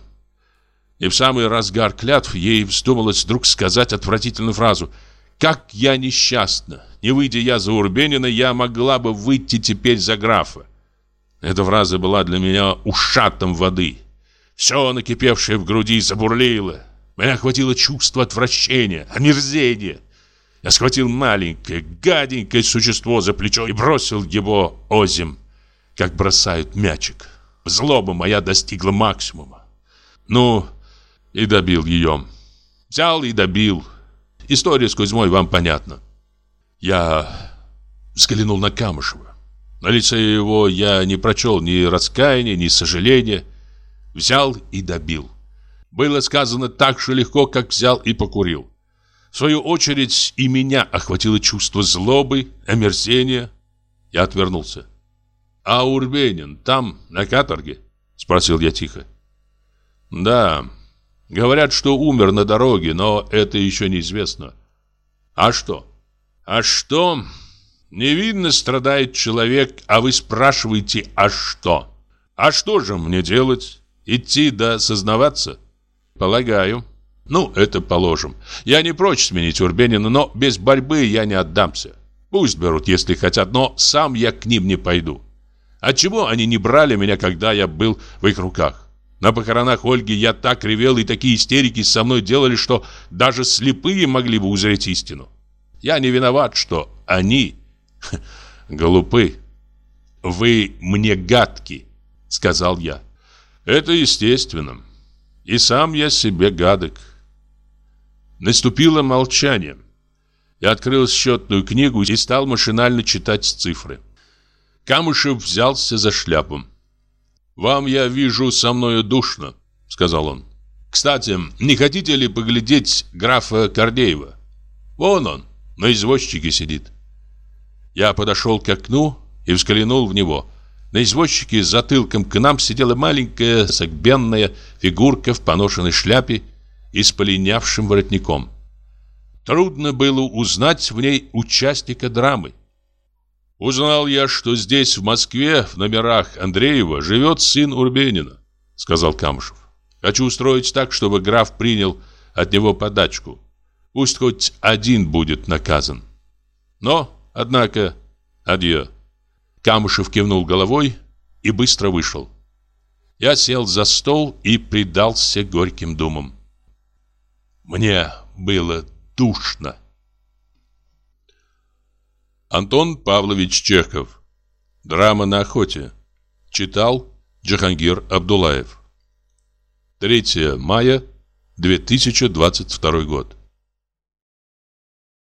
И в самый разгар клятв ей вздумалось вдруг сказать отвратительную фразу «Как я несчастна! Не выйдя я за Урбенина, я могла бы выйти теперь за графа». Эта фраза была для меня ушатом воды. Все накипевшее в груди забурлило. Меня охватило чувство отвращения, омерзения. Я схватил маленькое, гаденькое существо за плечо и бросил его озим, как бросают мячик. Злоба моя достигла максимума. Ну, и добил ее. Взял и добил. История с Кузьмой вам понятна. Я взглянул на Камышева. На лице его я не прочел ни раскаяния, ни сожаления. Взял и добил. Было сказано так же легко, как взял и покурил. В свою очередь и меня охватило чувство злобы, омерзения. Я отвернулся. «А Урбенин там, на каторге?» Спросил я тихо. «Да, говорят, что умер на дороге, но это еще неизвестно. А что? А что? Невинно страдает человек, а вы спрашиваете, а что? А что же мне делать? Идти да сознаваться? Полагаю». Ну, это положим. Я не прочь сменить Урбенина, но без борьбы я не отдамся. Пусть берут, если хотят, но сам я к ним не пойду. Отчего они не брали меня, когда я был в их руках? На похоронах Ольги я так ревел и такие истерики со мной делали, что даже слепые могли бы узреть истину. Я не виноват, что они глупы. «Вы мне гадки», — сказал я. «Это естественно. И сам я себе гадок». Наступило молчание. Я открыл счетную книгу и стал машинально читать цифры. Камышев взялся за шляпу. «Вам, я вижу, со мною душно», — сказал он. «Кстати, не хотите ли поглядеть графа Кордеева? Вон он, на извозчике сидит». Я подошел к окну и взглянул в него. На извозчике с затылком к нам сидела маленькая согбенная фигурка в поношенной шляпе и с полинявшим воротником. Трудно было узнать в ней участника драмы. «Узнал я, что здесь, в Москве, в номерах Андреева, живет сын Урбенина», — сказал Камышев. «Хочу устроить так, чтобы граф принял от него подачку. Пусть хоть один будет наказан. Но, однако, адье». Камышев кивнул головой и быстро вышел. Я сел за стол и предался горьким думам. Мне было душно. Антон Павлович Чехов. Драма на охоте. Читал Джахангир Абдулаев. 3 мая 2022 год.